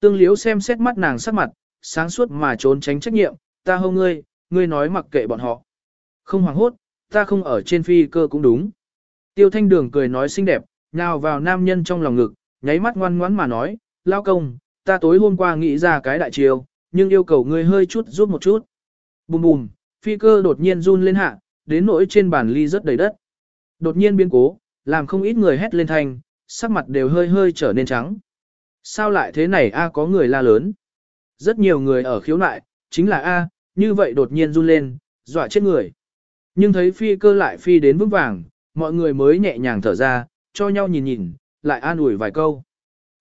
Tương liếu xem xét mắt nàng sắc mặt, sáng suốt mà trốn tránh trách nhiệm, ta hâu ngươi, ngươi nói mặc kệ bọn họ. Không hoảng hốt, ta không ở trên phi cơ cũng đúng. Tiêu thanh đường cười nói xinh đẹp, nào vào nam nhân trong lòng ngực, nháy mắt ngoan ngoãn mà nói, lao công, ta tối hôm qua nghĩ ra cái đại chiều, nhưng yêu cầu ngươi hơi chút giúp một chút. Bùm bùm, phi cơ đột nhiên run lên hạ, đến nỗi trên bàn ly rất đầy đất. Đột nhiên biến cố, làm không ít người hét lên thanh, sắc mặt đều hơi hơi trở nên trắng. Sao lại thế này a có người la lớn. Rất nhiều người ở khiếu nại, chính là a, như vậy đột nhiên run lên, dọa chết người. Nhưng thấy phi cơ lại phi đến vững vàng, mọi người mới nhẹ nhàng thở ra, cho nhau nhìn nhìn, lại an ủi vài câu.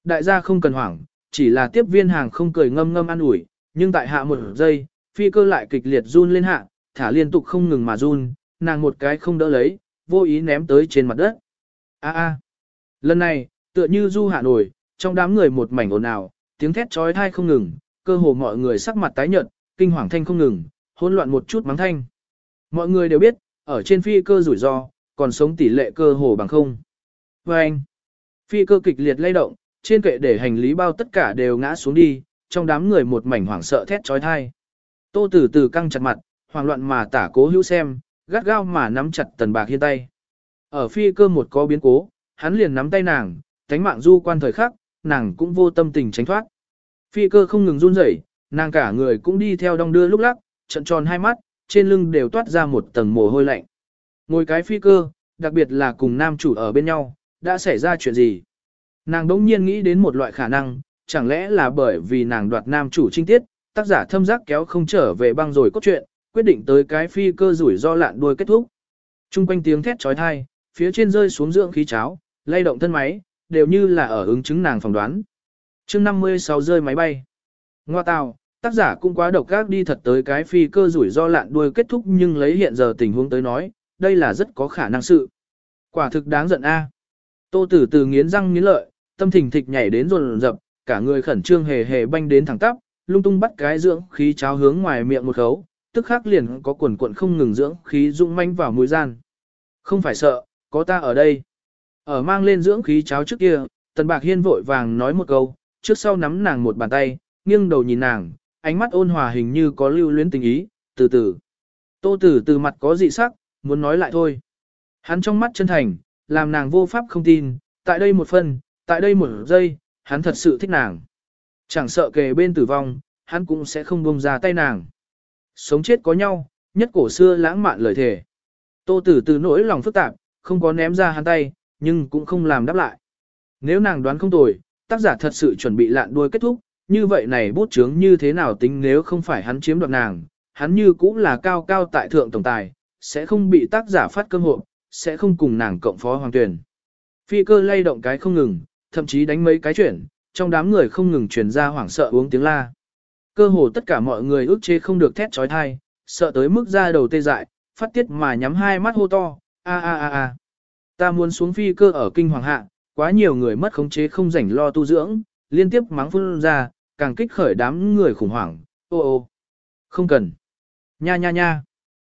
Đại gia không cần hoảng, chỉ là tiếp viên hàng không cười ngâm ngâm an ủi, nhưng tại hạ một giây, phi cơ lại kịch liệt run lên hạ, thả liên tục không ngừng mà run, nàng một cái không đỡ lấy, vô ý ném tới trên mặt đất. A a. Lần này, tựa như du hạ nổi, trong đám người một mảnh ồn ào, tiếng thét chói tai không ngừng, cơ hồ mọi người sắc mặt tái nhợt, kinh hoàng thanh không ngừng, hỗn loạn một chút mắng thanh. Mọi người đều biết, ở trên phi cơ rủi ro, còn sống tỷ lệ cơ hồ bằng không. Và anh, phi cơ kịch liệt lay động, trên kệ để hành lý bao tất cả đều ngã xuống đi, trong đám người một mảnh hoảng sợ thét chói tai. Tô Tử Tử căng chặt mặt, hoảng loạn mà tả cố hữu xem, gắt gao mà nắm chặt tần bạc hiên tay. Ở phi cơ một có biến cố, hắn liền nắm tay nàng, tánh mạng du quan thời khắc, nàng cũng vô tâm tình tránh thoát. Phi cơ không ngừng run rẩy, nàng cả người cũng đi theo đong đưa lúc lắc, trận tròn hai mắt, trên lưng đều toát ra một tầng mồ hôi lạnh. Ngồi cái phi cơ, đặc biệt là cùng nam chủ ở bên nhau, đã xảy ra chuyện gì? Nàng đống nhiên nghĩ đến một loại khả năng, chẳng lẽ là bởi vì nàng đoạt nam chủ trinh tiết, tác giả thâm giác kéo không trở về băng rồi cốt truyện, quyết định tới cái phi cơ rủi do lạn đuôi kết thúc. Trung quanh tiếng thét trói thai, phía trên rơi xuống dưỡng khí cháo, lay động thân máy, đều như là ở ứng chứng nàng phỏng đoán. chương 56 rơi máy bay. Ngoa tào, tác giả cũng quá độc ác đi thật tới cái phi cơ rủi ro lạn đuôi kết thúc nhưng lấy hiện giờ tình huống tới nói, đây là rất có khả năng sự. Quả thực đáng giận a. Tô tử từ nghiến răng nghiến lợi, tâm thình thịch nhảy đến run rập, cả người khẩn trương hề hề banh đến thẳng tắp, lung tung bắt cái dưỡng khí cháo hướng ngoài miệng một khấu, tức khắc liền có quần cuộn không ngừng dưỡng khí dũng manh vào mũi gian. Không phải sợ, có ta ở đây. Ở mang lên dưỡng khí cháo trước kia, Tần Bạc Hiên vội vàng nói một câu, trước sau nắm nàng một bàn tay, nghiêng đầu nhìn nàng, ánh mắt ôn hòa hình như có lưu luyến tình ý, từ từ. Tô tử từ mặt có dị sắc, muốn nói lại thôi. Hắn trong mắt chân thành, làm nàng vô pháp không tin, tại đây một phân, tại đây một giây, hắn thật sự thích nàng. Chẳng sợ kề bên tử vong, hắn cũng sẽ không buông ra tay nàng. Sống chết có nhau, nhất cổ xưa lãng mạn lời thề. Tô tử từ nỗi lòng phức tạp, không có ném ra hắn tay, nhưng cũng không làm đáp lại. Nếu nàng đoán không tồi, tác giả thật sự chuẩn bị lạn đuôi kết thúc, như vậy này bút chướng như thế nào tính nếu không phải hắn chiếm đoạt nàng, hắn như cũng là cao cao tại thượng tổng tài, sẽ không bị tác giả phát cơ hội, sẽ không cùng nàng cộng phó hoàng tuyển. Phi cơ lay động cái không ngừng, thậm chí đánh mấy cái chuyển, trong đám người không ngừng truyền ra hoảng sợ uống tiếng la. Cơ hồ tất cả mọi người ước chế không được thét trói thai, sợ tới mức ra đầu tê dại, phát tiết mà nhắm hai mắt hô to, a a a a. Ta muốn xuống phi cơ ở kinh hoàng hạ, quá nhiều người mất khống chế không rảnh lo tu dưỡng, liên tiếp mắng phun ra, càng kích khởi đám người khủng hoảng, ô ô. Không cần. Nha nha nha.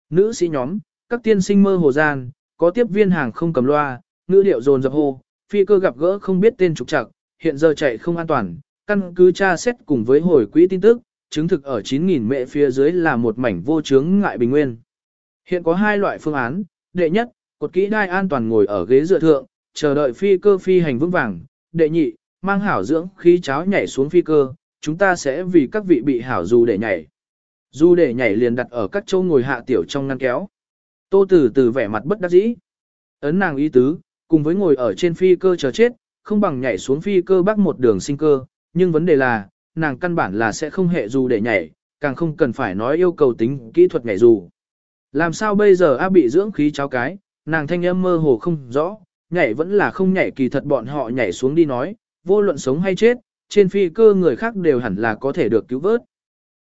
Nữ sĩ nhóm, các tiên sinh mơ hồ gian, có tiếp viên hàng không cầm loa, ngữ điệu dồn dập hô, phi cơ gặp gỡ không biết tên trục trặc, hiện giờ chạy không an toàn, căn cứ tra xét cùng với hồi quỹ tin tức, chứng thực ở 9.000 mệ phía dưới là một mảnh vô chướng ngại bình nguyên. Hiện có hai loại phương án, đệ nhất, cột kỹ đai an toàn ngồi ở ghế dựa thượng, chờ đợi phi cơ phi hành vững vàng, đệ nhị, mang hảo dưỡng khí cháo nhảy xuống phi cơ, chúng ta sẽ vì các vị bị hảo dù để nhảy. Dù để nhảy liền đặt ở các chỗ ngồi hạ tiểu trong ngăn kéo. Tô Tử từ vẻ mặt bất đắc dĩ. Ấn nàng ý tứ, cùng với ngồi ở trên phi cơ chờ chết, không bằng nhảy xuống phi cơ bắc một đường sinh cơ, nhưng vấn đề là, nàng căn bản là sẽ không hệ dù để nhảy, càng không cần phải nói yêu cầu tính kỹ thuật nhảy dù. Làm sao bây giờ A bị dưỡng khí cháo cái, nàng thanh âm mơ hồ không rõ, nhảy vẫn là không nhảy kỳ thật bọn họ nhảy xuống đi nói, vô luận sống hay chết, trên phi cơ người khác đều hẳn là có thể được cứu vớt.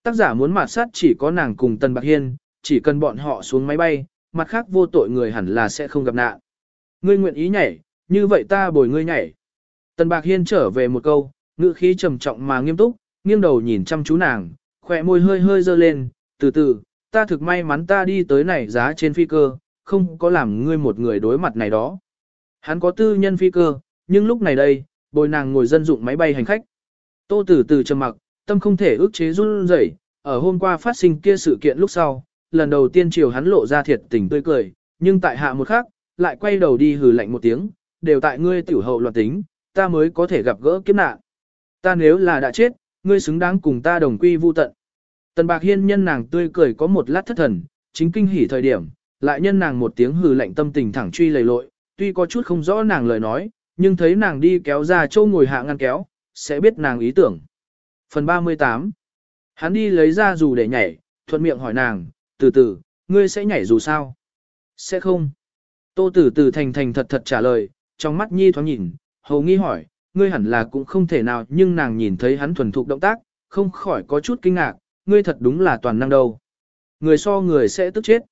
Tác giả muốn mạt sát chỉ có nàng cùng Tần Bạc Hiên, chỉ cần bọn họ xuống máy bay, mặt khác vô tội người hẳn là sẽ không gặp nạn. Ngươi nguyện ý nhảy, như vậy ta bồi ngươi nhảy. Tần Bạc Hiên trở về một câu, ngữ khí trầm trọng mà nghiêm túc, nghiêng đầu nhìn chăm chú nàng, khỏe môi hơi hơi dơ lên, từ từ, ta thực may mắn ta đi tới này giá trên phi cơ, không có làm ngươi một người đối mặt này đó. Hắn có tư nhân phi cơ, nhưng lúc này đây, bồi nàng ngồi dân dụng máy bay hành khách. Tô Tử Từ trầm mặc, tâm không thể ước chế run rẩy, ở hôm qua phát sinh kia sự kiện lúc sau, lần đầu tiên chiều hắn lộ ra thiệt tình tươi cười, nhưng tại hạ một khắc, lại quay đầu đi hừ lạnh một tiếng, đều tại ngươi tiểu hậu loạn tính, ta mới có thể gặp gỡ kiếp nạn. Ta nếu là đã chết, ngươi xứng đáng cùng ta đồng quy vu tận. Tần Bạc Hiên nhân nàng tươi cười có một lát thất thần, chính kinh hỉ thời điểm, lại nhân nàng một tiếng hừ lạnh tâm tình thẳng truy lầy lội, tuy có chút không rõ nàng lời nói, nhưng thấy nàng đi kéo ra châu ngồi hạ ngăn kéo, sẽ biết nàng ý tưởng. Phần 38 Hắn đi lấy ra dù để nhảy, thuận miệng hỏi nàng, từ từ, ngươi sẽ nhảy dù sao? Sẽ không. Tô tử từ thành thành thật thật trả lời, trong mắt nhi thoáng nhìn, hầu nghi hỏi, ngươi hẳn là cũng không thể nào nhưng nàng nhìn thấy hắn thuần thục động tác, không khỏi có chút kinh ngạc, ngươi thật đúng là toàn năng đâu. Người so người sẽ tức chết.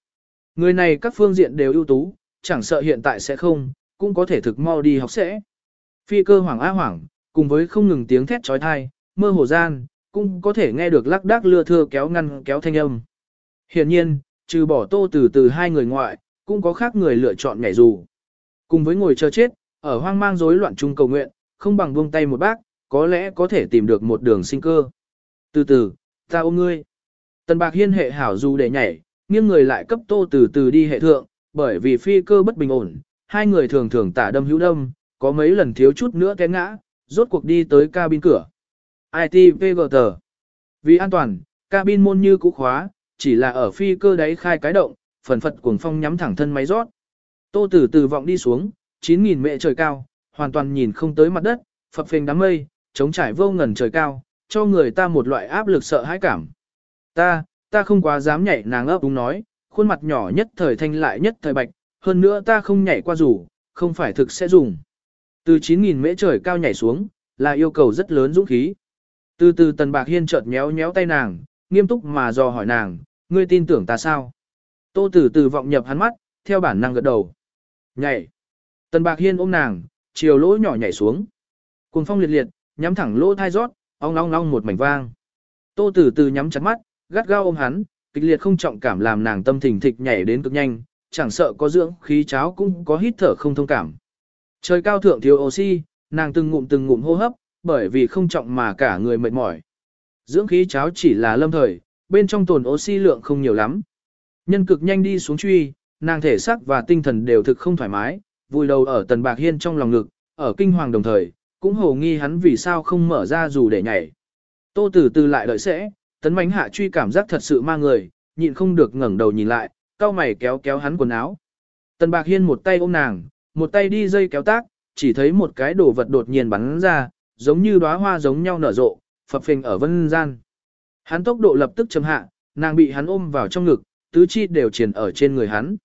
Người này các phương diện đều ưu tú, chẳng sợ hiện tại sẽ không, cũng có thể thực mau đi học sẽ. Phi cơ hoảng á hoảng, cùng với không ngừng tiếng thét trói thai, mơ hồ gian, cũng có thể nghe được lắc đác lưa thưa kéo ngăn kéo thanh âm. Hiện nhiên, trừ bỏ tô từ từ hai người ngoại, cũng có khác người lựa chọn nhảy dù. Cùng với ngồi chờ chết, ở hoang mang rối loạn chung cầu nguyện, không bằng buông tay một bác, có lẽ có thể tìm được một đường sinh cơ. Từ từ, ta ôm ngươi. Tần bạc hiên hệ hảo dù để nhảy, nghiêng người lại cấp tô từ từ đi hệ thượng, bởi vì phi cơ bất bình ổn, hai người thường thường tả đâm hữu đâm, có mấy lần thiếu chút nữa té ngã, rốt cuộc đi tới cabin cửa. ITVGT. Vì an toàn, cabin môn như cũ khóa, chỉ là ở phi cơ đáy khai cái động, phần phật cuồng phong nhắm thẳng thân máy rót. Tô Tử từ vọng đi xuống, 9000 mệ trời cao, hoàn toàn nhìn không tới mặt đất, phập phình đám mây, chống trải vô ngần trời cao, cho người ta một loại áp lực sợ hãi cảm. Ta, ta không quá dám nhảy nàng ấp đúng nói, khuôn mặt nhỏ nhất thời thanh lại nhất thời bạch, hơn nữa ta không nhảy qua rủ, không phải thực sẽ dùng. Từ 9000 mễ trời cao nhảy xuống, là yêu cầu rất lớn dũng khí. Từ từ tần bạc hiên chợt nhéo nhéo tay nàng, nghiêm túc mà dò hỏi nàng, ngươi tin tưởng ta sao? Tô tử từ vọng nhập hắn mắt, theo bản năng gật đầu. Nhảy. Tần bạc hiên ôm nàng, chiều lỗ nhỏ nhảy xuống. Cùng phong liệt liệt, nhắm thẳng lỗ thai rót, ong long long một mảnh vang. Tô tử từ nhắm chặt mắt, gắt gao ôm hắn, kịch liệt không trọng cảm làm nàng tâm thình thịch nhảy đến cực nhanh, chẳng sợ có dưỡng khí cháo cũng có hít thở không thông cảm. Trời cao thượng thiếu oxy, nàng từng ngụm từng ngụm hô hấp, bởi vì không trọng mà cả người mệt mỏi. Dưỡng khí cháo chỉ là lâm thời, bên trong tồn oxy lượng không nhiều lắm. Nhân cực nhanh đi xuống truy, nàng thể xác và tinh thần đều thực không thoải mái, vùi đầu ở tần bạc hiên trong lòng ngực, ở kinh hoàng đồng thời, cũng hồ nghi hắn vì sao không mở ra dù để nhảy. Tô tử từ lại đợi sẽ, tấn mánh hạ truy cảm giác thật sự ma người, nhịn không được ngẩng đầu nhìn lại, cao mày kéo kéo hắn quần áo. Tần bạc hiên một tay ôm nàng, một tay đi dây kéo tác, chỉ thấy một cái đồ vật đột nhiên bắn ra, giống như đóa hoa giống nhau nở rộ, phập phình ở vân gian. Hắn tốc độ lập tức chấm hạ, nàng bị hắn ôm vào trong ngực, tứ chi đều triển ở trên người hắn.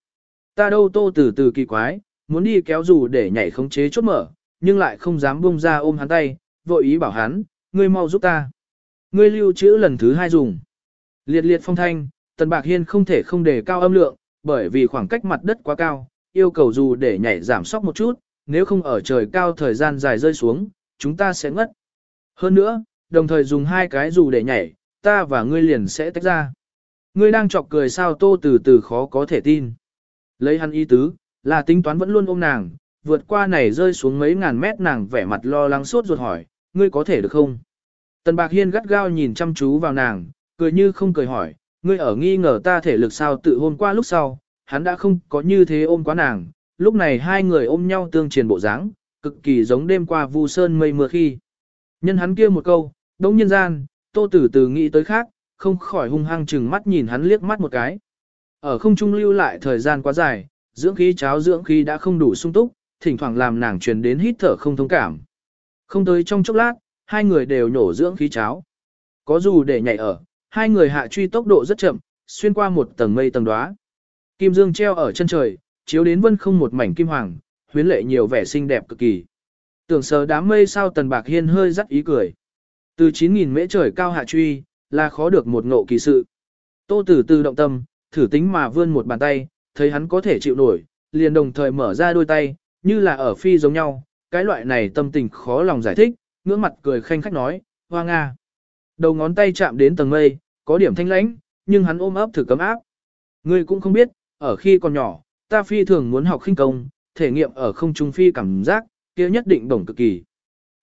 Ta đâu tô từ từ kỳ quái, muốn đi kéo dù để nhảy khống chế chốt mở, nhưng lại không dám buông ra ôm hắn tay, vội ý bảo hắn, ngươi mau giúp ta. Ngươi lưu trữ lần thứ hai dùng. Liệt liệt phong thanh, tần bạc hiên không thể không đề cao âm lượng, bởi vì khoảng cách mặt đất quá cao, yêu cầu dù để nhảy giảm sóc một chút, nếu không ở trời cao thời gian dài rơi xuống, chúng ta sẽ ngất. Hơn nữa, đồng thời dùng hai cái dù để nhảy, ta và ngươi liền sẽ tách ra. Ngươi đang chọc cười sao tô từ từ khó có thể tin. Lấy hắn ý tứ, là tính toán vẫn luôn ôm nàng, vượt qua này rơi xuống mấy ngàn mét nàng vẻ mặt lo lắng suốt ruột hỏi, ngươi có thể được không? Tần Bạc Hiên gắt gao nhìn chăm chú vào nàng, cười như không cười hỏi, ngươi ở nghi ngờ ta thể lực sao tự hôm qua lúc sau, hắn đã không có như thế ôm quá nàng, lúc này hai người ôm nhau tương truyền bộ dáng, cực kỳ giống đêm qua vu sơn mây mưa khi. Nhân hắn kia một câu, đống nhân gian, tô tử từ nghĩ tới khác, không khỏi hung hăng chừng mắt nhìn hắn liếc mắt một cái. Ở không trung lưu lại thời gian quá dài, dưỡng khí cháo dưỡng khí đã không đủ sung túc, thỉnh thoảng làm nàng truyền đến hít thở không thông cảm. Không tới trong chốc lát, hai người đều nhổ dưỡng khí cháo. Có dù để nhảy ở, hai người hạ truy tốc độ rất chậm, xuyên qua một tầng mây tầng đóa. Kim dương treo ở chân trời, chiếu đến vân không một mảnh kim hoàng, huyến lệ nhiều vẻ xinh đẹp cực kỳ. Tưởng sờ đám mây sao tần bạc hiên hơi rắc ý cười. Từ 9.000 mễ trời cao hạ truy, là khó được một ngộ kỳ sự. Tô tử từ động tâm, thử tính mà vươn một bàn tay, thấy hắn có thể chịu nổi, liền đồng thời mở ra đôi tay, như là ở phi giống nhau, cái loại này tâm tình khó lòng giải thích, ngưỡng mặt cười khanh khách nói, hoa nga. Đầu ngón tay chạm đến tầng mây, có điểm thanh lãnh, nhưng hắn ôm ấp thử cấm áp. Ngươi cũng không biết, ở khi còn nhỏ, ta phi thường muốn học khinh công, thể nghiệm ở không trung phi cảm giác, kia nhất định đồng cực kỳ.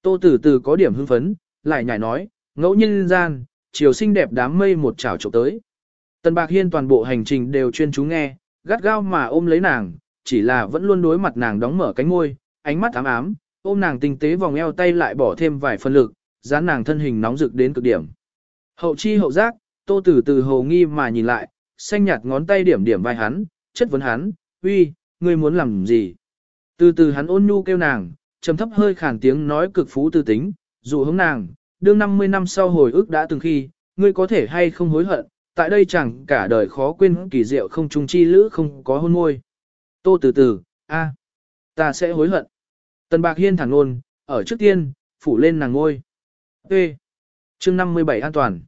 Tô Tử Từ có điểm hưng phấn, lại nhảy nói, ngẫu nhiên gian, chiều xinh đẹp đám mây một chảo trộm tới. Tần Bạc Hiên toàn bộ hành trình đều chuyên chú nghe, gắt gao mà ôm lấy nàng, chỉ là vẫn luôn đối mặt nàng đóng mở cánh môi, ánh mắt ám ám, ôm nàng tinh tế vòng eo tay lại bỏ thêm vài phân lực, dán nàng thân hình nóng rực đến cực điểm. Hậu chi hậu giác, tô tử từ hồ nghi mà nhìn lại, xanh nhạt ngón tay điểm điểm vai hắn, chất vấn hắn, uy, ngươi muốn làm gì? Từ từ hắn ôn nhu kêu nàng, trầm thấp hơi khàn tiếng nói cực phú tư tính, dụ hướng nàng, đương 50 năm sau hồi ức đã từng khi, ngươi có thể hay không hối hận, tại đây chẳng cả đời khó quên kỳ diệu không trung chi lữ không có hôn môi. Tô từ từ, a, ta sẽ hối hận. Tần Bạc Hiên thẳng ngôn, ở trước tiên, phủ lên nàng ngôi. T. chương 57 an toàn.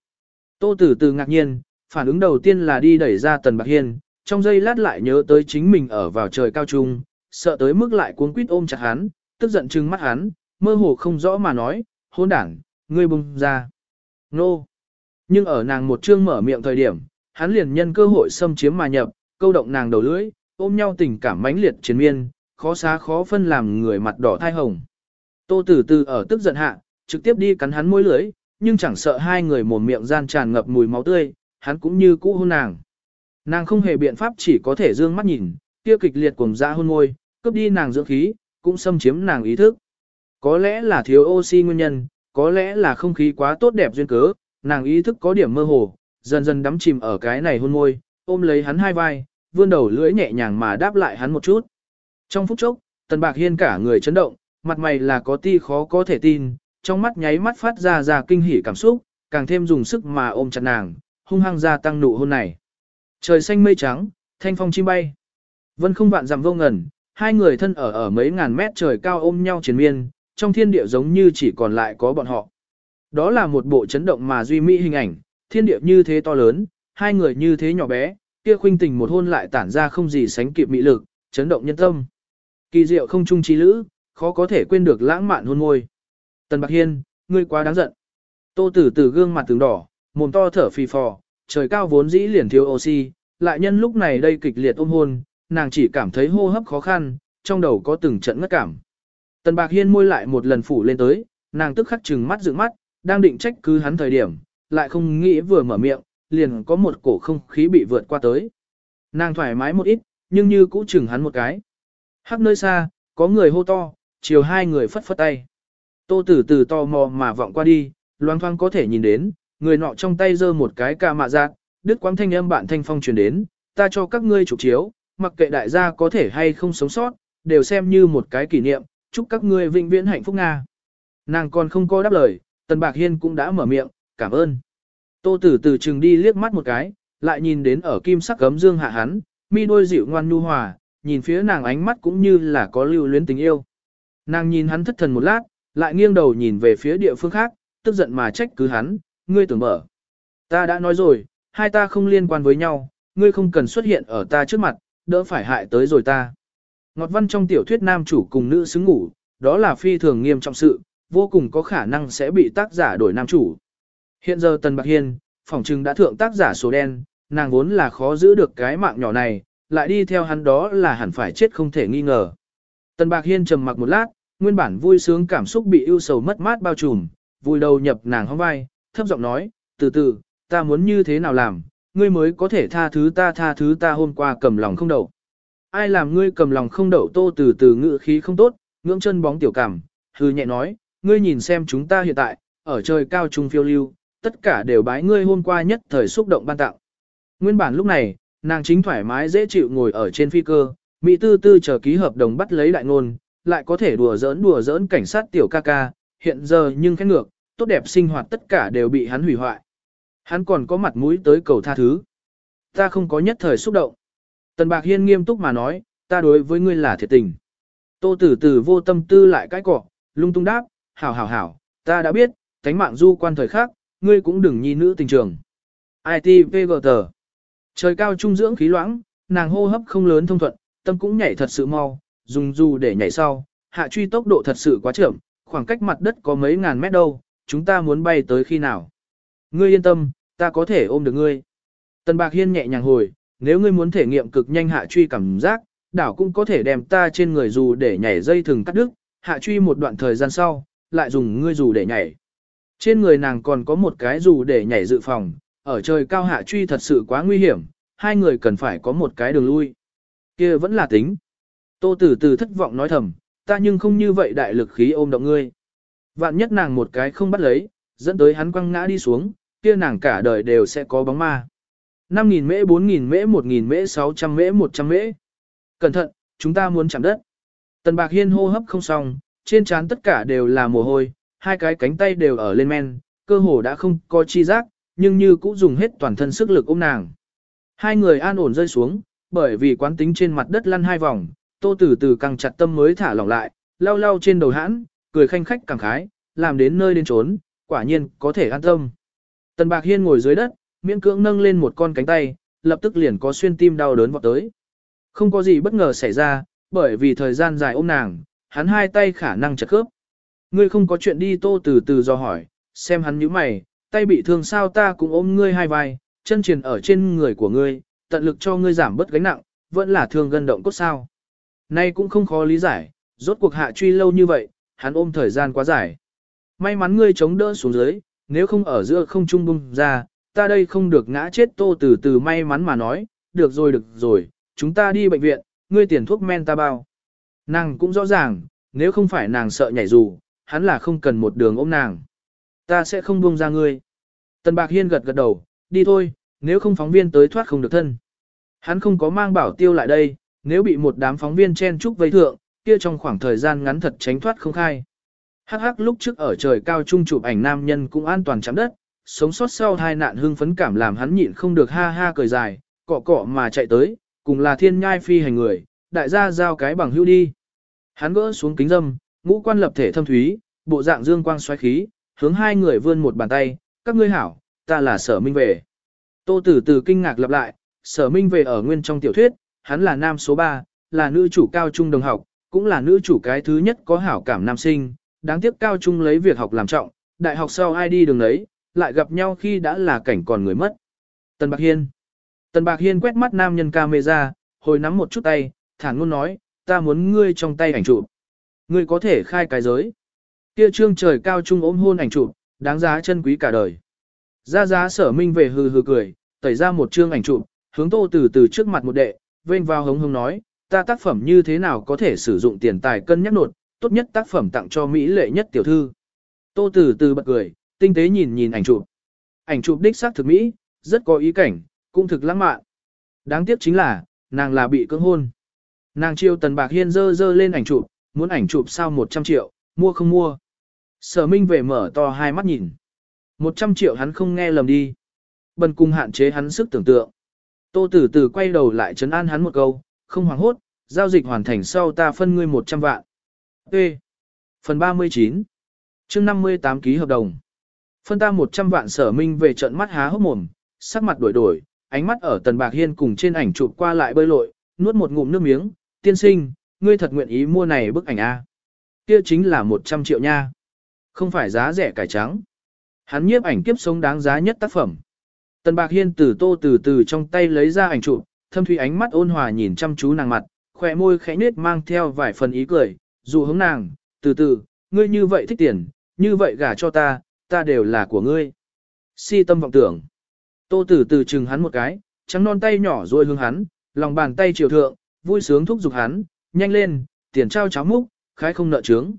Tô Tử từ ngạc nhiên, phản ứng đầu tiên là đi đẩy ra Tần Bạc Hiên, trong giây lát lại nhớ tới chính mình ở vào trời cao trung, sợ tới mức lại cuốn quýt ôm chặt hắn, tức giận trừng mắt hắn, mơ hồ không rõ mà nói, hôn đảng, ngươi bùng ra. Nô! Nhưng ở nàng một chương mở miệng thời điểm, hắn liền nhân cơ hội xâm chiếm mà nhập, câu động nàng đầu lưỡi, ôm nhau tình cảm mãnh liệt chiến miên, khó xá khó phân làm người mặt đỏ thai hồng. Tô Tử Từ ở tức giận hạ, trực tiếp đi cắn hắn môi lưỡi, nhưng chẳng sợ hai người mồm miệng gian tràn ngập mùi máu tươi, hắn cũng như cũ hôn nàng. Nàng không hề biện pháp chỉ có thể dương mắt nhìn, kia kịch liệt cuồng ra hôn môi, cướp đi nàng dưỡng khí, cũng xâm chiếm nàng ý thức. Có lẽ là thiếu oxy nguyên nhân, có lẽ là không khí quá tốt đẹp duyên cớ, nàng ý thức có điểm mơ hồ, dần dần đắm chìm ở cái này hôn môi, ôm lấy hắn hai vai, vươn đầu lưỡi nhẹ nhàng mà đáp lại hắn một chút. Trong phút chốc, Tần Bạc Hiên cả người chấn động, mặt mày là có ti khó có thể tin, trong mắt nháy mắt phát ra ra kinh hỉ cảm xúc, càng thêm dùng sức mà ôm chặt nàng, hung hăng ra tăng nụ hôn này. Trời xanh mây trắng, thanh phong chim bay. Vân không vạn dặm vô ngần, hai người thân ở ở mấy ngàn mét trời cao ôm nhau triền miên, trong thiên địa giống như chỉ còn lại có bọn họ. Đó là một bộ chấn động mà duy mỹ hình ảnh, thiên địa như thế to lớn, hai người như thế nhỏ bé, kia khuynh tình một hôn lại tản ra không gì sánh kịp mỹ lực, chấn động nhân tâm. Kỳ diệu không chung trí lữ, khó có thể quên được lãng mạn hôn môi. Tần Bạc Hiên, ngươi quá đáng giận. Tô Tử Tử gương mặt từng đỏ, mồm to thở phì phò, trời cao vốn dĩ liền thiếu oxy, lại nhân lúc này đây kịch liệt ôm hôn, nàng chỉ cảm thấy hô hấp khó khăn, trong đầu có từng trận ngất cảm. Tần Bạc Hiên môi lại một lần phủ lên tới, nàng tức khắc trừng mắt dựng mắt, đang định trách cứ hắn thời điểm, lại không nghĩ vừa mở miệng, liền có một cổ không khí bị vượt qua tới. Nàng thoải mái một ít, nhưng như cũ chừng hắn một cái. Hắc nơi xa, có người hô to, chiều hai người phất phất tay. Tô tử Tử to mò mà vọng qua đi, loang thoang có thể nhìn đến, người nọ trong tay giơ một cái ca mạ giác, đứt quãng thanh âm bạn thanh phong truyền đến, ta cho các ngươi chụp chiếu, mặc kệ đại gia có thể hay không sống sót, đều xem như một cái kỷ niệm, chúc các ngươi vĩnh viễn hạnh phúc Nga. Nàng còn không có đáp lời, Tần Bạc Hiên cũng đã mở miệng, cảm ơn. Tô tử từ chừng đi liếc mắt một cái, lại nhìn đến ở kim sắc gấm dương hạ hắn, mi đôi dịu ngoan nhu hòa, nhìn phía nàng ánh mắt cũng như là có lưu luyến tình yêu. Nàng nhìn hắn thất thần một lát, lại nghiêng đầu nhìn về phía địa phương khác, tức giận mà trách cứ hắn, ngươi tưởng mở. Ta đã nói rồi, hai ta không liên quan với nhau, ngươi không cần xuất hiện ở ta trước mặt, đỡ phải hại tới rồi ta. Ngọt văn trong tiểu thuyết nam chủ cùng nữ xứng ngủ, đó là phi thường nghiêm trọng sự, vô cùng có khả năng sẽ bị tác giả đổi nam chủ. Hiện giờ Tần Bạc Hiên, phỏng chừng đã thượng tác giả số đen, nàng vốn là khó giữ được cái mạng nhỏ này, lại đi theo hắn đó là hẳn phải chết không thể nghi ngờ. Tần Bạc Hiên trầm mặc một lát, nguyên bản vui sướng cảm xúc bị ưu sầu mất mát bao trùm, vui đầu nhập nàng hóng vai, thấp giọng nói, từ từ, ta muốn như thế nào làm, ngươi mới có thể tha thứ ta tha thứ ta hôm qua cầm lòng không đậu. Ai làm ngươi cầm lòng không đậu tô từ từ ngự khí không tốt, ngưỡng chân bóng tiểu cảm, hư nhẹ nói, ngươi nhìn xem chúng ta hiện tại, ở trời cao trung phiêu lưu, tất cả đều bái ngươi hôm qua nhất thời xúc động ban tặng. Nguyên bản lúc này, nàng chính thoải mái dễ chịu ngồi ở trên phi cơ, Mỹ tư tư chờ ký hợp đồng bắt lấy đại ngôn, lại có thể đùa giỡn đùa giỡn cảnh sát tiểu ca ca, hiện giờ nhưng khét ngược, tốt đẹp sinh hoạt tất cả đều bị hắn hủy hoại. Hắn còn có mặt mũi tới cầu tha thứ. Ta không có nhất thời xúc động. Tần Bạc Hiên nghiêm túc mà nói, ta đối với ngươi là thiệt tình. Tô tử tử vô tâm tư lại cái cọ, lung tung đáp, hảo hảo hảo, ta đã biết, thánh mạng du quan thời khác, ngươi cũng đừng nhi nữ tình trường. ITVGT Trời cao trung dưỡng khí loãng, nàng hô hấp không lớn thông thuận, tâm cũng nhảy thật sự mau, dùng dù để nhảy sau, hạ truy tốc độ thật sự quá chậm, khoảng cách mặt đất có mấy ngàn mét đâu, chúng ta muốn bay tới khi nào. Ngươi yên tâm, ta có thể ôm được ngươi. Tần Bạc Hiên nhẹ nhàng hồi, nếu ngươi muốn thể nghiệm cực nhanh hạ truy cảm giác, đảo cũng có thể đem ta trên người dù để nhảy dây thừng cắt đứt, hạ truy một đoạn thời gian sau, lại dùng ngươi dù để nhảy. Trên người nàng còn có một cái dù để nhảy dự phòng, ở trời cao hạ truy thật sự quá nguy hiểm, hai người cần phải có một cái đường lui. kia vẫn là tính. Tô Tử Từ thất vọng nói thầm, ta nhưng không như vậy đại lực khí ôm động ngươi. Vạn nhất nàng một cái không bắt lấy, dẫn tới hắn quăng ngã đi xuống, kia nàng cả đời đều sẽ có bóng ma. 5.000 mễ 4.000 mễ 1.000 mễ 600 mễ 100 mễ. Cẩn thận, chúng ta muốn chạm đất. Tần Bạc Hiên hô hấp không xong, trên trán tất cả đều là mồ hôi, hai cái cánh tay đều ở lên men, cơ hồ đã không có chi giác, nhưng như cũng dùng hết toàn thân sức lực ôm nàng. Hai người an ổn rơi xuống, bởi vì quán tính trên mặt đất lăn hai vòng, tô từ từ càng chặt tâm mới thả lỏng lại, lau lau trên đầu hãn, cười khanh khách cảm khái, làm đến nơi đến trốn, quả nhiên có thể an tâm. Tần Bạc Hiên ngồi dưới đất, miễn cưỡng nâng lên một con cánh tay, lập tức liền có xuyên tim đau đớn vọt tới. Không có gì bất ngờ xảy ra, bởi vì thời gian dài ôm nàng, hắn hai tay khả năng chật khớp. Ngươi không có chuyện đi tô từ từ do hỏi, xem hắn như mày, tay bị thương sao ta cũng ôm ngươi hai vai, chân truyền ở trên người của ngươi, tận lực cho ngươi giảm bớt gánh nặng, vẫn là thương gân động cốt sao. Nay cũng không khó lý giải, rốt cuộc hạ truy lâu như vậy, hắn ôm thời gian quá dài. May mắn ngươi chống đỡ xuống dưới, nếu không ở giữa không trung bung ra, ta đây không được ngã chết tô từ từ may mắn mà nói, được rồi được rồi, chúng ta đi bệnh viện, ngươi tiền thuốc men ta bao. Nàng cũng rõ ràng, nếu không phải nàng sợ nhảy dù, hắn là không cần một đường ôm nàng. Ta sẽ không buông ra ngươi. Tần Bạc Hiên gật gật đầu, đi thôi, nếu không phóng viên tới thoát không được thân. Hắn không có mang bảo tiêu lại đây, nếu bị một đám phóng viên chen trúc vây thượng, kia trong khoảng thời gian ngắn thật tránh thoát không khai. Hắc hắc lúc trước ở trời cao trung chụp ảnh nam nhân cũng an toàn chạm đất, sống sót sau hai nạn hưng phấn cảm làm hắn nhịn không được ha ha cười dài, cọ cọ mà chạy tới, cùng là thiên nhai phi hành người, đại gia giao cái bằng hữu đi. Hắn gỡ xuống kính dâm, ngũ quan lập thể thâm thúy, bộ dạng dương quang xoáy khí, hướng hai người vươn một bàn tay, các ngươi hảo, ta là sở minh về. Tô tử từ kinh ngạc lặp lại, sở minh về ở nguyên trong tiểu thuyết, hắn là nam số 3, là nữ chủ cao trung đồng học, cũng là nữ chủ cái thứ nhất có hảo cảm nam sinh, đáng tiếc cao trung lấy việc học làm trọng, đại học sau ai đi đường đấy, lại gặp nhau khi đã là cảnh còn người mất. Tần Bạc Hiên Tần Bạc Hiên quét mắt nam nhân camera, hồi nắm một chút tay, thản ngôn nói, ta muốn ngươi trong tay ảnh chụp. Ngươi có thể khai cái giới. Kia trương trời cao trung ôm hôn ảnh chụp, đáng giá chân quý cả đời. Ra giá sở minh về hừ hừ cười, tẩy ra một trương ảnh chụp, hướng tô từ từ trước mặt một đệ, vênh vào hống hống nói, ta tác phẩm như thế nào có thể sử dụng tiền tài cân nhắc nột, tốt nhất tác phẩm tặng cho Mỹ lệ nhất tiểu thư. Tô từ từ bật cười, tinh tế nhìn nhìn ảnh chụp. Ảnh chụp đích xác thực Mỹ, rất có ý cảnh, cũng thực lãng mạn. Đáng tiếc chính là, nàng là bị cưỡng hôn. Nàng chiêu tần bạc hiên dơ dơ lên ảnh chụp, muốn ảnh chụp sao 100 triệu, mua không mua. Sở Minh về mở to hai mắt nhìn. 100 triệu hắn không nghe lầm đi. Bần cùng hạn chế hắn sức tưởng tượng. Tô Tử Tử quay đầu lại trấn an hắn một câu, không hoảng hốt, giao dịch hoàn thành sau ta phân ngươi 100 vạn. T. Phần 39 chương 58 ký hợp đồng. Phân ta 100 vạn sở minh về trận mắt há hốc mồm, sắc mặt đổi đổi, ánh mắt ở tần bạc hiên cùng trên ảnh chụp qua lại bơi lội, nuốt một ngụm nước miếng, tiên sinh, ngươi thật nguyện ý mua này bức ảnh A. Kia chính là 100 triệu nha. Không phải giá rẻ cải trắng. Hắn nhiếp ảnh kiếp sống đáng giá nhất tác phẩm. Tần Bạc Hiên từ tô từ từ trong tay lấy ra ảnh chụp, thâm thủy ánh mắt ôn hòa nhìn chăm chú nàng mặt, khỏe môi khẽ nết mang theo vài phần ý cười, dụ hướng nàng, từ từ, ngươi như vậy thích tiền, như vậy gả cho ta, ta đều là của ngươi. Si tâm vọng tưởng. Tô từ từ chừng hắn một cái, trắng non tay nhỏ rồi hướng hắn, lòng bàn tay chiều thượng, vui sướng thúc giục hắn, nhanh lên, tiền trao cháo múc, khái không nợ trướng.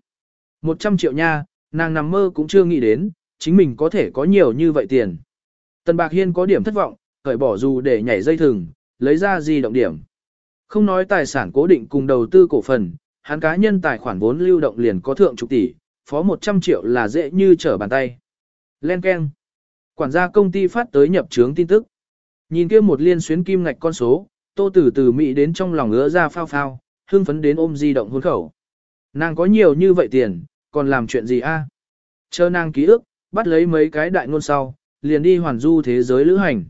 Một trăm triệu nha, nàng nằm mơ cũng chưa nghĩ đến, chính mình có thể có nhiều như vậy tiền. Tần Bạc Hiên có điểm thất vọng, cởi bỏ dù để nhảy dây thừng, lấy ra di động điểm. Không nói tài sản cố định cùng đầu tư cổ phần, hắn cá nhân tài khoản vốn lưu động liền có thượng chục tỷ, phó 100 triệu là dễ như trở bàn tay. Len Ken. Quản gia công ty phát tới nhập trướng tin tức. Nhìn kia một liên xuyến kim ngạch con số, tô tử từ Mỹ đến trong lòng ứa ra phao phao, hương phấn đến ôm di động hôn khẩu. Nàng có nhiều như vậy tiền, còn làm chuyện gì a? Chờ nàng ký ức, bắt lấy mấy cái đại ngôn sau, liền đi hoàn du thế giới lữ hành.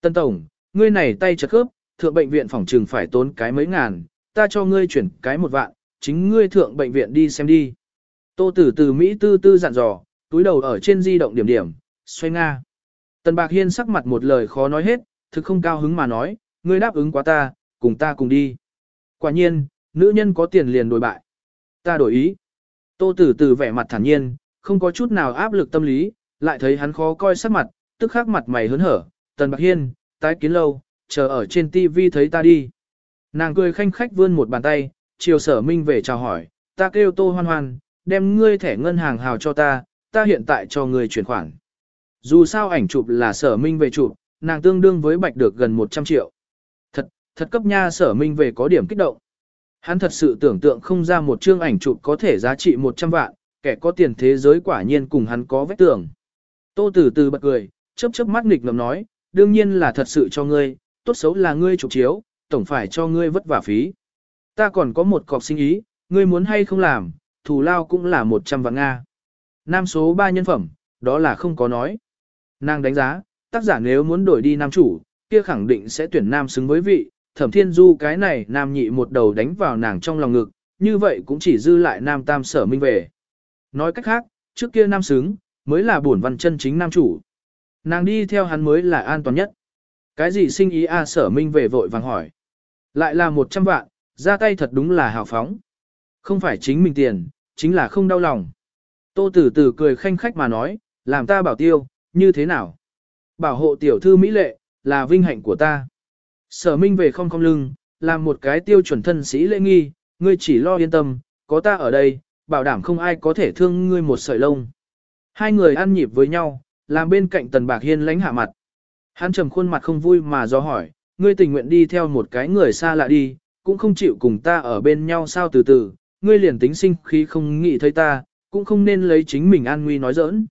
Tân Tổng, ngươi này tay chật khớp, thượng bệnh viện phòng trừng phải tốn cái mấy ngàn, ta cho ngươi chuyển cái một vạn, chính ngươi thượng bệnh viện đi xem đi. Tô tử từ Mỹ tư tư dặn dò, túi đầu ở trên di động điểm điểm, xoay nga. Tần Bạc Hiên sắc mặt một lời khó nói hết, thực không cao hứng mà nói, ngươi đáp ứng quá ta, cùng ta cùng đi. Quả nhiên, nữ nhân có tiền liền đổi bại. Ta đổi ý. Tô tử từ vẻ mặt thản nhiên, không có chút nào áp lực tâm lý, lại thấy hắn khó coi sắc mặt, tức khắc mặt mày hớn hở, tần bạc hiên, tái kiến lâu, chờ ở trên tivi thấy ta đi. Nàng cười khanh khách vươn một bàn tay, chiều sở minh về chào hỏi, ta kêu tô hoan hoan, đem ngươi thẻ ngân hàng hào cho ta, ta hiện tại cho ngươi chuyển khoản. Dù sao ảnh chụp là sở minh về chụp, nàng tương đương với bạch được gần 100 triệu. Thật, thật cấp nha sở minh về có điểm kích động. Hắn thật sự tưởng tượng không ra một chương ảnh chụp có thể giá trị 100 vạn, kẻ có tiền thế giới quả nhiên cùng hắn có vết tưởng. Tô Tử từ bật cười, chớp chớp mắt nghịch ngầm nói, đương nhiên là thật sự cho ngươi, tốt xấu là ngươi chụp chiếu, tổng phải cho ngươi vất vả phí. Ta còn có một cọc sinh ý, ngươi muốn hay không làm, thù lao cũng là 100 vạn Nga. Nam số 3 nhân phẩm, đó là không có nói. Nàng đánh giá, tác giả nếu muốn đổi đi nam chủ, kia khẳng định sẽ tuyển nam xứng với vị, thẩm thiên du cái này nam nhị một đầu đánh vào nàng trong lòng ngực, như vậy cũng chỉ dư lại nam tam sở minh về. Nói cách khác, trước kia nam xứng, mới là bổn văn chân chính nam chủ. Nàng đi theo hắn mới là an toàn nhất. Cái gì sinh ý a sở minh về vội vàng hỏi. Lại là 100 vạn, ra tay thật đúng là hào phóng. Không phải chính mình tiền, chính là không đau lòng. Tô tử tử cười khanh khách mà nói, làm ta bảo tiêu, như thế nào? Bảo hộ tiểu thư Mỹ lệ, là vinh hạnh của ta. Sở minh về không không lưng, làm một cái tiêu chuẩn thân sĩ lễ nghi, ngươi chỉ lo yên tâm, có ta ở đây, bảo đảm không ai có thể thương ngươi một sợi lông. Hai người ăn nhịp với nhau, làm bên cạnh tần bạc hiên lánh hạ mặt. Hắn trầm khuôn mặt không vui mà do hỏi, ngươi tình nguyện đi theo một cái người xa lạ đi, cũng không chịu cùng ta ở bên nhau sao từ từ, ngươi liền tính sinh khi không nghĩ thấy ta, cũng không nên lấy chính mình an nguy nói giỡn.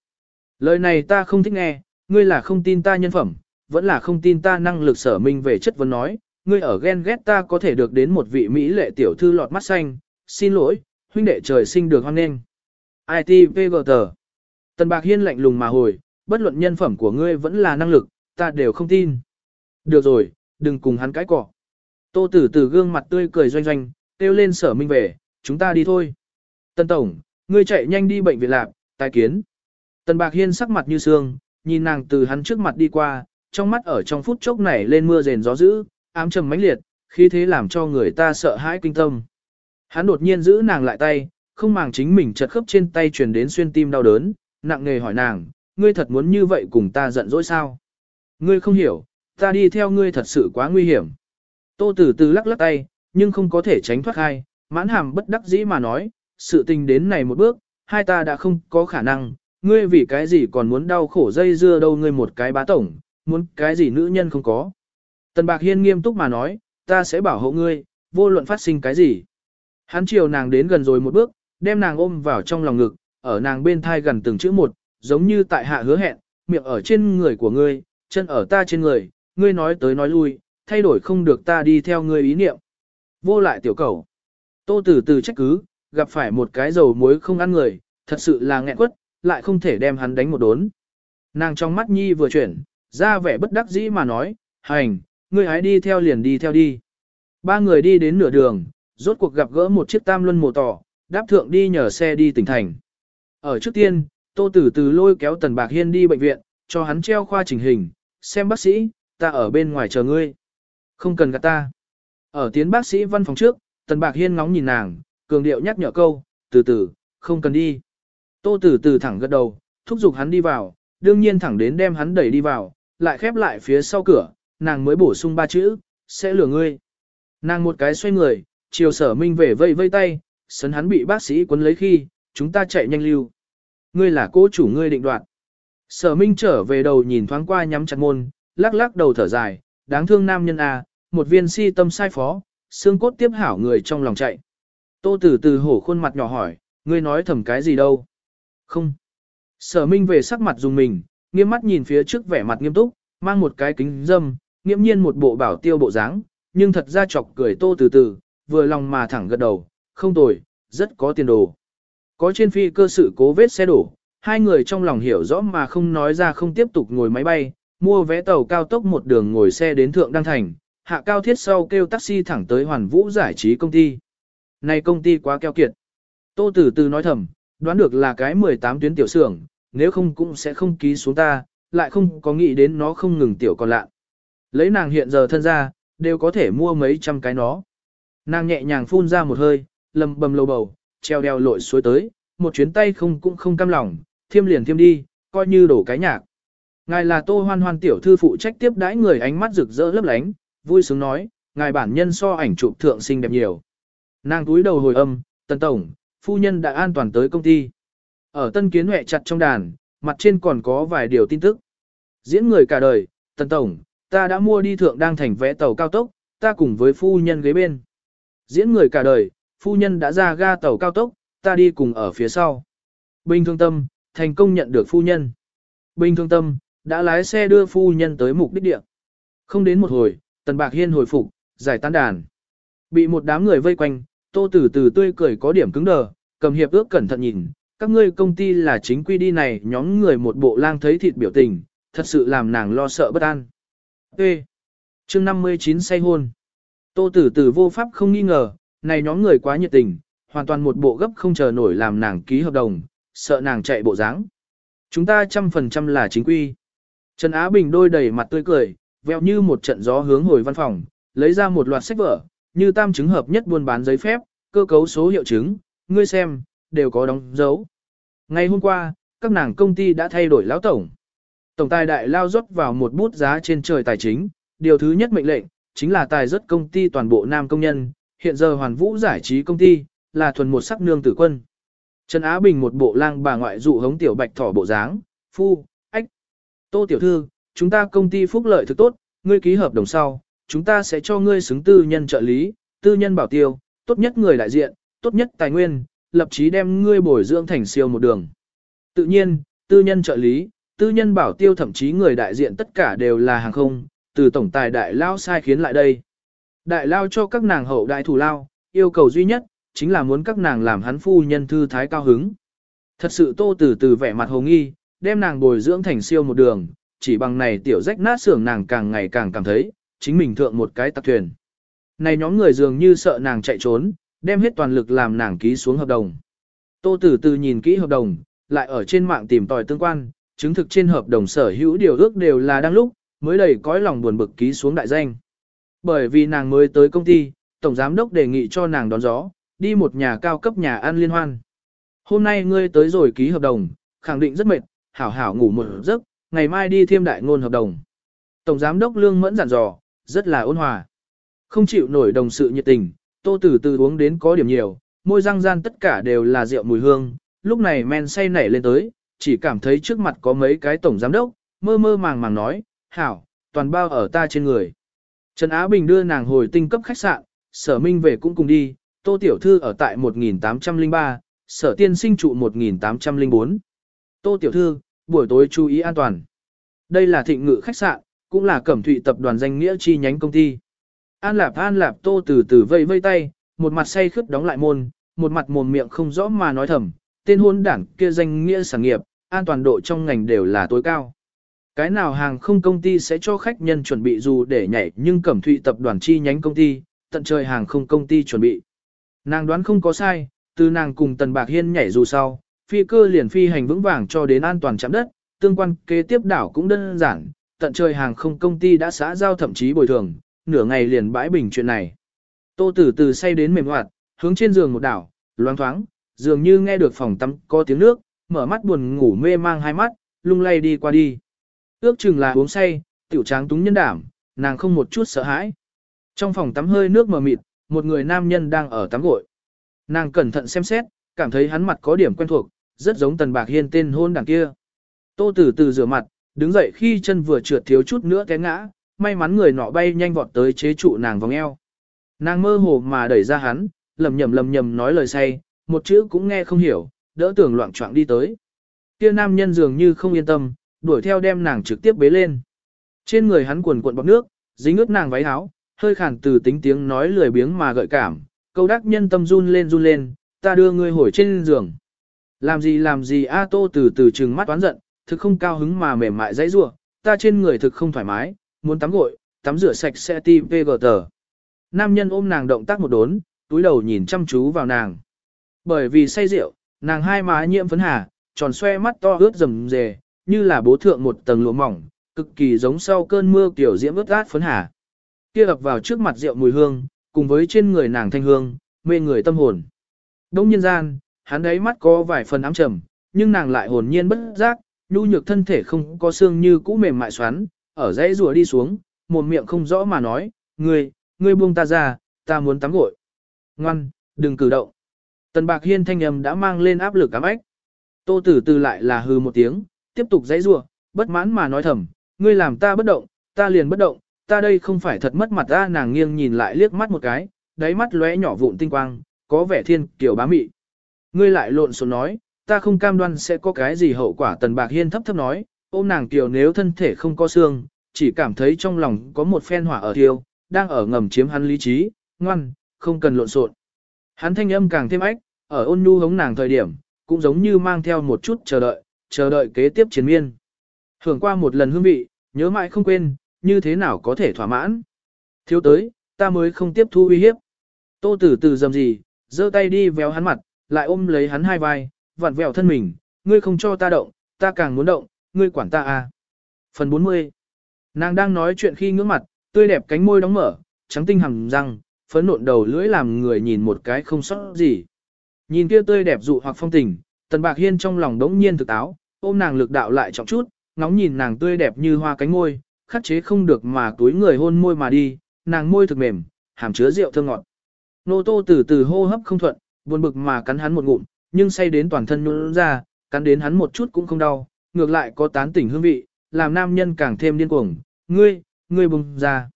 Lời này ta không thích nghe, ngươi là không tin ta nhân phẩm, vẫn là không tin ta năng lực sở minh về chất vấn nói, ngươi ở ghen ghét ta có thể được đến một vị Mỹ lệ tiểu thư lọt mắt xanh, xin lỗi, huynh đệ trời sinh được hoan nghênh. ITVGT Tần Bạc Hiên lạnh lùng mà hồi, bất luận nhân phẩm của ngươi vẫn là năng lực, ta đều không tin. Được rồi, đừng cùng hắn cãi cọ. Tô tử tử gương mặt tươi cười doanh doanh, kêu lên sở minh về, chúng ta đi thôi. tần Tổng, ngươi chạy nhanh đi bệnh viện lạc, tai kiến. Tần Bạc Hiên sắc mặt như sương, nhìn nàng từ hắn trước mặt đi qua, trong mắt ở trong phút chốc này lên mưa rền gió dữ, ám trầm mãnh liệt, khi thế làm cho người ta sợ hãi kinh tâm. Hắn đột nhiên giữ nàng lại tay, không màng chính mình chật khớp trên tay truyền đến xuyên tim đau đớn, nặng nề hỏi nàng, ngươi thật muốn như vậy cùng ta giận dỗi sao? Ngươi không hiểu, ta đi theo ngươi thật sự quá nguy hiểm. Tô Tử Từ lắc lắc tay, nhưng không có thể tránh thoát hai, mãn hàm bất đắc dĩ mà nói, sự tình đến này một bước, hai ta đã không có khả năng, ngươi vì cái gì còn muốn đau khổ dây dưa đâu ngươi một cái bá tổng, muốn cái gì nữ nhân không có. Tần Bạc Hiên nghiêm túc mà nói, ta sẽ bảo hộ ngươi, vô luận phát sinh cái gì. Hắn chiều nàng đến gần rồi một bước, đem nàng ôm vào trong lòng ngực, ở nàng bên thai gần từng chữ một, giống như tại hạ hứa hẹn, miệng ở trên người của ngươi, chân ở ta trên người, ngươi nói tới nói lui, thay đổi không được ta đi theo ngươi ý niệm. Vô lại tiểu cầu. Tô từ từ trách cứ, gặp phải một cái dầu muối không ăn người, thật sự là nghẹn quất, lại không thể đem hắn đánh một đốn. Nàng trong mắt nhi vừa chuyển, ra vẻ bất đắc dĩ mà nói, hành, ngươi hãy đi theo liền đi theo đi. Ba người đi đến nửa đường, rốt cuộc gặp gỡ một chiếc tam luân mồ tỏ, đáp thượng đi nhờ xe đi tỉnh thành. Ở trước tiên, tô tử từ lôi kéo tần bạc hiên đi bệnh viện, cho hắn treo khoa chỉnh hình, xem bác sĩ, ta ở bên ngoài chờ ngươi. Không cần gặp ta. Ở tiến bác sĩ văn phòng trước, tần bạc hiên ngóng nhìn nàng, cường điệu nhắc nhở câu, từ từ, không cần đi. Tô tử từ thẳng gật đầu, thúc giục hắn đi vào, đương nhiên thẳng đến đem hắn đẩy đi vào, lại khép lại phía sau cửa, nàng mới bổ sung ba chữ, sẽ lừa ngươi. Nàng một cái xoay người, chiều sở minh về vây vây tay, sấn hắn bị bác sĩ quấn lấy khi, chúng ta chạy nhanh lưu. Ngươi là cô chủ ngươi định đoạt. Sở minh trở về đầu nhìn thoáng qua nhắm chặt môn, lắc lắc đầu thở dài, đáng thương nam nhân à, một viên si tâm sai phó, xương cốt tiếp hảo người trong lòng chạy. Tô tử từ hổ khuôn mặt nhỏ hỏi, ngươi nói thầm cái gì đâu? Không. Sở minh về sắc mặt dùng mình, nghiêm mắt nhìn phía trước vẻ mặt nghiêm túc, mang một cái kính dâm, nghiễm nhiên một bộ bảo tiêu bộ dáng, nhưng thật ra chọc cười tô từ từ, vừa lòng mà thẳng gật đầu, không tồi, rất có tiền đồ. Có trên phi cơ sự cố vết xe đổ, hai người trong lòng hiểu rõ mà không nói ra không tiếp tục ngồi máy bay, mua vé tàu cao tốc một đường ngồi xe đến Thượng Đăng Thành, hạ cao thiết sau kêu taxi thẳng tới Hoàn Vũ giải trí công ty. Này công ty quá keo kiệt. Tô Tử Từ nói thầm, đoán được là cái 18 tuyến tiểu xưởng, nếu không cũng sẽ không ký xuống ta, lại không có nghĩ đến nó không ngừng tiểu còn lạ. Lấy nàng hiện giờ thân ra, đều có thể mua mấy trăm cái nó. Nàng nhẹ nhàng phun ra một hơi, lầm bầm lầu bầu, treo đeo lội suối tới, một chuyến tay không cũng không cam lòng, thiêm liền thiêm đi, coi như đổ cái nhạc. Ngài là tô hoan hoan tiểu thư phụ trách tiếp đãi người ánh mắt rực rỡ lấp lánh, vui sướng nói, ngài bản nhân so ảnh chụp thượng xinh đẹp nhiều. Nàng túi đầu hồi âm, tần tổng, phu nhân đã an toàn tới công ty. Ở tân kiến huệ chặt trong đàn, mặt trên còn có vài điều tin tức. Diễn người cả đời, tần tổng, ta đã mua đi thượng đang thành vẽ tàu cao tốc, ta cùng với phu nhân ghế bên. Diễn người cả đời, phu nhân đã ra ga tàu cao tốc, ta đi cùng ở phía sau. Bình thường tâm, thành công nhận được phu nhân. Bình thường tâm, đã lái xe đưa phu nhân tới mục đích địa. Không đến một hồi, Tần Bạc Hiên hồi phục, giải tán đàn. Bị một đám người vây quanh, Tô Tử Từ tươi cười có điểm cứng đờ, cầm hiệp ước cẩn thận nhìn, các ngươi công ty là chính quy đi này, nhóm người một bộ lang thấy thịt biểu tình, thật sự làm nàng lo sợ bất an. Ê! Chương 59 say hôn. Tô Tử tử vô pháp không nghi ngờ, này nhóm người quá nhiệt tình, hoàn toàn một bộ gấp không chờ nổi làm nàng ký hợp đồng, sợ nàng chạy bộ dáng. Chúng ta trăm phần trăm là chính quy. Trần Á Bình đôi đầy mặt tươi cười, veo như một trận gió hướng hồi văn phòng, lấy ra một loạt sách vở, như tam chứng hợp nhất buôn bán giấy phép, cơ cấu số hiệu chứng, ngươi xem, đều có đóng dấu. Ngày hôm qua, các nàng công ty đã thay đổi lão tổng. Tổng tài đại lao rót vào một bút giá trên trời tài chính, điều thứ nhất mệnh lệnh, chính là tài rất công ty toàn bộ nam công nhân, hiện giờ hoàn vũ giải trí công ty, là thuần một sắc nương tử quân. Trần Á Bình một bộ lang bà ngoại dụ hống tiểu bạch thỏ bộ dáng, phu, ách. Tô tiểu thư, chúng ta công ty phúc lợi thực tốt, ngươi ký hợp đồng sau, chúng ta sẽ cho ngươi xứng tư nhân trợ lý, tư nhân bảo tiêu, tốt nhất người đại diện, tốt nhất tài nguyên, lập chí đem ngươi bồi dưỡng thành siêu một đường. Tự nhiên, tư nhân trợ lý, tư nhân bảo tiêu thậm chí người đại diện tất cả đều là hàng không, từ tổng tài đại lao sai khiến lại đây. Đại lao cho các nàng hậu đại thủ lao, yêu cầu duy nhất, chính là muốn các nàng làm hắn phu nhân thư thái cao hứng. Thật sự tô từ từ vẻ mặt hồ nghi, đem nàng bồi dưỡng thành siêu một đường, chỉ bằng này tiểu rách nát xưởng nàng càng ngày càng cảm thấy, chính mình thượng một cái tặc thuyền. Này nhóm người dường như sợ nàng chạy trốn, đem hết toàn lực làm nàng ký xuống hợp đồng. Tô Tử Từ nhìn kỹ hợp đồng, lại ở trên mạng tìm tòi tương quan, chứng thực trên hợp đồng sở hữu điều ước đều là đang lúc, mới đầy cõi lòng buồn bực ký xuống đại danh. Bởi vì nàng mới tới công ty, tổng giám đốc đề nghị cho nàng đón gió, đi một nhà cao cấp nhà ăn liên hoan. Hôm nay ngươi tới rồi ký hợp đồng, khẳng định rất mệt, hảo hảo ngủ một giấc, ngày mai đi thêm đại ngôn hợp đồng. Tổng giám đốc Lương Mẫn dặn dò, rất là ôn hòa. Không chịu nổi đồng sự nhiệt tình, tô từ từ uống đến có điểm nhiều, môi răng gian tất cả đều là rượu mùi hương, lúc này men say nảy lên tới, chỉ cảm thấy trước mặt có mấy cái tổng giám đốc, mơ mơ màng màng nói, hảo, toàn bao ở ta trên người. Trần Á Bình đưa nàng hồi tinh cấp khách sạn, sở minh về cũng cùng đi, tô tiểu thư ở tại 1803, sở tiên sinh trụ 1804. Tô tiểu thư, buổi tối chú ý an toàn. Đây là thịnh ngự khách sạn, cũng là cẩm thụy tập đoàn danh nghĩa chi nhánh công ty. An Lạp An Lạp Tô từ từ vây vây tay, một mặt say khướt đóng lại môn, một mặt mồm miệng không rõ mà nói thầm, tên hôn đảng kia danh nghĩa sản nghiệp, an toàn độ trong ngành đều là tối cao. Cái nào hàng không công ty sẽ cho khách nhân chuẩn bị dù để nhảy nhưng cẩm thụy tập đoàn chi nhánh công ty, tận trời hàng không công ty chuẩn bị. Nàng đoán không có sai, từ nàng cùng Tần Bạc Hiên nhảy dù sau, phi cơ liền phi hành vững vàng cho đến an toàn chạm đất, tương quan kế tiếp đảo cũng đơn giản, tận trời hàng không công ty đã xã giao thậm chí bồi thường, nửa ngày liền bãi bình chuyện này. Tô Tử từ say đến mềm hoạt, hướng trên giường một đảo, loáng thoáng, dường như nghe được phòng tắm có tiếng nước, mở mắt buồn ngủ mê mang hai mắt, lung lay đi qua đi. Ước chừng là uống say, tiểu tráng túng nhân đảm, nàng không một chút sợ hãi. Trong phòng tắm hơi nước mờ mịt, một người nam nhân đang ở tắm gội. Nàng cẩn thận xem xét, cảm thấy hắn mặt có điểm quen thuộc, rất giống tần bạc hiên tên hôn đằng kia. Tô Tử từ rửa mặt, đứng dậy khi chân vừa trượt thiếu chút nữa té ngã, may mắn người nọ bay nhanh vọt tới chế trụ nàng vòng eo. Nàng mơ hồ mà đẩy ra hắn, lầm nhầm lầm nhầm nói lời say, một chữ cũng nghe không hiểu, đỡ tưởng loạn choạng đi tới. Kia nam nhân dường như không yên tâm, đuổi theo đem nàng trực tiếp bế lên. Trên người hắn quần cuộn bọt nước, dính ướt nàng váy áo, hơi khản từ tính tiếng nói lười biếng mà gợi cảm, câu đắc nhân tâm run lên run lên, ta đưa ngươi hồi trên giường. Làm gì làm gì A Tô từ từ trừng mắt toán giận, thực không cao hứng mà mềm mại dãy rủa, ta trên người thực không thoải mái, muốn tắm gội, tắm rửa sạch sẽ ti tờ. Nam nhân ôm nàng động tác một đốn, túi đầu nhìn chăm chú vào nàng. Bởi vì say rượu, nàng hai má nhiễm phấn hà, tròn xoe mắt to ướt rầm rề, như là bố thượng một tầng lụa mỏng, cực kỳ giống sau cơn mưa kiểu diễm ướt át phấn hà. Kia ập vào trước mặt rượu mùi hương, cùng với trên người nàng thanh hương, mê người tâm hồn. Đông nhân gian, hắn đấy mắt có vài phần ám trầm, nhưng nàng lại hồn nhiên bất giác, nhu nhược thân thể không có xương như cũ mềm mại xoắn, ở dãy rùa đi xuống, một miệng không rõ mà nói, ngươi, ngươi buông ta ra, ta muốn tắm gội. Ngoan, đừng cử động. Tần Bạc Hiên thanh âm đã mang lên áp lực ám ách. Tô Tử Từ lại là hừ một tiếng, tiếp tục dãy rùa, bất mãn mà nói thầm, ngươi làm ta bất động, ta liền bất động, ta đây không phải thật mất mặt ta nàng nghiêng nhìn lại liếc mắt một cái, đáy mắt lóe nhỏ vụn tinh quang, có vẻ thiên kiểu bá mị. Ngươi lại lộn xộn nói, ta không cam đoan sẽ có cái gì hậu quả Tần Bạc Hiên thấp thấp nói, ôm nàng kiều nếu thân thể không có xương, chỉ cảm thấy trong lòng có một phen hỏa ở thiêu, đang ở ngầm chiếm hắn lý trí, ngoan, không cần lộn xộn. Hắn thanh âm càng thêm ách, ở ôn nhu hống nàng thời điểm, cũng giống như mang theo một chút chờ đợi, chờ đợi kế tiếp chiến miên. Hưởng qua một lần hương vị, nhớ mãi không quên, như thế nào có thể thỏa mãn. Thiếu tới, ta mới không tiếp thu uy hiếp. Tô tử từ dầm gì, giơ tay đi véo hắn mặt, lại ôm lấy hắn hai vai, vặn vẹo thân mình, ngươi không cho ta động, ta càng muốn động, ngươi quản ta à. Phần 40 Nàng đang nói chuyện khi ngưỡng mặt, tươi đẹp cánh môi đóng mở, trắng tinh hằng răng, phấn nộn đầu lưỡi làm người nhìn một cái không sót gì. Nhìn kia tươi đẹp dụ hoặc phong tình, Tần Bạc Hiên trong lòng đống nhiên thực táo, ôm nàng lực đạo lại trọng chút, ngóng nhìn nàng tươi đẹp như hoa cánh môi, khắc chế không được mà túi người hôn môi mà đi, nàng môi thực mềm, hàm chứa rượu thơm ngọt. Nô tô từ từ hô hấp không thuận, buồn bực mà cắn hắn một ngụm, nhưng say đến toàn thân nhũn ra, cắn đến hắn một chút cũng không đau, ngược lại có tán tỉnh hương vị, làm nam nhân càng thêm điên cuồng, ngươi, ngươi bùng ra.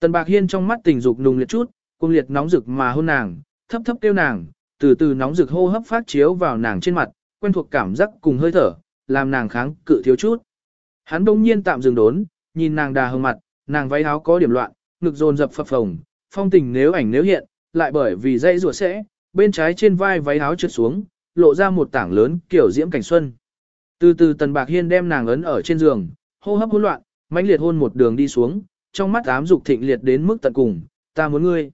Tần Bạc Hiên trong mắt tình dục nùng liệt chút, cung liệt nóng rực mà hôn nàng, thấp thấp kêu nàng, từ từ nóng rực hô hấp phát chiếu vào nàng trên mặt, quen thuộc cảm giác cùng hơi thở, làm nàng kháng cự thiếu chút. Hắn bỗng nhiên tạm dừng đốn, nhìn nàng đà hương mặt, nàng váy áo có điểm loạn, ngực dồn dập phập phồng, phong tình nếu ảnh nếu hiện, lại bởi vì dây rủa sẽ, bên trái trên vai váy áo trượt xuống, lộ ra một tảng lớn kiểu diễm cảnh xuân. Từ từ Tần Bạc Hiên đem nàng ấn ở trên giường, hô hấp hỗn loạn, mãnh liệt hôn một đường đi xuống, trong mắt ám dục thịnh liệt đến mức tận cùng, ta muốn ngươi.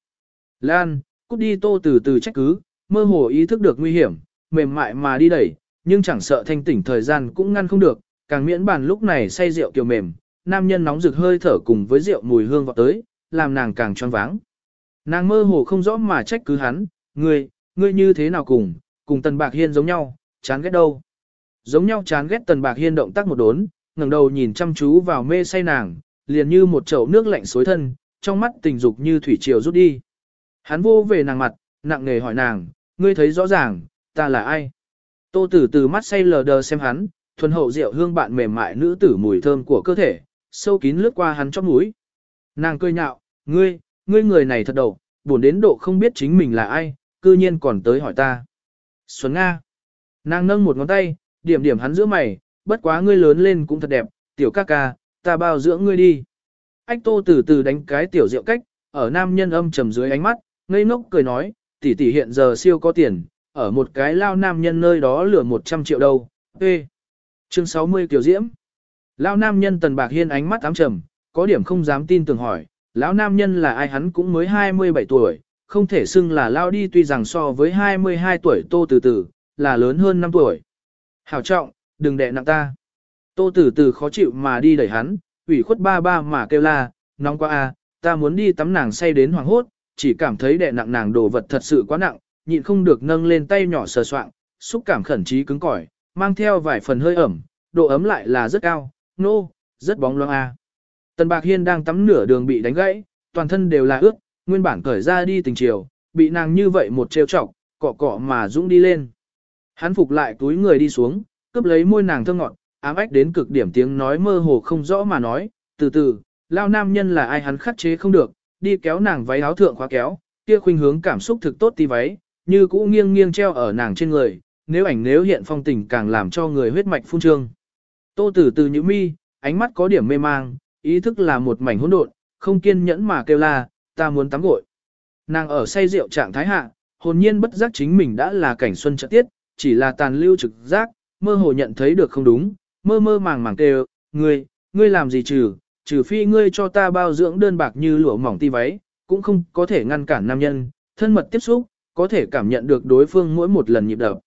Lan, cút đi tô từ từ trách cứ, mơ hồ ý thức được nguy hiểm, mềm mại mà đi đẩy, nhưng chẳng sợ thanh tỉnh thời gian cũng ngăn không được, càng miễn bàn lúc này say rượu kiều mềm, nam nhân nóng rực hơi thở cùng với rượu mùi hương vọt tới, làm nàng càng choáng váng. Nàng mơ hồ không rõ mà trách cứ hắn, ngươi, ngươi như thế nào cùng, cùng Tần Bạc Hiên giống nhau, chán ghét đâu. Giống nhau chán ghét Tần Bạc Hiên động tác một đốn, ngẩng đầu nhìn chăm chú vào mê say nàng, liền như một chậu nước lạnh xối thân, trong mắt tình dục như thủy triều rút đi. Hắn vô về nàng mặt, nặng nề hỏi nàng, ngươi thấy rõ ràng, ta là ai? Tô tử từ mắt say lờ đờ xem hắn, thuần hậu rượu hương bạn mềm mại nữ tử mùi thơm của cơ thể, sâu kín lướt qua hắn trong mũi. Nàng cười nhạo, ngươi, ngươi người này thật đầu, buồn đến độ không biết chính mình là ai, cư nhiên còn tới hỏi ta. Xuân Nga. Nàng nâng một ngón tay, điểm điểm hắn giữa mày, bất quá ngươi lớn lên cũng thật đẹp, tiểu ca ca, ta bao dưỡng ngươi đi. Ách tô từ từ đánh cái tiểu rượu cách, ở nam nhân âm trầm dưới ánh mắt, ngây ngốc cười nói, tỷ tỷ hiện giờ siêu có tiền, ở một cái lao nam nhân nơi đó lừa 100 triệu đâu. Ê! Chương 60 Kiều Diễm Lao nam nhân tần bạc hiên ánh mắt ám trầm, có điểm không dám tin tưởng hỏi, lão nam nhân là ai hắn cũng mới 27 tuổi, không thể xưng là lao đi tuy rằng so với 22 tuổi tô từ từ, là lớn hơn 5 tuổi. Hảo trọng, đừng đè nặng ta. Tô tử Tử khó chịu mà đi đẩy hắn, ủy khuất ba ba mà kêu la, nóng quá a, à, ta muốn đi tắm nàng say đến hoàng hốt, chỉ cảm thấy đè nặng nàng đồ vật thật sự quá nặng, nhịn không được nâng lên tay nhỏ sờ soạng, xúc cảm khẩn trí cứng cỏi, mang theo vài phần hơi ẩm, độ ấm lại là rất cao, nô, no, rất bóng loáng a. À. Tần Bạc Hiên đang tắm nửa đường bị đánh gãy, toàn thân đều là ướt, nguyên bản cởi ra đi tình chiều, bị nàng như vậy một trêu chọc, cọ cọ mà dũng đi lên. Hắn phục lại túi người đi xuống, cướp lấy môi nàng thơ ngọt, ám ách đến cực điểm tiếng nói mơ hồ không rõ mà nói, từ từ, lao nam nhân là ai hắn khắc chế không được, đi kéo nàng váy áo thượng khóa kéo, kia khuynh hướng cảm xúc thực tốt ti váy, như cũ nghiêng nghiêng treo ở nàng trên người, nếu ảnh nếu hiện phong tình càng làm cho người huyết mạch phun trương. Tô tử từ nhữ mi, ánh mắt có điểm mê mang, ý thức là một mảnh hỗn độn, không kiên nhẫn mà kêu la, ta muốn tắm gội. Nàng ở say rượu trạng thái hạ, hồn nhiên bất giác chính mình đã là cảnh xuân trợ tiết, chỉ là tàn lưu trực giác, mơ hồ nhận thấy được không đúng, mơ mơ màng màng kêu, ngươi, ngươi làm gì trừ, trừ phi ngươi cho ta bao dưỡng đơn bạc như lụa mỏng ti váy, cũng không có thể ngăn cản nam nhân, thân mật tiếp xúc, có thể cảm nhận được đối phương mỗi một lần nhịp đập.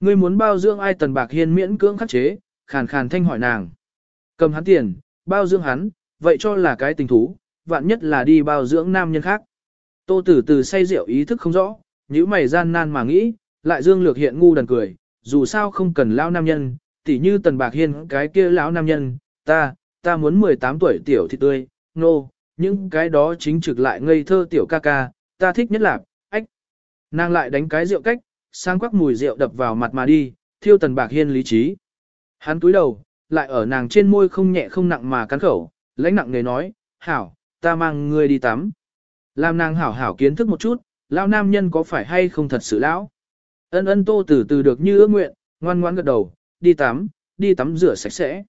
Ngươi muốn bao dưỡng ai tần bạc hiên miễn cưỡng khắc chế, khàn khàn thanh hỏi nàng. Cầm hắn tiền, bao dưỡng hắn, vậy cho là cái tình thú, vạn nhất là đi bao dưỡng nam nhân khác. Tô tử từ say rượu ý thức không rõ, những mày gian nan mà nghĩ, lại dương lược hiện ngu đần cười, dù sao không cần Lão nam nhân, tỉ như Tần Bạc Hiên cái kia lão nam nhân, ta, ta muốn 18 tuổi tiểu thì tươi, nô, no, những cái đó chính trực lại ngây thơ tiểu ca ca, ta thích nhất là, ách. Nàng lại đánh cái rượu cách, sang quắc mùi rượu đập vào mặt mà đi, thiêu Tần Bạc Hiên lý trí. Hắn túi đầu, lại ở nàng trên môi không nhẹ không nặng mà cắn khẩu, lãnh nặng người nói, hảo, ta mang ngươi đi tắm. Làm nàng hảo hảo kiến thức một chút, lão nam nhân có phải hay không thật sự lão. Ân ân tô từ từ được như ước nguyện, ngoan ngoan gật đầu, đi tắm, đi tắm rửa sạch sẽ.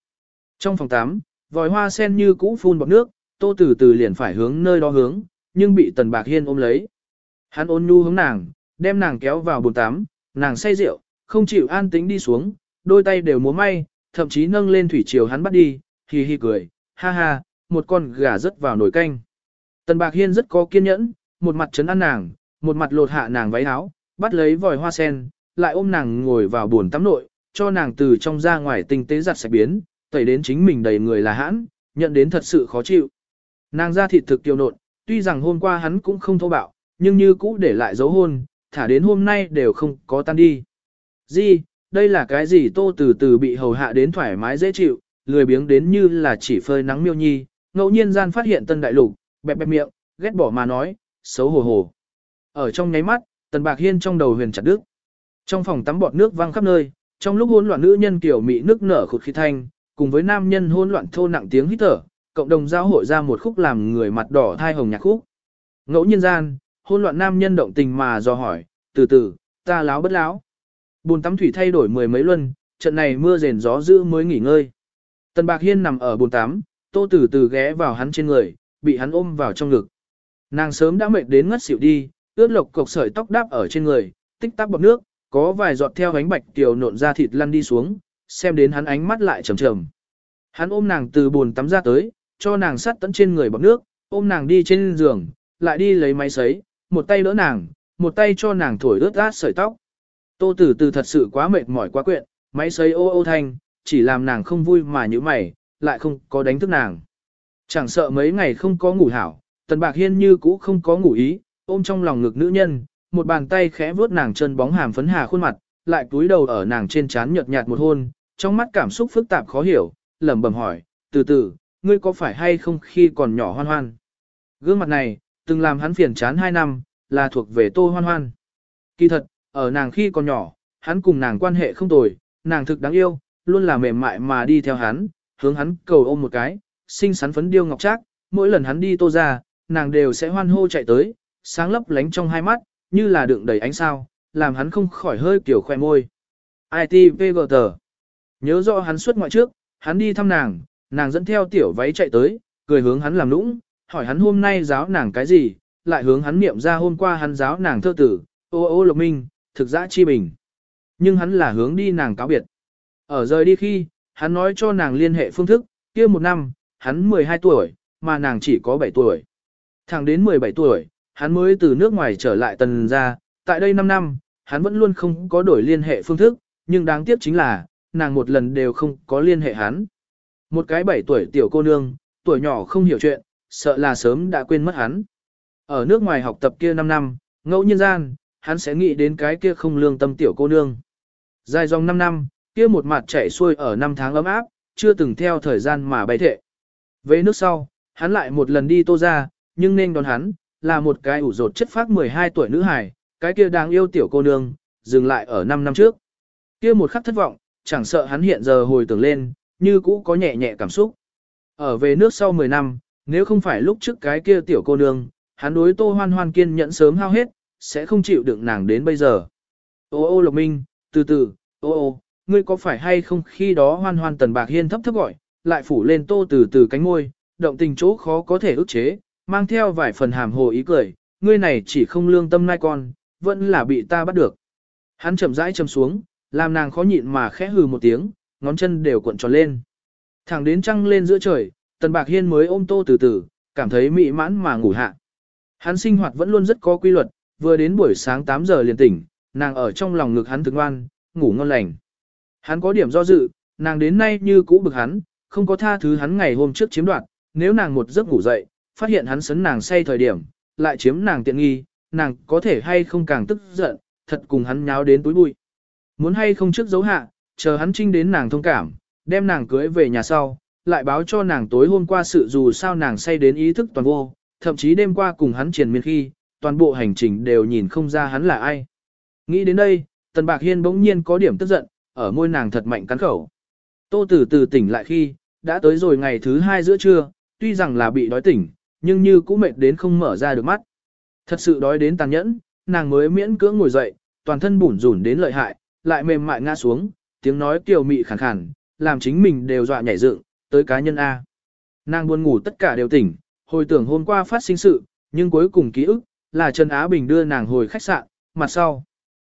Trong phòng tắm, vòi hoa sen như cũ phun bọt nước, tô từ từ liền phải hướng nơi đó hướng, nhưng bị tần bạc hiên ôm lấy. Hắn ôn nhu hướng nàng, đem nàng kéo vào bồn tắm, nàng say rượu, không chịu an tĩnh đi xuống, đôi tay đều múa may, thậm chí nâng lên thủy chiều hắn bắt đi, hì hì cười, ha ha, một con gà rớt vào nồi canh. Tần Bạc Hiên rất có kiên nhẫn, một mặt chấn an nàng, một mặt lột hạ nàng váy áo, bắt lấy vòi hoa sen, lại ôm nàng ngồi vào buồn tắm nội, cho nàng từ trong ra ngoài tinh tế giặt sạch biến, tẩy đến chính mình đầy người là hãn, nhận đến thật sự khó chịu. Nàng ra thịt thực tiêu nộn, tuy rằng hôm qua hắn cũng không thô bạo, nhưng như cũ để lại dấu hôn, thả đến hôm nay đều không có tan đi. Di, đây là cái gì tô từ từ bị hầu hạ đến thoải mái dễ chịu, lười biếng đến như là chỉ phơi nắng miêu nhi, ngẫu nhiên gian phát hiện tân đại lục, bẹp bẹp miệng, ghét bỏ mà nói, xấu hổ hổ. Ở trong nháy mắt, tần bạc hiên trong đầu huyền chặt đức. Trong phòng tắm bọt nước văng khắp nơi, trong lúc hỗn loạn nữ nhân kiểu mị nước nở khụt khí thanh, cùng với nam nhân hỗn loạn thô nặng tiếng hít thở, cộng đồng giao hội ra một khúc làm người mặt đỏ thai hồng nhạc khúc. Ngẫu nhiên gian, hỗn loạn nam nhân động tình mà do hỏi, từ từ, ta láo bất láo. Buồn tắm thủy thay đổi mười mấy luân, trận này mưa rền gió dữ mới nghỉ ngơi. Tần Bạc Hiên nằm ở bồn tắm, tô từ từ ghé vào hắn trên người, bị hắn ôm vào trong ngực. Nàng sớm đã mệt đến ngất xỉu đi, ướt lộc cộc sợi tóc đáp ở trên người, tích tắc bọt nước, có vài giọt theo ánh bạch tiểu nộn ra thịt lăn đi xuống, xem đến hắn ánh mắt lại trầm trầm. Hắn ôm nàng từ bồn tắm ra tới, cho nàng sát tận trên người bọt nước, ôm nàng đi trên giường, lại đi lấy máy sấy, một tay đỡ nàng, một tay cho nàng thổi ướt át sợi tóc. Tô Tử Từ thật sự quá mệt mỏi quá quyện, máy sấy ô ô thanh, chỉ làm nàng không vui mà như mày, lại không có đánh thức nàng. Chẳng sợ mấy ngày không có ngủ hảo, Tần Bạc Hiên như cũ không có ngủ ý, ôm trong lòng ngực nữ nhân, một bàn tay khẽ vuốt nàng chân bóng hàm phấn hà khuôn mặt, lại cúi đầu ở nàng trên trán nhợt nhạt một hôn, trong mắt cảm xúc phức tạp khó hiểu, lẩm bẩm hỏi, từ từ, ngươi có phải hay không khi còn nhỏ hoan hoan? Gương mặt này, từng làm hắn phiền chán hai năm, là thuộc về tô hoan hoan. Kỳ thật, ở nàng khi còn nhỏ, hắn cùng nàng quan hệ không tồi, nàng thực đáng yêu, luôn là mềm mại mà đi theo hắn, hướng hắn cầu ôm một cái, xinh xắn phấn điêu ngọc trác, mỗi lần hắn đi tô ra, nàng đều sẽ hoan hô chạy tới, sáng lấp lánh trong hai mắt, như là đựng đầy ánh sao, làm hắn không khỏi hơi kiểu khoe môi. ITVGT Nhớ rõ hắn suốt ngoại trước, hắn đi thăm nàng, nàng dẫn theo tiểu váy chạy tới, cười hướng hắn làm nũng, hỏi hắn hôm nay giáo nàng cái gì, lại hướng hắn niệm ra hôm qua hắn giáo nàng thơ tử, ô ô lộc minh, thực ra chi bình. Nhưng hắn là hướng đi nàng cáo biệt. Ở rời đi khi, hắn nói cho nàng liên hệ phương thức, kia một năm, hắn 12 tuổi, mà nàng chỉ có 7 tuổi. Thẳng đến 17 tuổi, hắn mới từ nước ngoài trở lại tần ra, tại đây 5 năm, hắn vẫn luôn không có đổi liên hệ phương thức, nhưng đáng tiếc chính là, nàng một lần đều không có liên hệ hắn. Một cái 7 tuổi tiểu cô nương, tuổi nhỏ không hiểu chuyện, sợ là sớm đã quên mất hắn. Ở nước ngoài học tập kia 5 năm, ngẫu nhiên gian, hắn sẽ nghĩ đến cái kia không lương tâm tiểu cô nương. Dài dòng 5 năm, kia một mặt chảy xuôi ở năm tháng ấm áp, chưa từng theo thời gian mà bay thệ. Về nước sau, hắn lại một lần đi tô ra, nhưng nên đón hắn, là một cái ủ rột chất phác 12 tuổi nữ hài, cái kia đáng yêu tiểu cô nương, dừng lại ở 5 năm trước. Kia một khắc thất vọng, chẳng sợ hắn hiện giờ hồi tưởng lên, như cũ có nhẹ nhẹ cảm xúc. Ở về nước sau 10 năm, nếu không phải lúc trước cái kia tiểu cô nương, hắn đối tô hoan hoan kiên nhẫn sớm hao hết, sẽ không chịu đựng nàng đến bây giờ. Ô ô Lộc Minh, từ từ, ô ô, ngươi có phải hay không khi đó hoan hoan tần bạc hiên thấp thấp gọi, lại phủ lên tô từ từ cánh môi, động tình chỗ khó có thể ức chế, mang theo vài phần hàm hồ ý cười, ngươi này chỉ không lương tâm nai con, vẫn là bị ta bắt được. Hắn chậm rãi chầm xuống, làm nàng khó nhịn mà khẽ hừ một tiếng, ngón chân đều cuộn tròn lên. Thẳng đến trăng lên giữa trời, tần bạc hiên mới ôm tô từ từ, cảm thấy mị mãn mà ngủ hạ. Hắn sinh hoạt vẫn luôn rất có quy luật, vừa đến buổi sáng 8 giờ liền tỉnh, nàng ở trong lòng ngực hắn thức ngoan, ngủ ngon lành. Hắn có điểm do dự, nàng đến nay như cũ bực hắn, không có tha thứ hắn ngày hôm trước chiếm đoạt, nếu nàng một giấc ngủ dậy, phát hiện hắn sấn nàng say thời điểm, lại chiếm nàng tiện nghi, nàng có thể hay không càng tức giận, thật cùng hắn nháo đến túi bụi. Muốn hay không trước dấu hạ, chờ hắn trinh đến nàng thông cảm, đem nàng cưới về nhà sau, lại báo cho nàng tối hôm qua sự dù sao nàng say đến ý thức toàn vô, thậm chí đêm qua cùng hắn triền miên khi, toàn bộ hành trình đều nhìn không ra hắn là ai. Nghĩ đến đây, Tần Bạc Hiên bỗng nhiên có điểm tức giận, ở môi nàng thật mạnh cắn khẩu. Tô Tử từ tỉnh lại khi, đã tới rồi ngày thứ hai giữa trưa, tuy rằng là bị đói tỉnh, nhưng như cũng mệt đến không mở ra được mắt. Thật sự đói đến tàn nhẫn, nàng mới miễn cưỡng ngồi dậy, toàn thân bủn rủn đến lợi hại, lại mềm mại ngã xuống, tiếng nói kiều mị khàn khàn, làm chính mình đều dọa nhảy dựng, tới cá nhân A. Nàng buồn ngủ tất cả đều tỉnh, hồi tưởng hôm qua phát sinh sự, nhưng cuối cùng ký ức, là Trần Á Bình đưa nàng hồi khách sạn, mặt sau.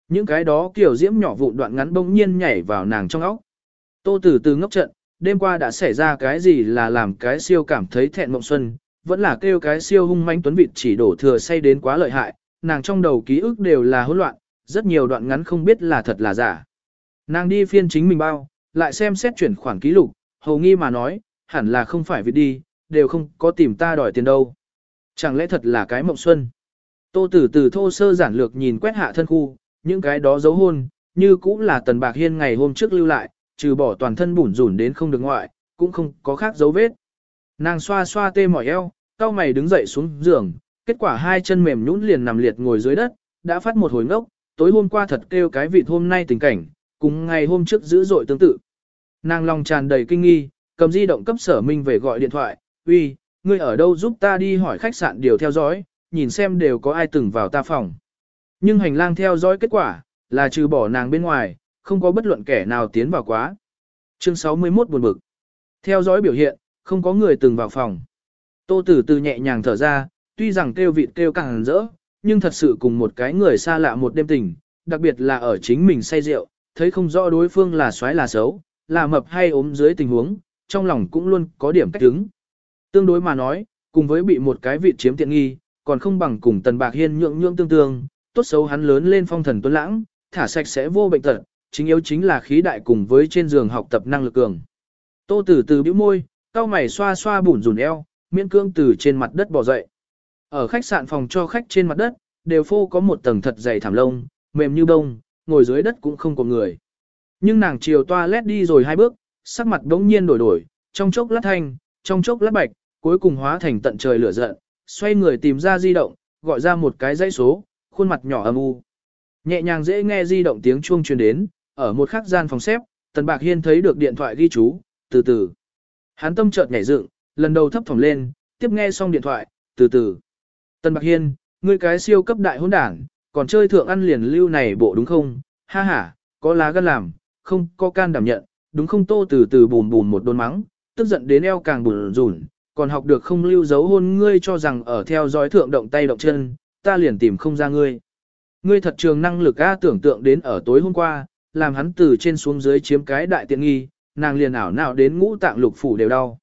Những cái đó kiểu diễm nhỏ vụn đoạn ngắn bỗng nhiên nhảy vào nàng trong óc. Tô Tử từ ngốc trận, đêm qua đã xảy ra cái gì là làm cái siêu cảm thấy thẹn mộng xuân, vẫn là kêu cái siêu hung manh tuấn vịt chỉ đổ thừa say đến quá lợi hại, nàng trong đầu ký ức đều là hỗn loạn, rất nhiều đoạn ngắn không biết là thật là giả. Nàng đi phiên chính mình bao, lại xem xét chuyển khoản ký lục, hầu nghi mà nói, hẳn là không phải vịt đi, đều không có tìm ta đòi tiền đâu. Chẳng lẽ thật là cái mộng xuân? Tô tử từ thô sơ giản lược nhìn quét hạ thân khu, những cái đó dấu hôn, như cũng là tần bạc hiên ngày hôm trước lưu lại, trừ bỏ toàn thân bủn rủn đến không được ngoại, cũng không có khác dấu vết. Nàng xoa xoa tê mỏi eo, cao mày đứng dậy xuống giường, kết quả hai chân mềm nhũn liền nằm liệt ngồi dưới đất, đã phát một hồi ngốc, tối hôm qua thật kêu cái vịt hôm nay tình cảnh, cùng ngày hôm trước dữ dội tương tự. Nàng lòng tràn đầy kinh nghi, cầm di động cấp sở minh về gọi điện thoại, uy, ngươi ở đâu giúp ta đi hỏi khách sạn điều theo dõi, nhìn xem đều có ai từng vào ta phòng. Nhưng hành lang theo dõi kết quả, là trừ bỏ nàng bên ngoài, không có bất luận kẻ nào tiến vào quá. Chương 61 buồn bực. Theo dõi biểu hiện, không có người từng vào phòng. Tô tử từ nhẹ nhàng thở ra, tuy rằng kêu vịt kêu càng rỡ, nhưng thật sự cùng một cái người xa lạ một đêm tình, đặc biệt là ở chính mình say rượu, thấy không rõ đối phương là xoái là xấu, là mập hay ốm dưới tình huống, trong lòng cũng luôn có điểm cách đứng. Tương đối mà nói, cùng với bị một cái vị chiếm tiện nghi, còn không bằng cùng Tần Bạc Hiên nhượng nhượng tương tương, tốt xấu hắn lớn lên phong thần tuấn lãng, thả sạch sẽ vô bệnh tật, chính yếu chính là khí đại cùng với trên giường học tập năng lực cường. Tô Tử từ bĩu môi, cao mày xoa xoa bủn rủn eo, miễn cương từ trên mặt đất bò dậy. Ở khách sạn phòng cho khách trên mặt đất, đều phô có một tầng thật dày thảm lông, mềm như bông, ngồi dưới đất cũng không có người. Nhưng nàng chiều toilet đi rồi hai bước, sắc mặt đống nhiên đổi đổi, trong chốc lát thanh, trong chốc lát bạch, cuối cùng hóa thành tận trời lửa giận, xoay người tìm ra di động, gọi ra một cái dãy số, khuôn mặt nhỏ âm u. Nhẹ nhàng dễ nghe di động tiếng chuông truyền đến, ở một khắc gian phòng xếp, Tần Bạc Hiên thấy được điện thoại ghi chú, từ từ. Hắn tâm chợt nhảy dựng, lần đầu thấp thỏm lên, tiếp nghe xong điện thoại, từ từ. Tần Bạc Hiên, ngươi cái siêu cấp đại hôn đảng, còn chơi thượng ăn liền lưu này bộ đúng không? Ha ha, có lá gan làm, không có can đảm nhận, đúng không tô từ từ bùn bùn một đôn mắng, tức giận đến eo càng bùn rùn, còn học được không lưu dấu hôn ngươi cho rằng ở theo dõi thượng động tay động chân, ta liền tìm không ra ngươi. Ngươi thật trường năng lực a tưởng tượng đến ở tối hôm qua, làm hắn từ trên xuống dưới chiếm cái đại tiện nghi, nàng liền ảo nào đến ngũ tạng lục phủ đều đau.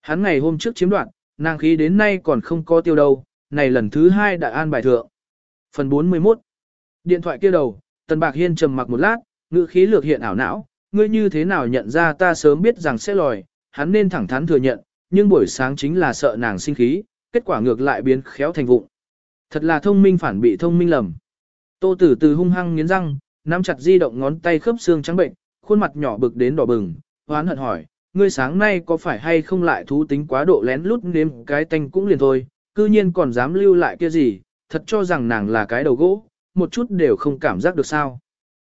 Hắn ngày hôm trước chiếm đoạt, nàng khí đến nay còn không có tiêu đâu, này lần thứ hai đã an bài thượng. Phần 41 Điện thoại kia đầu, Tần Bạc Hiên trầm mặc một lát, ngữ khí lược hiện ảo não, ngươi như thế nào nhận ra ta sớm biết rằng sẽ lòi, hắn nên thẳng thắn thừa nhận, nhưng buổi sáng chính là sợ nàng sinh khí, kết quả ngược lại biến khéo thành vụng. Thật là thông minh phản bị thông minh lầm. Tô Tử từ hung hăng nghiến răng, nắm chặt di động ngón tay khớp xương trắng bệnh, khuôn mặt nhỏ bực đến đỏ bừng, hoán hận hỏi, ngươi sáng nay có phải hay không lại thú tính quá độ lén lút nếm cái tanh cũng liền thôi, cư nhiên còn dám lưu lại kia gì, thật cho rằng nàng là cái đầu gỗ, một chút đều không cảm giác được sao.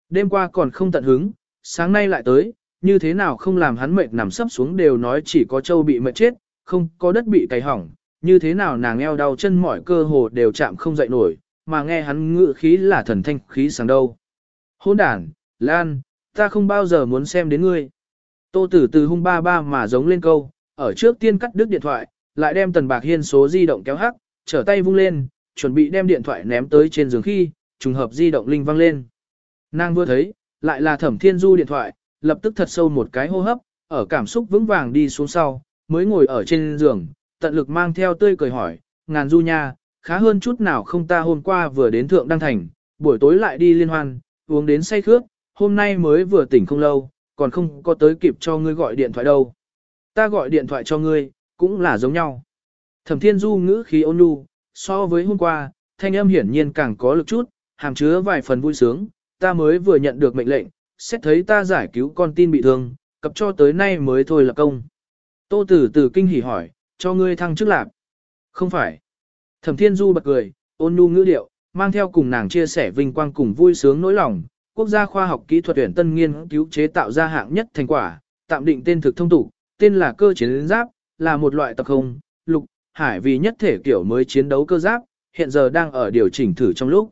Đêm qua còn không tận hứng, sáng nay lại tới, như thế nào không làm hắn mệt nằm sấp xuống đều nói chỉ có châu bị mệt chết, không có đất bị cày hỏng, như thế nào nàng eo đau chân mỏi cơ hồ đều chạm không dậy nổi, mà nghe hắn ngự khí là thần thanh khí sáng đâu. Hôn đàn, Lan, ta không bao giờ muốn xem đến ngươi. Tô tử từ hung ba ba mà giống lên câu, ở trước tiên cắt đứt điện thoại, lại đem tần bạc hiên số di động kéo hắc, trở tay vung lên, chuẩn bị đem điện thoại ném tới trên giường khi, trùng hợp di động linh vang lên. Nàng vừa thấy, lại là thẩm thiên du điện thoại, lập tức thật sâu một cái hô hấp, ở cảm xúc vững vàng đi xuống sau, mới ngồi ở trên giường, tận lực mang theo tươi cười hỏi, ngàn du nha, khá hơn chút nào không ta hôm qua vừa đến thượng đăng thành, buổi tối lại đi liên hoan, uống đến say khước, hôm nay mới vừa tỉnh không lâu, còn không có tới kịp cho ngươi gọi điện thoại đâu. Ta gọi điện thoại cho ngươi, cũng là giống nhau. Thẩm thiên du ngữ khí ôn nhu, so với hôm qua, thanh âm hiển nhiên càng có lực chút, hàm chứa vài phần vui sướng, ta mới vừa nhận được mệnh lệnh, xét thấy ta giải cứu con tin bị thương, cập cho tới nay mới thôi là công. Tô Tử Tử kinh hỉ hỏi, cho ngươi thăng chức lạc. Không phải. Thẩm Thiên Du bật cười, ôn nhu ngữ điệu, mang theo cùng nàng chia sẻ vinh quang cùng vui sướng nỗi lòng. Quốc gia khoa học kỹ thuật tuyển tân nghiên cứu chế tạo ra hạng nhất thành quả, tạm định tên thực thông tục, tên là cơ chiến giáp, là một loại tập không, lục, hải vì nhất thể kiểu mới chiến đấu cơ giáp, hiện giờ đang ở điều chỉnh thử trong lúc.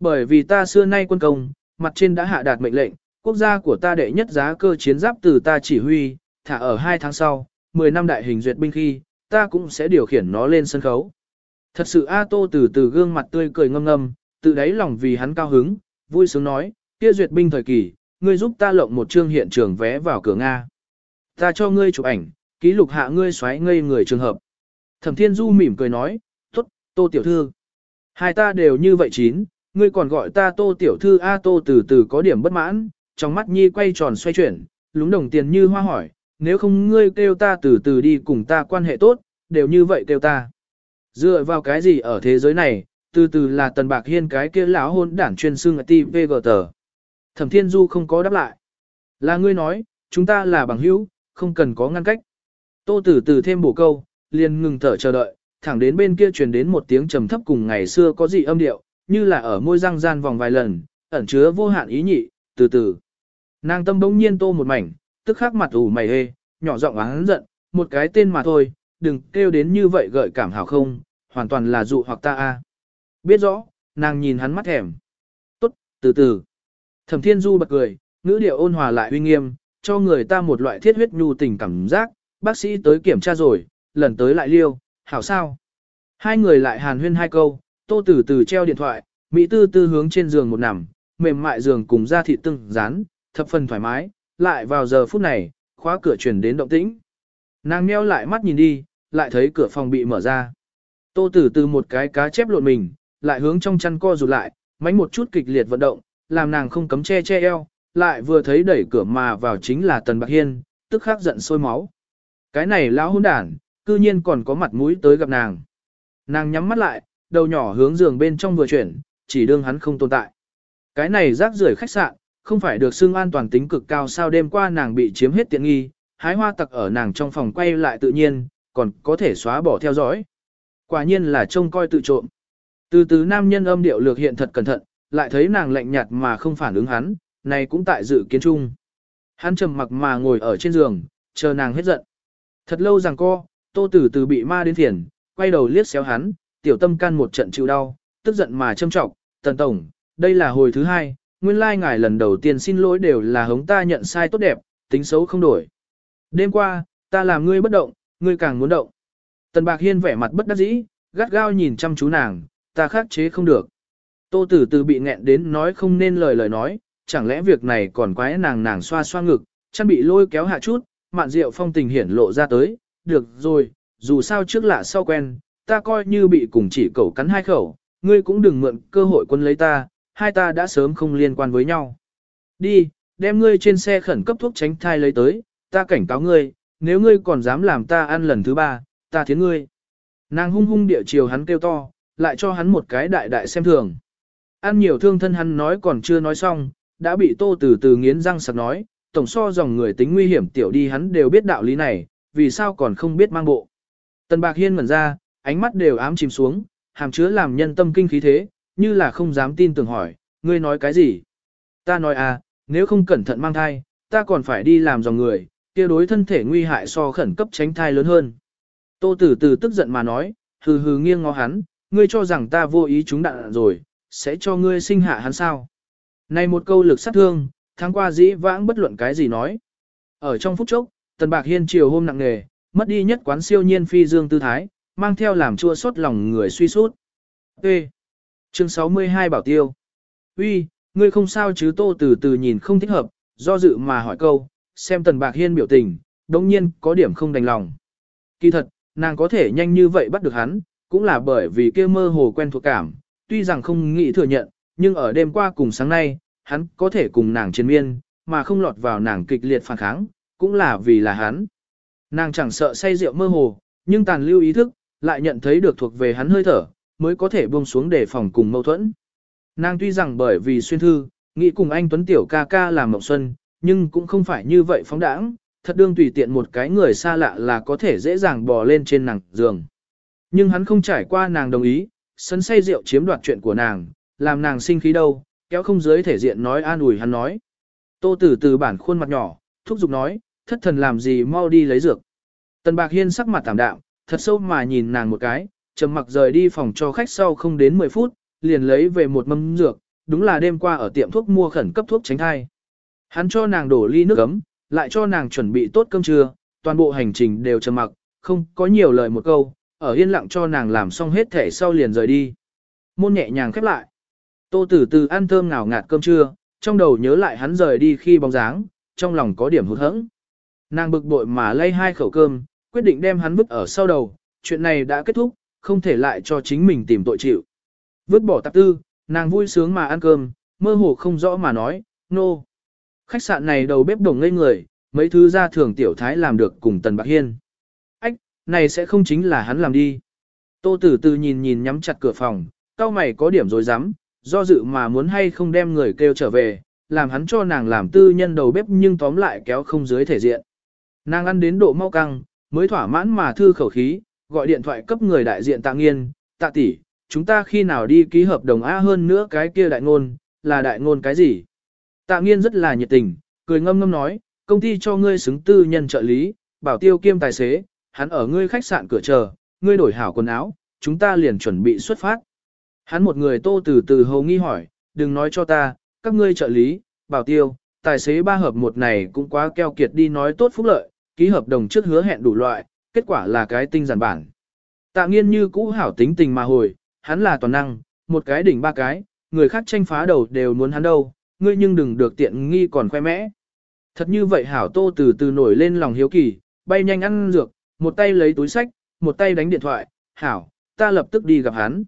Bởi vì ta xưa nay quân công, mặt trên đã hạ đạt mệnh lệnh, quốc gia của ta đệ nhất giá cơ chiến giáp từ ta chỉ huy, thả ở hai tháng sau, 10 năm đại hình duyệt binh khi, ta cũng sẽ điều khiển nó lên sân khấu. Thật sự A Tô từ từ gương mặt tươi cười ngâm ngâm, tự đáy lòng vì hắn cao hứng, vui sướng nói, kia duyệt binh thời kỳ, ngươi giúp ta lộng một chương hiện trường vé vào cửa Nga. Ta cho ngươi chụp ảnh, ký lục hạ ngươi xoáy ngây người trường hợp. Thẩm Thiên Du mỉm cười nói, tốt, Tô Tiểu Thư. Hai ta đều như vậy chín, ngươi còn gọi ta Tô Tiểu Thư A Tô từ từ có điểm bất mãn, trong mắt Nhi quay tròn xoay chuyển, lúng đồng tiền như hoa hỏi, nếu không ngươi kêu ta từ từ đi cùng ta quan hệ tốt, đều như vậy kêu ta. Dựa vào cái gì ở thế giới này, từ từ là tần bạc hiên cái kia lão hôn đảng chuyên xương Tờ. Thẩm Thiên Du không có đáp lại. Là ngươi nói, chúng ta là bằng hữu, không cần có ngăn cách. Tô Tử Tử thêm bổ câu, liền ngừng thở chờ đợi, thẳng đến bên kia truyền đến một tiếng trầm thấp cùng ngày xưa có dị âm điệu, như là ở môi răng gian vòng vài lần, ẩn chứa vô hạn ý nhị, từ từ. Nàng tâm bỗng nhiên tô một mảnh, tức khắc mặt ủ mày hê, nhỏ giọng oán giận, một cái tên mà thôi, đừng kêu đến như vậy gợi cảm hảo không, hoàn toàn là dụ hoặc ta a. Biết rõ, nàng nhìn hắn mắt thèm. Tốt, từ từ. Thẩm Thiên Du bật cười, ngữ điệu ôn hòa lại uy nghiêm, cho người ta một loại thiết huyết nhu tình cảm giác, bác sĩ tới kiểm tra rồi, lần tới lại liêu, hảo sao. Hai người lại hàn huyên hai câu, tô Tử từ treo điện thoại, Mỹ tư tư hướng trên giường một nằm, mềm mại giường cùng da thịt tưng, rán, thập phần thoải mái, lại vào giờ phút này, khóa cửa chuyển đến động tĩnh. Nàng nheo lại mắt nhìn đi, lại thấy cửa phòng bị mở ra. Tô tử từ một cái cá chép lộn mình, lại hướng trong chăn co rụt lại, mánh một chút kịch liệt vận động, làm nàng không cấm che che eo, lại vừa thấy đẩy cửa mà vào chính là Tần Bạc Hiên, tức khắc giận sôi máu. Cái này lão hôn đản, cư nhiên còn có mặt mũi tới gặp nàng. Nàng nhắm mắt lại, đầu nhỏ hướng giường bên trong vừa chuyển, chỉ đương hắn không tồn tại. Cái này rác rưởi khách sạn, không phải được xưng an toàn tính cực cao sao đêm qua nàng bị chiếm hết tiện nghi, hái hoa tặc ở nàng trong phòng quay lại tự nhiên, còn có thể xóa bỏ theo dõi. Quả nhiên là trông coi tự trộm. Từ từ nam nhân âm điệu lược hiện thật cẩn thận, lại thấy nàng lạnh nhạt mà không phản ứng hắn, này cũng tại dự kiến chung. Hắn trầm mặc mà ngồi ở trên giường, chờ nàng hết giận. Thật lâu rằng co, tô tử từ bị ma đến thiền, quay đầu liếc xéo hắn, tiểu tâm can một trận chịu đau, tức giận mà châm trọng, tần tổng, đây là hồi thứ hai, nguyên lai like ngài lần đầu tiên xin lỗi đều là hống ta nhận sai tốt đẹp, tính xấu không đổi. Đêm qua, ta làm ngươi bất động, ngươi càng muốn động. Tần Bạc Hiên vẻ mặt bất đắc dĩ, gắt gao nhìn chăm chú nàng, ta khắc chế không được. Tô Tử Từ bị nghẹn đến nói không nên lời lời nói, chẳng lẽ việc này còn quái nàng nàng xoa xoa ngực, chăn bị lôi kéo hạ chút, mạn diệu phong tình hiển lộ ra tới, được rồi, dù sao trước lạ sau quen, ta coi như bị cùng chỉ cẩu cắn hai khẩu, ngươi cũng đừng mượn cơ hội quân lấy ta, hai ta đã sớm không liên quan với nhau. Đi, đem ngươi trên xe khẩn cấp thuốc tránh thai lấy tới, ta cảnh cáo ngươi, nếu ngươi còn dám làm ta ăn lần thứ ba, ta thiến ngươi. Nàng hung hung địa chiều hắn kêu to, lại cho hắn một cái đại đại xem thường. Ăn nhiều thương thân hắn nói còn chưa nói xong, đã bị tô từ từ nghiến răng sặc nói, tổng so dòng người tính nguy hiểm tiểu đi hắn đều biết đạo lý này, vì sao còn không biết mang bộ. Tần Bạc Hiên ngẩn ra, ánh mắt đều ám chìm xuống, hàm chứa làm nhân tâm kinh khí thế, như là không dám tin tưởng hỏi, ngươi nói cái gì? Ta nói à, nếu không cẩn thận mang thai, ta còn phải đi làm dòng người, kia đối thân thể nguy hại so khẩn cấp tránh thai lớn hơn. Tô Tử Từ tức giận mà nói, hừ hừ nghiêng ngó hắn, ngươi cho rằng ta vô ý chúng đạn rồi, sẽ cho ngươi sinh hạ hắn sao? Này một câu lực sát thương, tháng qua dĩ vãng bất luận cái gì nói. Ở trong phút chốc, Tần Bạc Hiên chiều hôm nặng nề, mất đi nhất quán siêu nhiên phi dương tư thái, mang theo làm chua xót lòng người suy sút. T. Chương 62 Bảo Tiêu Uy, ngươi không sao chứ tô từ từ nhìn không thích hợp, do dự mà hỏi câu, xem Tần Bạc Hiên biểu tình, đồng nhiên có điểm không đành lòng. Kỳ thật, nàng có thể nhanh như vậy bắt được hắn, cũng là bởi vì kia mơ hồ quen thuộc cảm, tuy rằng không nghĩ thừa nhận, nhưng ở đêm qua cùng sáng nay, hắn có thể cùng nàng chiến miên, mà không lọt vào nàng kịch liệt phản kháng, cũng là vì là hắn. Nàng chẳng sợ say rượu mơ hồ, nhưng tàn lưu ý thức, lại nhận thấy được thuộc về hắn hơi thở, mới có thể buông xuống để phòng cùng mâu thuẫn. Nàng tuy rằng bởi vì xuyên thư, nghĩ cùng anh Tuấn Tiểu ca ca làm mộng xuân, nhưng cũng không phải như vậy phóng đãng, thật đương tùy tiện một cái người xa lạ là có thể dễ dàng bò lên trên nàng giường. Nhưng hắn không trải qua nàng đồng ý, sân say rượu chiếm đoạt chuyện của nàng, làm nàng sinh khí đâu, kéo không dưới thể diện nói an ủi hắn nói. Tô tử từ bản khuôn mặt nhỏ, thúc giục nói, thất thần làm gì mau đi lấy dược. Tần Bạc Hiên sắc mặt tạm đạm, thật sâu mà nhìn nàng một cái, trầm mặc rời đi phòng cho khách sau không đến 10 phút, liền lấy về một mâm dược, đúng là đêm qua ở tiệm thuốc mua khẩn cấp thuốc tránh thai. Hắn cho nàng đổ ly nước ấm, lại cho nàng chuẩn bị tốt cơm trưa, toàn bộ hành trình đều trầm mặc, không có nhiều lời một câu, ở yên lặng cho nàng làm xong hết thể sau liền rời đi. Môn nhẹ nhàng khép lại. Tô Tử Từ ăn thơm ngào ngạt cơm trưa, trong đầu nhớ lại hắn rời đi khi bóng dáng, trong lòng có điểm hụt hẫng. Nàng bực bội mà lay hai khẩu cơm, quyết định đem hắn vứt ở sau đầu, chuyện này đã kết thúc, không thể lại cho chính mình tìm tội chịu. Vứt bỏ tạp tư, nàng vui sướng mà ăn cơm, mơ hồ không rõ mà nói, nô. No. Khách sạn này đầu bếp đồng ngây người, mấy thứ ra thường tiểu thái làm được cùng Tần Bạc Hiên. Này sẽ không chính là hắn làm đi. Tô Tử Từ nhìn nhìn nhắm chặt cửa phòng, cao mày có điểm rồi dám, do dự mà muốn hay không đem người kêu trở về, làm hắn cho nàng làm tư nhân đầu bếp nhưng tóm lại kéo không dưới thể diện. Nàng ăn đến độ mau căng, mới thỏa mãn mà thư khẩu khí, gọi điện thoại cấp người đại diện tạ nghiên, tạ tỷ, chúng ta khi nào đi ký hợp đồng A hơn nữa cái kia đại ngôn, là đại ngôn cái gì? Tạ nghiên rất là nhiệt tình, cười ngâm ngâm nói, công ty cho ngươi xứng tư nhân trợ lý, bảo tiêu kiêm tài xế, hắn ở ngươi khách sạn cửa chờ, ngươi đổi hảo quần áo, chúng ta liền chuẩn bị xuất phát. Hắn một người tô từ từ hầu nghi hỏi, đừng nói cho ta, các ngươi trợ lý, bảo tiêu, tài xế ba hợp một này cũng quá keo kiệt đi nói tốt phúc lợi, ký hợp đồng trước hứa hẹn đủ loại, kết quả là cái tinh giản bản. Tạ nghiên như cũ hảo tính tình mà hồi, hắn là toàn năng, một cái đỉnh ba cái, người khác tranh phá đầu đều muốn hắn đâu, ngươi nhưng đừng được tiện nghi còn khoe mẽ. Thật như vậy hảo tô từ từ nổi lên lòng hiếu kỳ, bay nhanh ăn dược, một tay lấy túi sách, một tay đánh điện thoại, hảo, ta lập tức đi gặp hắn.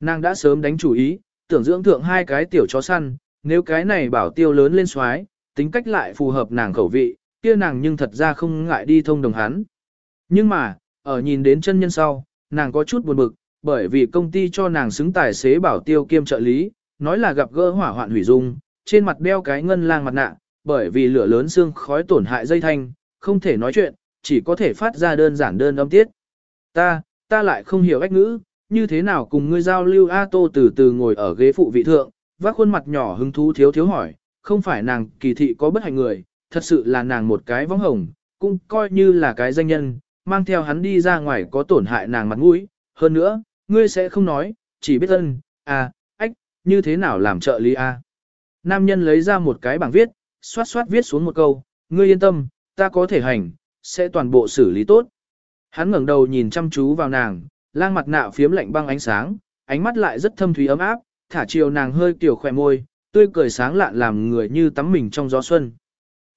Nàng đã sớm đánh chủ ý, tưởng dưỡng thượng hai cái tiểu chó săn, nếu cái này bảo tiêu lớn lên xoái, tính cách lại phù hợp nàng khẩu vị, kia nàng nhưng thật ra không ngại đi thông đồng hắn. Nhưng mà, ở nhìn đến chân nhân sau, nàng có chút buồn bực, bởi vì công ty cho nàng xứng tài xế bảo tiêu kiêm trợ lý, nói là gặp gỡ hỏa hoạn hủy dung, trên mặt đeo cái ngân lang mặt nạ, bởi vì lửa lớn xương khói tổn hại dây thanh, không thể nói chuyện, chỉ có thể phát ra đơn giản đơn âm tiết. Ta, ta lại không hiểu ách ngữ, như thế nào cùng ngươi giao lưu A Tô từ từ ngồi ở ghế phụ vị thượng, vác khuôn mặt nhỏ hứng thú thiếu thiếu hỏi, không phải nàng kỳ thị có bất hạnh người, thật sự là nàng một cái vong hồng, cũng coi như là cái danh nhân, mang theo hắn đi ra ngoài có tổn hại nàng mặt mũi, hơn nữa, ngươi sẽ không nói, chỉ biết ân, à, ách, như thế nào làm trợ lý A. Nam nhân lấy ra một cái bảng viết, xoát xoát viết xuống một câu, ngươi yên tâm, ta có thể hành, sẽ toàn bộ xử lý tốt. Hắn ngẩng đầu nhìn chăm chú vào nàng, lang mặt nạ phiếm lạnh băng ánh sáng, ánh mắt lại rất thâm thúy ấm áp, thả chiều nàng hơi tiểu khỏe môi, tươi cười sáng lạn làm người như tắm mình trong gió xuân.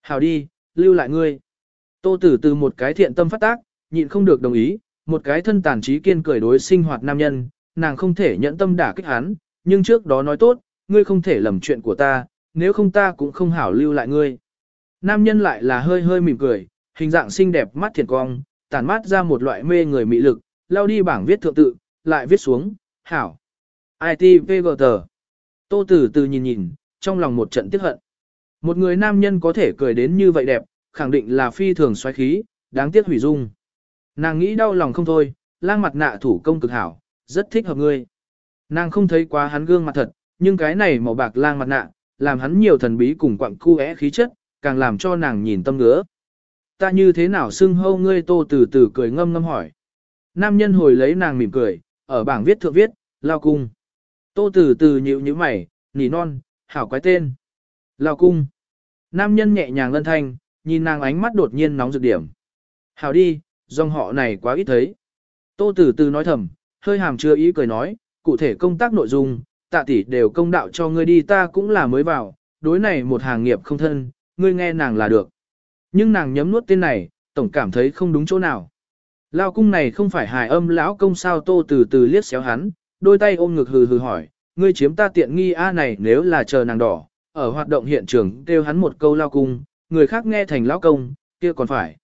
Hào đi, lưu lại ngươi. Tô tử từ một cái thiện tâm phát tác, nhịn không được đồng ý, một cái thân tàn trí kiên cười đối sinh hoạt nam nhân, nàng không thể nhẫn tâm đả kích hắn, nhưng trước đó nói tốt, ngươi không thể lầm chuyện của ta, nếu không ta cũng không hảo lưu lại ngươi. Nam nhân lại là hơi hơi mỉm cười, hình dạng xinh đẹp mắt thiền cong, tản mát ra một loại mê người mị lực, lao đi bảng viết thượng tự, lại viết xuống, hảo. ITVGT. Tô tử từ nhìn nhìn, trong lòng một trận tiếc hận. Một người nam nhân có thể cười đến như vậy đẹp, khẳng định là phi thường xoáy khí, đáng tiếc hủy dung. Nàng nghĩ đau lòng không thôi, lang mặt nạ thủ công cực hảo, rất thích hợp ngươi. Nàng không thấy quá hắn gương mặt thật, nhưng cái này màu bạc lang mặt nạ, làm hắn nhiều thần bí cùng quặng cu khí chất, càng làm cho nàng nhìn tâm ngứa. Ta như thế nào xưng hâu ngươi tô từ từ cười ngâm ngâm hỏi. Nam nhân hồi lấy nàng mỉm cười, ở bảng viết thượng viết, lao cung. Tô từ từ nhịu như mày, nỉ non, hảo quái tên. Lao cung. Nam nhân nhẹ nhàng lân thanh, nhìn nàng ánh mắt đột nhiên nóng rực điểm. Hảo đi, dòng họ này quá ít thấy. Tô từ từ nói thầm, hơi hàm chưa ý cười nói, cụ thể công tác nội dung, tạ tỷ đều công đạo cho ngươi đi ta cũng là mới vào, đối này một hàng nghiệp không thân, ngươi nghe nàng là được. Nhưng nàng nhấm nuốt tên này, tổng cảm thấy không đúng chỗ nào. Lao cung này không phải hài âm lão công sao tô từ từ liếc xéo hắn, đôi tay ôm ngực hừ hừ hỏi, ngươi chiếm ta tiện nghi a này nếu là chờ nàng đỏ, ở hoạt động hiện trường kêu hắn một câu lao cung, người khác nghe thành lão công, kia còn phải.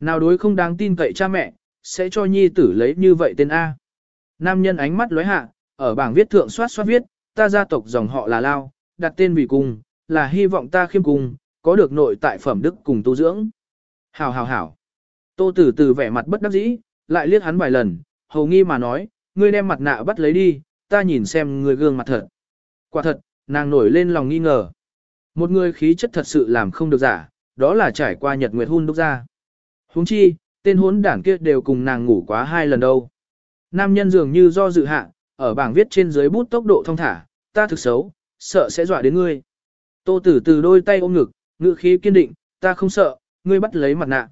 Nào đối không đáng tin cậy cha mẹ, sẽ cho nhi tử lấy như vậy tên A. Nam nhân ánh mắt lóe hạ, ở bảng viết thượng soát soát viết, ta gia tộc dòng họ là Lao, đặt tên vì cung, là hy vọng ta khiêm cung, có được nội tại phẩm đức cùng tu dưỡng. Hảo hảo hảo. Tô Tử Tử vẻ mặt bất đắc dĩ, lại liếc hắn vài lần, hầu nghi mà nói, ngươi đem mặt nạ bắt lấy đi, ta nhìn xem ngươi gương mặt thật. Quả thật, nàng nổi lên lòng nghi ngờ. Một người khí chất thật sự làm không được giả, đó là trải qua nhật nguyệt hun đúc ra. Huống chi, tên hốn đảng kia đều cùng nàng ngủ quá hai lần đâu. Nam nhân dường như do dự hạ, ở bảng viết trên dưới bút tốc độ thông thả, ta thực xấu, sợ sẽ dọa đến ngươi. Tô tử từ đôi tay ôm ngực, Ngựa khí kiên định, ta không sợ, ngươi bắt lấy mặt nạ.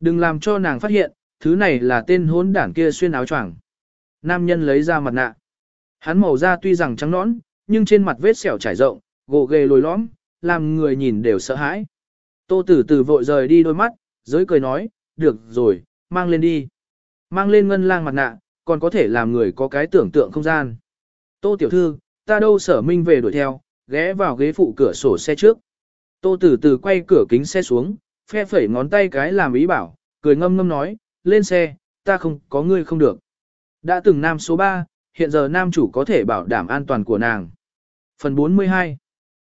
Đừng làm cho nàng phát hiện, thứ này là tên hốn đảng kia xuyên áo choàng. Nam nhân lấy ra mặt nạ. Hắn màu da tuy rằng trắng nõn, nhưng trên mặt vết sẹo trải rộng, gồ ghề lồi lõm, làm người nhìn đều sợ hãi. Tô tử tử vội rời đi đôi mắt, giới cười nói, được rồi, mang lên đi. Mang lên ngân lang mặt nạ, còn có thể làm người có cái tưởng tượng không gian. Tô tiểu thư, ta đâu sở minh về đuổi theo, ghé vào ghế phụ cửa sổ xe trước. Tô tử tử quay cửa kính xe xuống, phe phẩy ngón tay cái làm ý bảo, cười ngâm ngâm nói, lên xe, ta không có ngươi không được. Đã từng nam số 3, hiện giờ nam chủ có thể bảo đảm an toàn của nàng. Phần 42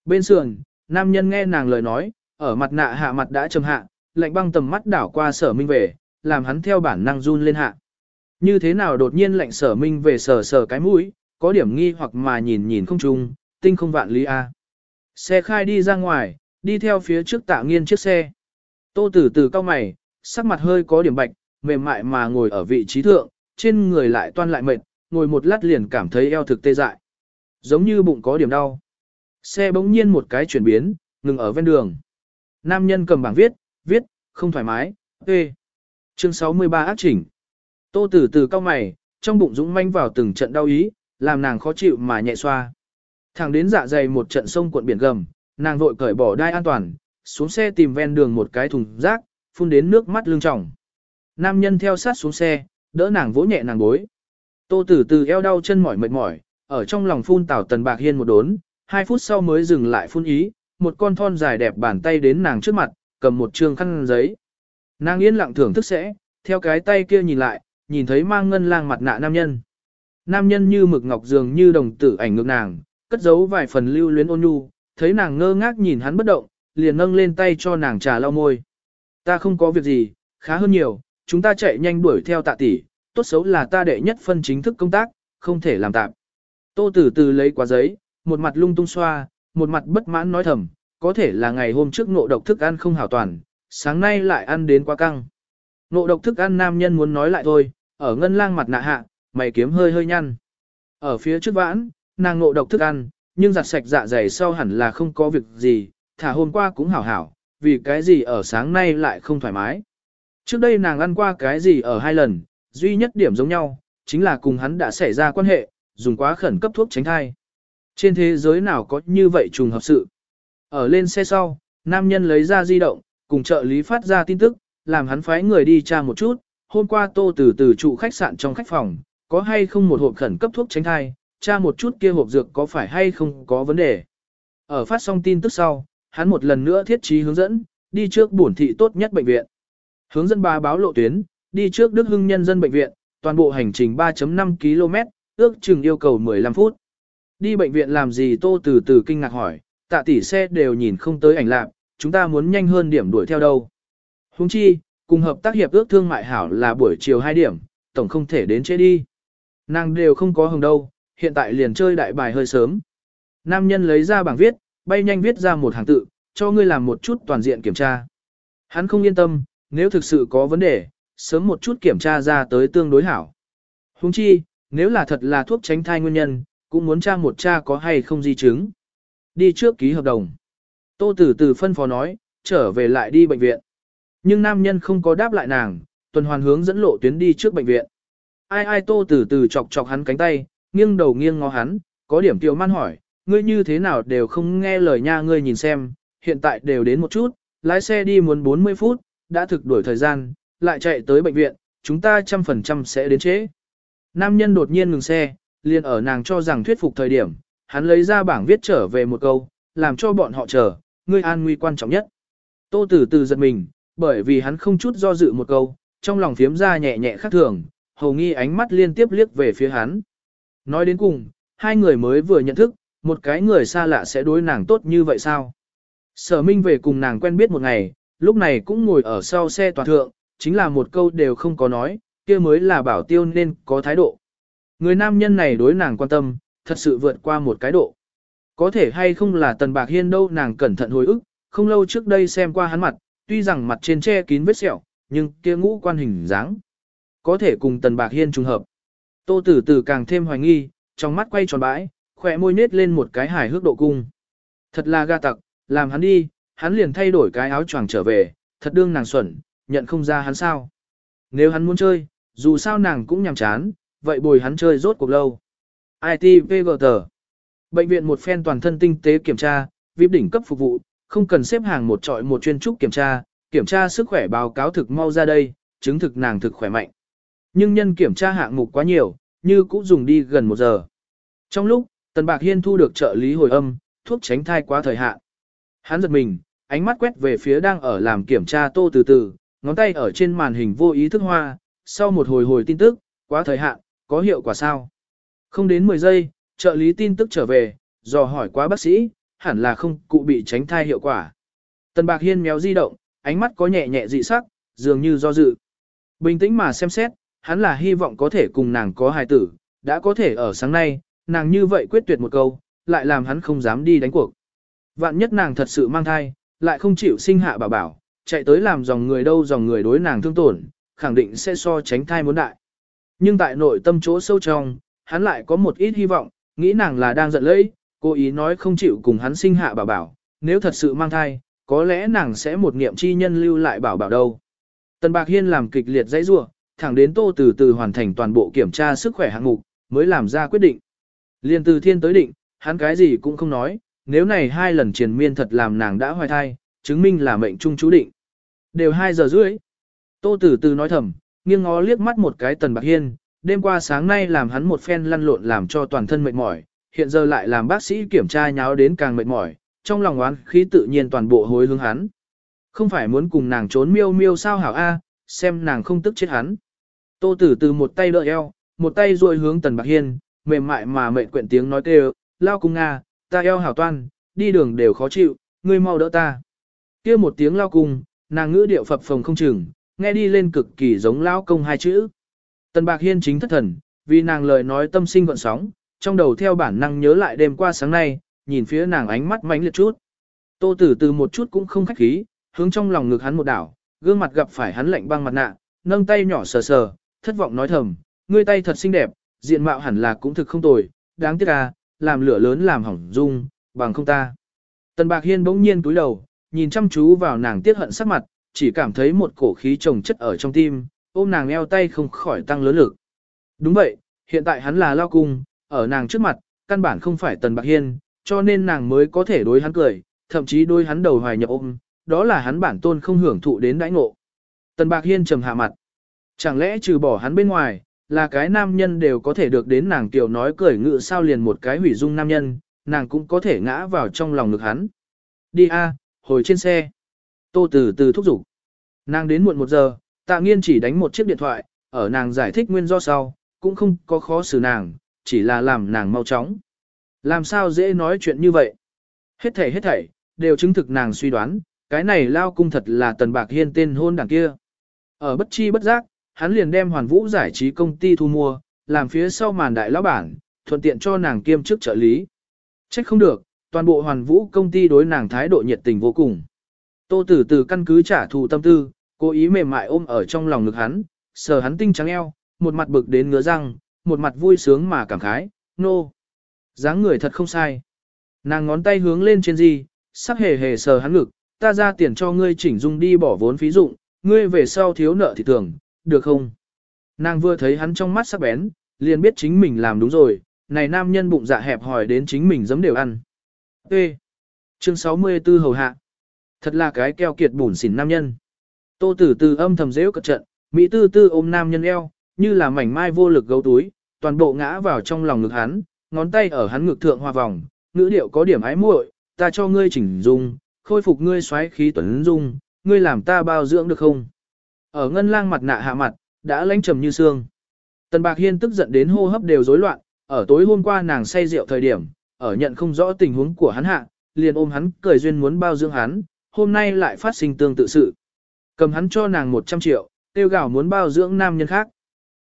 Bên sườn, nam nhân nghe nàng lời nói, ở mặt nạ hạ mặt đã trầm hạ, lạnh băng tầm mắt đảo qua sở minh về, làm hắn theo bản năng run lên hạ. Như thế nào đột nhiên lạnh sở minh về sờ sờ cái mũi, có điểm nghi hoặc mà nhìn nhìn không chung, tinh không vạn lý a. Xe khai đi ra ngoài, đi theo phía trước tạ nghiên chiếc xe. Tô tử từ cao mày, sắc mặt hơi có điểm bạch, mềm mại mà ngồi ở vị trí thượng, trên người lại toan lại mệt, ngồi một lát liền cảm thấy eo thực tê dại. Giống như bụng có điểm đau. Xe bỗng nhiên một cái chuyển biến, ngừng ở ven đường. Nam nhân cầm bảng viết, viết, không thoải mái, tê. Chương 63 ác chỉnh. Tô tử từ cao mày, trong bụng dũng manh vào từng trận đau ý, làm nàng khó chịu mà nhẹ xoa. Thẳng đến dạ dày một trận sông cuộn biển gầm, nàng vội cởi bỏ đai an toàn, xuống xe tìm ven đường một cái thùng rác, phun đến nước mắt lưng tròng. Nam nhân theo sát xuống xe, đỡ nàng vỗ nhẹ nàng gối. Tô tử từ eo đau chân mỏi mệt mỏi, ở trong lòng phun tảo tần bạc hiên một đốn, hai phút sau mới dừng lại phun ý, một con thon dài đẹp bàn tay đến nàng trước mặt, cầm một trương khăn giấy. Nàng yên lặng thưởng thức sẽ, theo cái tay kia nhìn lại, nhìn thấy mang ngân lang mặt nạ nam nhân. Nam nhân như mực ngọc dường như đồng tử ảnh ngược nàng, cất giấu vài phần lưu luyến ôn nhu, thấy nàng ngơ ngác nhìn hắn bất động, liền nâng lên tay cho nàng trà lau môi. Ta không có việc gì, khá hơn nhiều, chúng ta chạy nhanh đuổi theo tạ tỷ, tốt xấu là ta đệ nhất phân chính thức công tác, không thể làm tạm. Tô tử từ lấy quả giấy, một mặt lung tung xoa, một mặt bất mãn nói thầm, có thể là ngày hôm trước ngộ độc thức ăn không hảo toàn, sáng nay lại ăn đến quá căng. Ngộ độc thức ăn nam nhân muốn nói lại thôi, ở ngân lang mặt nạ hạ, mày kiếm hơi hơi nhăn. Ở phía trước vãn, nàng ngộ độc thức ăn, nhưng giặt sạch dạ dày sau hẳn là không có việc gì, thả hôm qua cũng hảo hảo, vì cái gì ở sáng nay lại không thoải mái. Trước đây nàng ăn qua cái gì ở hai lần, duy nhất điểm giống nhau, chính là cùng hắn đã xảy ra quan hệ, dùng quá khẩn cấp thuốc tránh thai. Trên thế giới nào có như vậy trùng hợp sự. Ở lên xe sau, nam nhân lấy ra di động, cùng trợ lý phát ra tin tức, làm hắn phái người đi tra một chút, hôm qua tô từ từ trụ khách sạn trong khách phòng, có hay không một hộp khẩn cấp thuốc tránh thai, tra một chút kia hộp dược có phải hay không có vấn đề. Ở phát xong tin tức sau, hắn một lần nữa thiết trí hướng dẫn, đi trước bổn thị tốt nhất bệnh viện. Hướng dẫn ba báo lộ tuyến, đi trước Đức Hưng Nhân dân bệnh viện, toàn bộ hành trình 3.5 km, ước chừng yêu cầu 15 phút. Đi bệnh viện làm gì tô từ từ kinh ngạc hỏi, tạ tỷ xe đều nhìn không tới ảnh lạc, chúng ta muốn nhanh hơn điểm đuổi theo đâu. Hùng chi, cùng hợp tác hiệp ước thương mại hảo là buổi chiều 2 điểm, tổng không thể đến chế đi. Nàng đều không có hồng đâu, hiện tại liền chơi đại bài hơi sớm. Nam nhân lấy ra bảng viết, bay nhanh viết ra một hàng tự, cho ngươi làm một chút toàn diện kiểm tra. Hắn không yên tâm, nếu thực sự có vấn đề, sớm một chút kiểm tra ra tới tương đối hảo. Huống chi, nếu là thật là thuốc tránh thai nguyên nhân, cũng muốn tra một tra có hay không di chứng. Đi trước ký hợp đồng. Tô Tử Tử phân phó nói, trở về lại đi bệnh viện. Nhưng nam nhân không có đáp lại nàng, tuần hoàn hướng dẫn lộ tuyến đi trước bệnh viện. Ai ai Tô Tử Tử chọc chọc hắn cánh tay, nghiêng đầu nghiêng ngó hắn, có điểm tiểu man hỏi, ngươi như thế nào đều không nghe lời nha ngươi nhìn xem, hiện tại đều đến một chút, lái xe đi muốn 40 phút, đã thực đuổi thời gian, lại chạy tới bệnh viện, chúng ta trăm phần trăm sẽ đến trễ. Nam nhân đột nhiên ngừng xe, liền ở nàng cho rằng thuyết phục thời điểm, hắn lấy ra bảng viết trở về một câu, làm cho bọn họ chờ, ngươi an nguy quan trọng nhất. Tô Tử Từ giật mình, bởi vì hắn không chút do dự một câu, trong lòng phiếm ra nhẹ nhẹ khác thường, hầu nghi ánh mắt liên tiếp liếc về phía hắn. Nói đến cùng, hai người mới vừa nhận thức, một cái người xa lạ sẽ đối nàng tốt như vậy sao? Sở Minh về cùng nàng quen biết một ngày, lúc này cũng ngồi ở sau xe toàn thượng, chính là một câu đều không có nói, kia mới là bảo tiêu nên có thái độ. Người nam nhân này đối nàng quan tâm, thật sự vượt qua một cái độ. Có thể hay không là Tần Bạc Hiên đâu nàng cẩn thận hồi ức, không lâu trước đây xem qua hắn mặt, tuy rằng mặt trên che kín vết sẹo, nhưng kia ngũ quan hình dáng có thể cùng Tần Bạc Hiên trùng hợp. Tô Tử Tử càng thêm hoài nghi, trong mắt quay tròn bãi, khỏe môi nết lên một cái hài hước độ cung. Thật là ga tặc, làm hắn đi, hắn liền thay đổi cái áo choàng trở về, thật đương nàng xuẩn, nhận không ra hắn sao. Nếu hắn muốn chơi, dù sao nàng cũng nhàm chán, vậy bồi hắn chơi rốt cuộc lâu. ITVGT Bệnh viện một phen toàn thân tinh tế kiểm tra, VIP đỉnh cấp phục vụ, không cần xếp hàng một trọi một chuyên trúc kiểm tra, kiểm tra sức khỏe báo cáo thực mau ra đây, chứng thực nàng thực khỏe mạnh. Nhưng nhân kiểm tra hạng mục quá nhiều, như cũng dùng đi gần một giờ. Trong lúc, Tần Bạc Hiên thu được trợ lý hồi âm, thuốc tránh thai quá thời hạn. Hắn giật mình, ánh mắt quét về phía đang ở làm kiểm tra tô từ từ, ngón tay ở trên màn hình vô ý thức hoa, sau một hồi hồi tin tức, quá thời hạn, có hiệu quả sao? Không đến 10 giây, trợ lý tin tức trở về, dò hỏi quá bác sĩ, hẳn là không cụ bị tránh thai hiệu quả. Tần Bạc Hiên méo di động, ánh mắt có nhẹ nhẹ dị sắc, dường như do dự. Bình tĩnh mà xem xét, hắn là hy vọng có thể cùng nàng có hài tử, đã có thể ở sáng nay, nàng như vậy quyết tuyệt một câu, lại làm hắn không dám đi đánh cuộc. Vạn nhất nàng thật sự mang thai, lại không chịu sinh hạ bảo bảo, chạy tới làm dòng người đâu dòng người đối nàng thương tổn, khẳng định sẽ so tránh thai muốn đại. Nhưng tại nội tâm chỗ sâu trong, hắn lại có một ít hy vọng, nghĩ nàng là đang giận lẫy, cố ý nói không chịu cùng hắn sinh hạ bảo bảo, nếu thật sự mang thai, có lẽ nàng sẽ một niệm chi nhân lưu lại bảo bảo đâu. Tần Bạc Hiên làm kịch liệt dãy rủa, thẳng đến Tô từ từ hoàn thành toàn bộ kiểm tra sức khỏe hạng mục, mới làm ra quyết định. Liên từ thiên tới định, hắn cái gì cũng không nói, nếu này hai lần triền miên thật làm nàng đã hoài thai, chứng minh là mệnh trung chú định. Đều hai giờ rưỡi. Tô Tử Từ nói thầm, nghiêng ngó liếc mắt một cái Tần Bạc Hiên, đêm qua sáng nay làm hắn một phen lăn lộn làm cho toàn thân mệt mỏi, hiện giờ lại làm bác sĩ kiểm tra nháo đến càng mệt mỏi, trong lòng oán khí tự nhiên toàn bộ hối hướng hắn. Không phải muốn cùng nàng trốn miêu miêu sao hảo A, xem nàng không tức chết hắn. Tô Tử Từ một tay đỡ eo, một tay duỗi hướng Tần Bạc Hiên, mềm mại mà mệt quyện tiếng nói kêu, lao cung Nga, ta eo hảo toan, đi đường đều khó chịu, ngươi mau đỡ ta. kia một tiếng lao cung, nàng ngữ điệu phập phồng không chừng, nghe đi lên cực kỳ giống lao công hai chữ. Tần Bạc Hiên chính thất thần, vì nàng lời nói tâm sinh gọn sóng, trong đầu theo bản năng nhớ lại đêm qua sáng nay, nhìn phía nàng ánh mắt mãnh liệt chút. Tô tử từ một chút cũng không khách khí, hướng trong lòng ngực hắn một đảo, gương mặt gặp phải hắn lạnh băng mặt nạ, nâng tay nhỏ sờ sờ, thất vọng nói thầm, ngươi tay thật xinh đẹp, diện mạo hẳn là cũng thực không tồi, đáng tiếc à, làm lửa lớn làm hỏng dung, bằng không ta. Tần Bạc Hiên bỗng nhiên túi đầu, nhìn chăm chú vào nàng tiếc hận sắc mặt, chỉ cảm thấy một cổ khí trồng chất ở trong tim, ôm nàng eo tay không khỏi tăng lớn lực. Đúng vậy, hiện tại hắn là lao cung, ở nàng trước mặt, căn bản không phải Tần Bạc Hiên, cho nên nàng mới có thể đối hắn cười, thậm chí đối hắn đầu hoài nhập ôm, đó là hắn bản tôn không hưởng thụ đến đãi ngộ. Tần Bạc Hiên trầm hạ mặt. Chẳng lẽ trừ bỏ hắn bên ngoài, là cái nam nhân đều có thể được đến nàng tiểu nói cười ngự sao liền một cái hủy dung nam nhân, nàng cũng có thể ngã vào trong lòng ngực hắn. Đi a, hồi trên xe. Tô từ từ thúc giục. Nàng đến muộn một giờ, tạ nghiên chỉ đánh một chiếc điện thoại, ở nàng giải thích nguyên do sau, cũng không có khó xử nàng, chỉ là làm nàng mau chóng. Làm sao dễ nói chuyện như vậy? Hết thảy hết thảy, đều chứng thực nàng suy đoán, cái này lao cung thật là tần bạc hiên tên hôn đảng kia. Ở bất chi bất giác, hắn liền đem hoàn vũ giải trí công ty thu mua, làm phía sau màn đại lão bản, thuận tiện cho nàng kiêm chức trợ lý. Trách không được, toàn bộ hoàn vũ công ty đối nàng thái độ nhiệt tình vô cùng. Tô tử từ căn cứ trả thù tâm tư, cố ý mềm mại ôm ở trong lòng ngực hắn, sờ hắn tinh trắng eo, một mặt bực đến ngứa răng, một mặt vui sướng mà cảm khái, nô. No. dáng người thật không sai. Nàng ngón tay hướng lên trên gì, sắc hề hề sờ hắn ngực, ta ra tiền cho ngươi chỉnh dung đi bỏ vốn phí dụng, ngươi về sau thiếu nợ thì tưởng, được không? Nàng vừa thấy hắn trong mắt sắc bén, liền biết chính mình làm đúng rồi, này nam nhân bụng dạ hẹp hỏi đến chính mình giấm đều ăn. T. Chương 64 hầu hạ. Thật là cái keo kiệt bủn xỉn nam nhân. Tô tử từ âm thầm dễ cật trận, Mỹ tư tư ôm nam nhân eo, như là mảnh mai vô lực gấu túi, toàn bộ ngã vào trong lòng ngực hắn, ngón tay ở hắn ngực thượng hoa vòng, ngữ điệu có điểm ái muội, ta cho ngươi chỉnh dung, khôi phục ngươi xoáy khí tuấn dung, ngươi làm ta bao dưỡng được không? Ở ngân lang mặt nạ hạ mặt, đã lãnh trầm như xương. Tần Bạc Hiên tức giận đến hô hấp đều rối loạn, ở tối hôm qua nàng say rượu thời điểm, ở nhận không rõ tình huống của hắn hạ, liền ôm hắn cười duyên muốn bao dưỡng hắn, hôm nay lại phát sinh tương tự sự. Cầm hắn cho nàng 100 triệu, tiêu gạo muốn bao dưỡng nam nhân khác.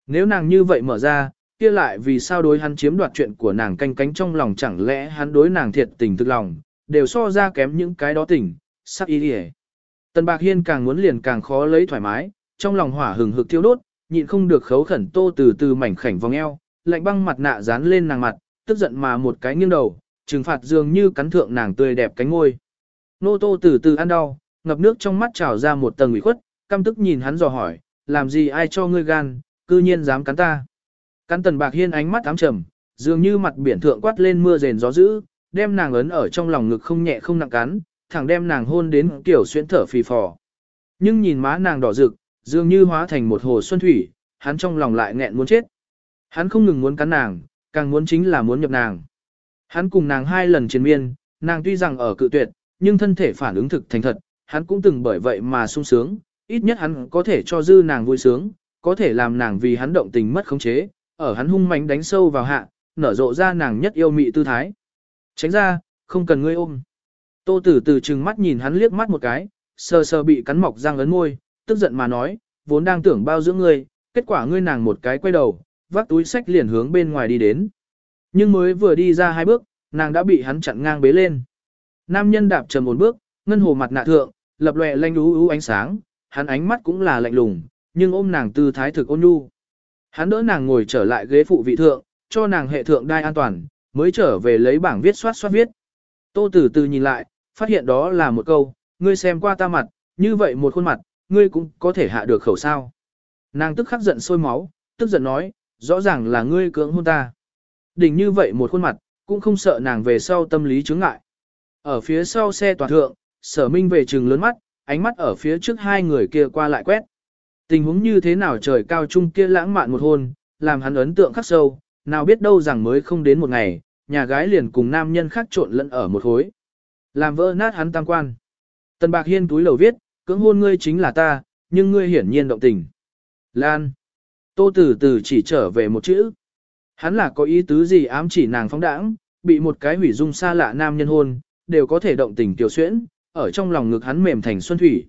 Nếu nàng như vậy mở ra, kia lại vì sao đối hắn chiếm đoạt chuyện của nàng canh cánh trong lòng chẳng lẽ hắn đối nàng thiệt tình thực lòng, đều so ra kém những cái đó tình, sắc ý đi Tần Bạc Hiên càng muốn liền càng khó lấy thoải mái, trong lòng hỏa hừng hực thiêu đốt, nhịn không được khấu khẩn tô từ từ mảnh khảnh vòng eo, lạnh băng mặt nạ dán lên nàng mặt, tức giận mà một cái nghiêng đầu, trừng phạt dường như cắn thượng nàng tươi đẹp cánh ngôi. Nô tô từ từ ăn đau, ngập nước trong mắt trào ra một tầng ủy khuất, căm tức nhìn hắn dò hỏi, làm gì ai cho ngươi gan, cư nhiên dám cắn ta. Cắn tần bạc hiên ánh mắt ám trầm, dường như mặt biển thượng quát lên mưa rền gió dữ, đem nàng ấn ở trong lòng ngực không nhẹ không nặng cắn, thẳng đem nàng hôn đến kiểu xuyên thở phì phò. Nhưng nhìn má nàng đỏ rực, dường như hóa thành một hồ xuân thủy, hắn trong lòng lại nghẹn muốn chết. Hắn không ngừng muốn cắn nàng, càng muốn chính là muốn nhập nàng. Hắn cùng nàng hai lần chiến miên, nàng tuy rằng ở cự tuyệt, nhưng thân thể phản ứng thực thành thật, hắn cũng từng bởi vậy mà sung sướng, ít nhất hắn có thể cho dư nàng vui sướng, có thể làm nàng vì hắn động tình mất khống chế, ở hắn hung mãnh đánh sâu vào hạ, nở rộ ra nàng nhất yêu mị tư thái. Tránh ra, không cần ngươi ôm. Tô tử từ trừng mắt nhìn hắn liếc mắt một cái, sờ sờ bị cắn mọc răng ấn môi, tức giận mà nói, vốn đang tưởng bao dưỡng ngươi, kết quả ngươi nàng một cái quay đầu, vác túi sách liền hướng bên ngoài đi đến. Nhưng mới vừa đi ra hai bước, nàng đã bị hắn chặn ngang bế lên. Nam nhân đạp trầm một bước, ngân hồ mặt nạ thượng, lập lòe lanh ú ú ánh sáng, hắn ánh mắt cũng là lạnh lùng, nhưng ôm nàng tư thái thực ôn nhu. Hắn đỡ nàng ngồi trở lại ghế phụ vị thượng, cho nàng hệ thượng đai an toàn, mới trở về lấy bảng viết soát soát viết. Tô Tử Từ nhìn lại, phát hiện đó là một câu, ngươi xem qua ta mặt, như vậy một khuôn mặt, ngươi cũng có thể hạ được khẩu sao. Nàng tức khắc giận sôi máu, tức giận nói, rõ ràng là ngươi cưỡng hôn ta. Đỉnh như vậy một khuôn mặt, cũng không sợ nàng về sau tâm lý chướng ngại. Ở phía sau xe toàn thượng, sở minh về trừng lớn mắt, ánh mắt ở phía trước hai người kia qua lại quét. Tình huống như thế nào trời cao trung kia lãng mạn một hôn, làm hắn ấn tượng khắc sâu, nào biết đâu rằng mới không đến một ngày, nhà gái liền cùng nam nhân khác trộn lẫn ở một hối làm vỡ nát hắn tam quan. Tần Bạc Hiên túi lầu viết, cưỡng hôn ngươi chính là ta, nhưng ngươi hiển nhiên động tình. Lan. Tô Tử Tử chỉ trở về một chữ. Hắn là có ý tứ gì ám chỉ nàng phóng đãng, bị một cái hủy dung xa lạ nam nhân hôn, đều có thể động tình tiểu xuyễn, ở trong lòng ngực hắn mềm thành xuân thủy.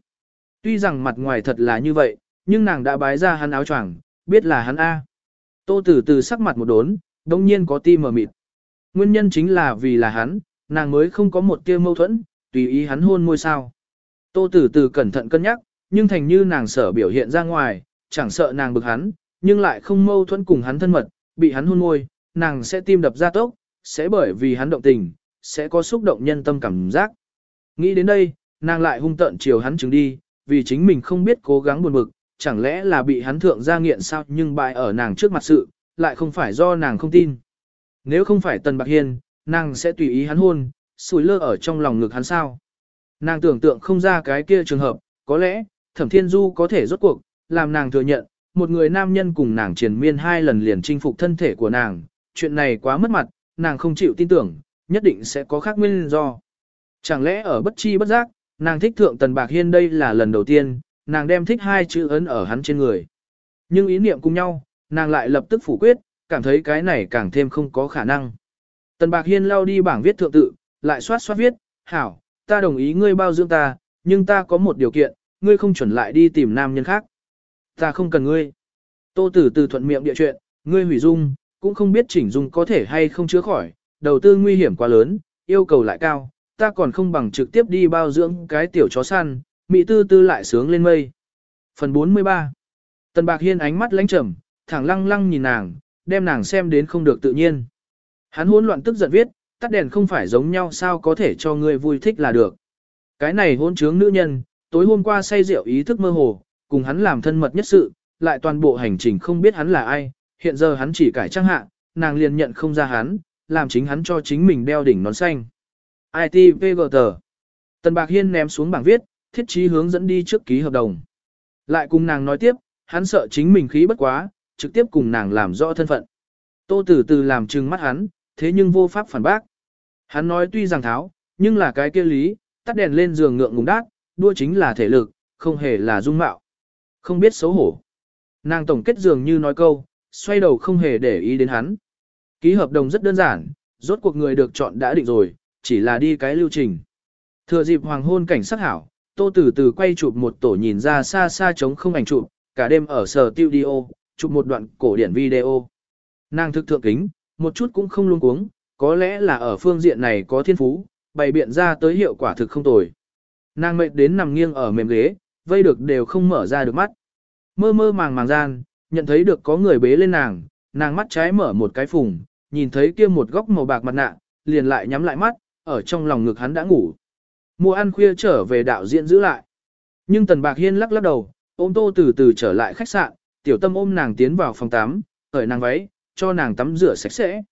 Tuy rằng mặt ngoài thật là như vậy, nhưng nàng đã bái ra hắn áo choàng, biết là hắn A. Tô Tử Tử sắc mặt một đốn, đồng nhiên có tim mở mịt. Nguyên nhân chính là vì là hắn, nàng mới không có một tia mâu thuẫn, tùy ý hắn hôn môi sao. Tô Tử Tử cẩn thận cân nhắc, nhưng thành như nàng sở biểu hiện ra ngoài, chẳng sợ nàng bực hắn, nhưng lại không mâu thuẫn cùng hắn thân mật, bị hắn hôn môi, nàng sẽ tim đập ra tốc, sẽ bởi vì hắn động tình, sẽ có xúc động nhân tâm cảm giác. Nghĩ đến đây, nàng lại hung tận chiều hắn chứng đi, vì chính mình không biết cố gắng buồn bực, chẳng lẽ là bị hắn thượng ra nghiện sao nhưng bại ở nàng trước mặt sự, lại không phải do nàng không tin. Nếu không phải Tần Bạc Hiên, nàng sẽ tùy ý hắn hôn, sủi lơ ở trong lòng ngực hắn sao. Nàng tưởng tượng không ra cái kia trường hợp, có lẽ, Thẩm Thiên Du có thể rốt cuộc, làm nàng thừa nhận, một người nam nhân cùng nàng triền miên hai lần liền chinh phục thân thể của nàng, chuyện này quá mất mặt, nàng không chịu tin tưởng, nhất định sẽ có khác nguyên do. Chẳng lẽ ở bất chi bất giác, nàng thích thượng Tần Bạc Hiên đây là lần đầu tiên, nàng đem thích hai chữ ấn ở hắn trên người. Nhưng ý niệm cùng nhau, nàng lại lập tức phủ quyết, cảm thấy cái này càng thêm không có khả năng. Tần Bạc Hiên lao đi bảng viết thượng tự, lại soát soát viết, hảo, ta đồng ý ngươi bao dưỡng ta, nhưng ta có một điều kiện, ngươi không chuẩn lại đi tìm nam nhân khác. Ta không cần ngươi. Tô Tử từ thuận miệng địa chuyện, ngươi hủy dung, cũng không biết chỉnh dung có thể hay không chữa khỏi, đầu tư nguy hiểm quá lớn, yêu cầu lại cao, ta còn không bằng trực tiếp đi bao dưỡng cái tiểu chó săn, mỹ tư tư lại sướng lên mây. Phần 43 Tần Bạc Hiên ánh mắt lãnh trầm, thẳng lăng lăng nhìn nàng, đem nàng xem đến không được tự nhiên. Hắn hỗn loạn tức giận viết, tắt đèn không phải giống nhau sao có thể cho ngươi vui thích là được. Cái này hôn trướng nữ nhân, tối hôm qua say rượu ý thức mơ hồ, cùng hắn làm thân mật nhất sự, lại toàn bộ hành trình không biết hắn là ai, hiện giờ hắn chỉ cải trang hạ, nàng liền nhận không ra hắn, làm chính hắn cho chính mình đeo đỉnh nón xanh. ITVGT Tần Bạc Hiên ném xuống bảng viết, thiết trí hướng dẫn đi trước ký hợp đồng. Lại cùng nàng nói tiếp, hắn sợ chính mình khí bất quá, trực tiếp cùng nàng làm rõ thân phận. Tô Tử Từ làm trừng mắt hắn, thế nhưng vô pháp phản bác. Hắn nói tuy rằng tháo, nhưng là cái kia lý, tắt đèn lên giường ngượng ngùng đát, đua chính là thể lực, không hề là dung mạo. Không biết xấu hổ. Nàng tổng kết dường như nói câu, xoay đầu không hề để ý đến hắn. Ký hợp đồng rất đơn giản, rốt cuộc người được chọn đã định rồi, chỉ là đi cái lưu trình. Thừa dịp hoàng hôn cảnh sắc hảo, Tô Tử Từ quay chụp một tổ nhìn ra xa xa trống không ảnh chụp, cả đêm ở sở studio, chụp một đoạn cổ điển video. Nàng thực thượng kính, một chút cũng không luống cuống, có lẽ là ở phương diện này có thiên phú, bày biện ra tới hiệu quả thực không tồi. Nàng mệt đến nằm nghiêng ở mềm ghế, vây được đều không mở ra được mắt. Mơ mơ màng màng gian, nhận thấy được có người bế lên nàng, nàng mắt trái mở một cái phùng, nhìn thấy kia một góc màu bạc mặt nạ, liền lại nhắm lại mắt, ở trong lòng ngực hắn đã ngủ. Mùa ăn khuya trở về đạo diễn giữ lại. Nhưng Tần Bạc Hiên lắc lắc đầu, ôm tô từ từ trở lại khách sạn, tiểu tâm ôm nàng tiến vào phòng tắm, cởi nàng váy, cho nàng tắm rửa sạch sẽ.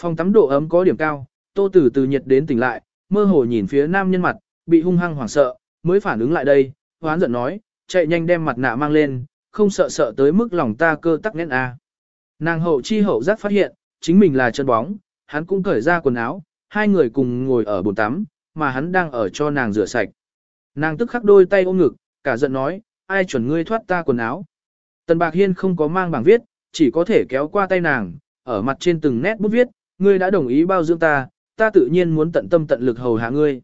Phòng tắm độ ấm có điểm cao, tô từ từ nhiệt đến tỉnh lại, mơ hồ nhìn phía nam nhân mặt, bị hung hăng hoảng sợ, mới phản ứng lại đây, hoán giận nói, chạy nhanh đem mặt nạ mang lên, không sợ sợ tới mức lòng ta cơ tắc nghẽn a. Nàng hậu chi hậu giác phát hiện, chính mình là chân bóng, hắn cũng cởi ra quần áo, hai người cùng ngồi ở bồn tắm, mà hắn đang ở cho nàng rửa sạch. Nàng tức khắc đôi tay ôm ngực, cả giận nói, ai chuẩn ngươi thoát ta quần áo. Tần Bạc Hiên không có mang bảng viết, chỉ có thể kéo qua tay nàng, ở mặt trên từng nét bút viết, ngươi đã đồng ý bao dưỡng ta, ta tự nhiên muốn tận tâm tận lực hầu hạ ngươi.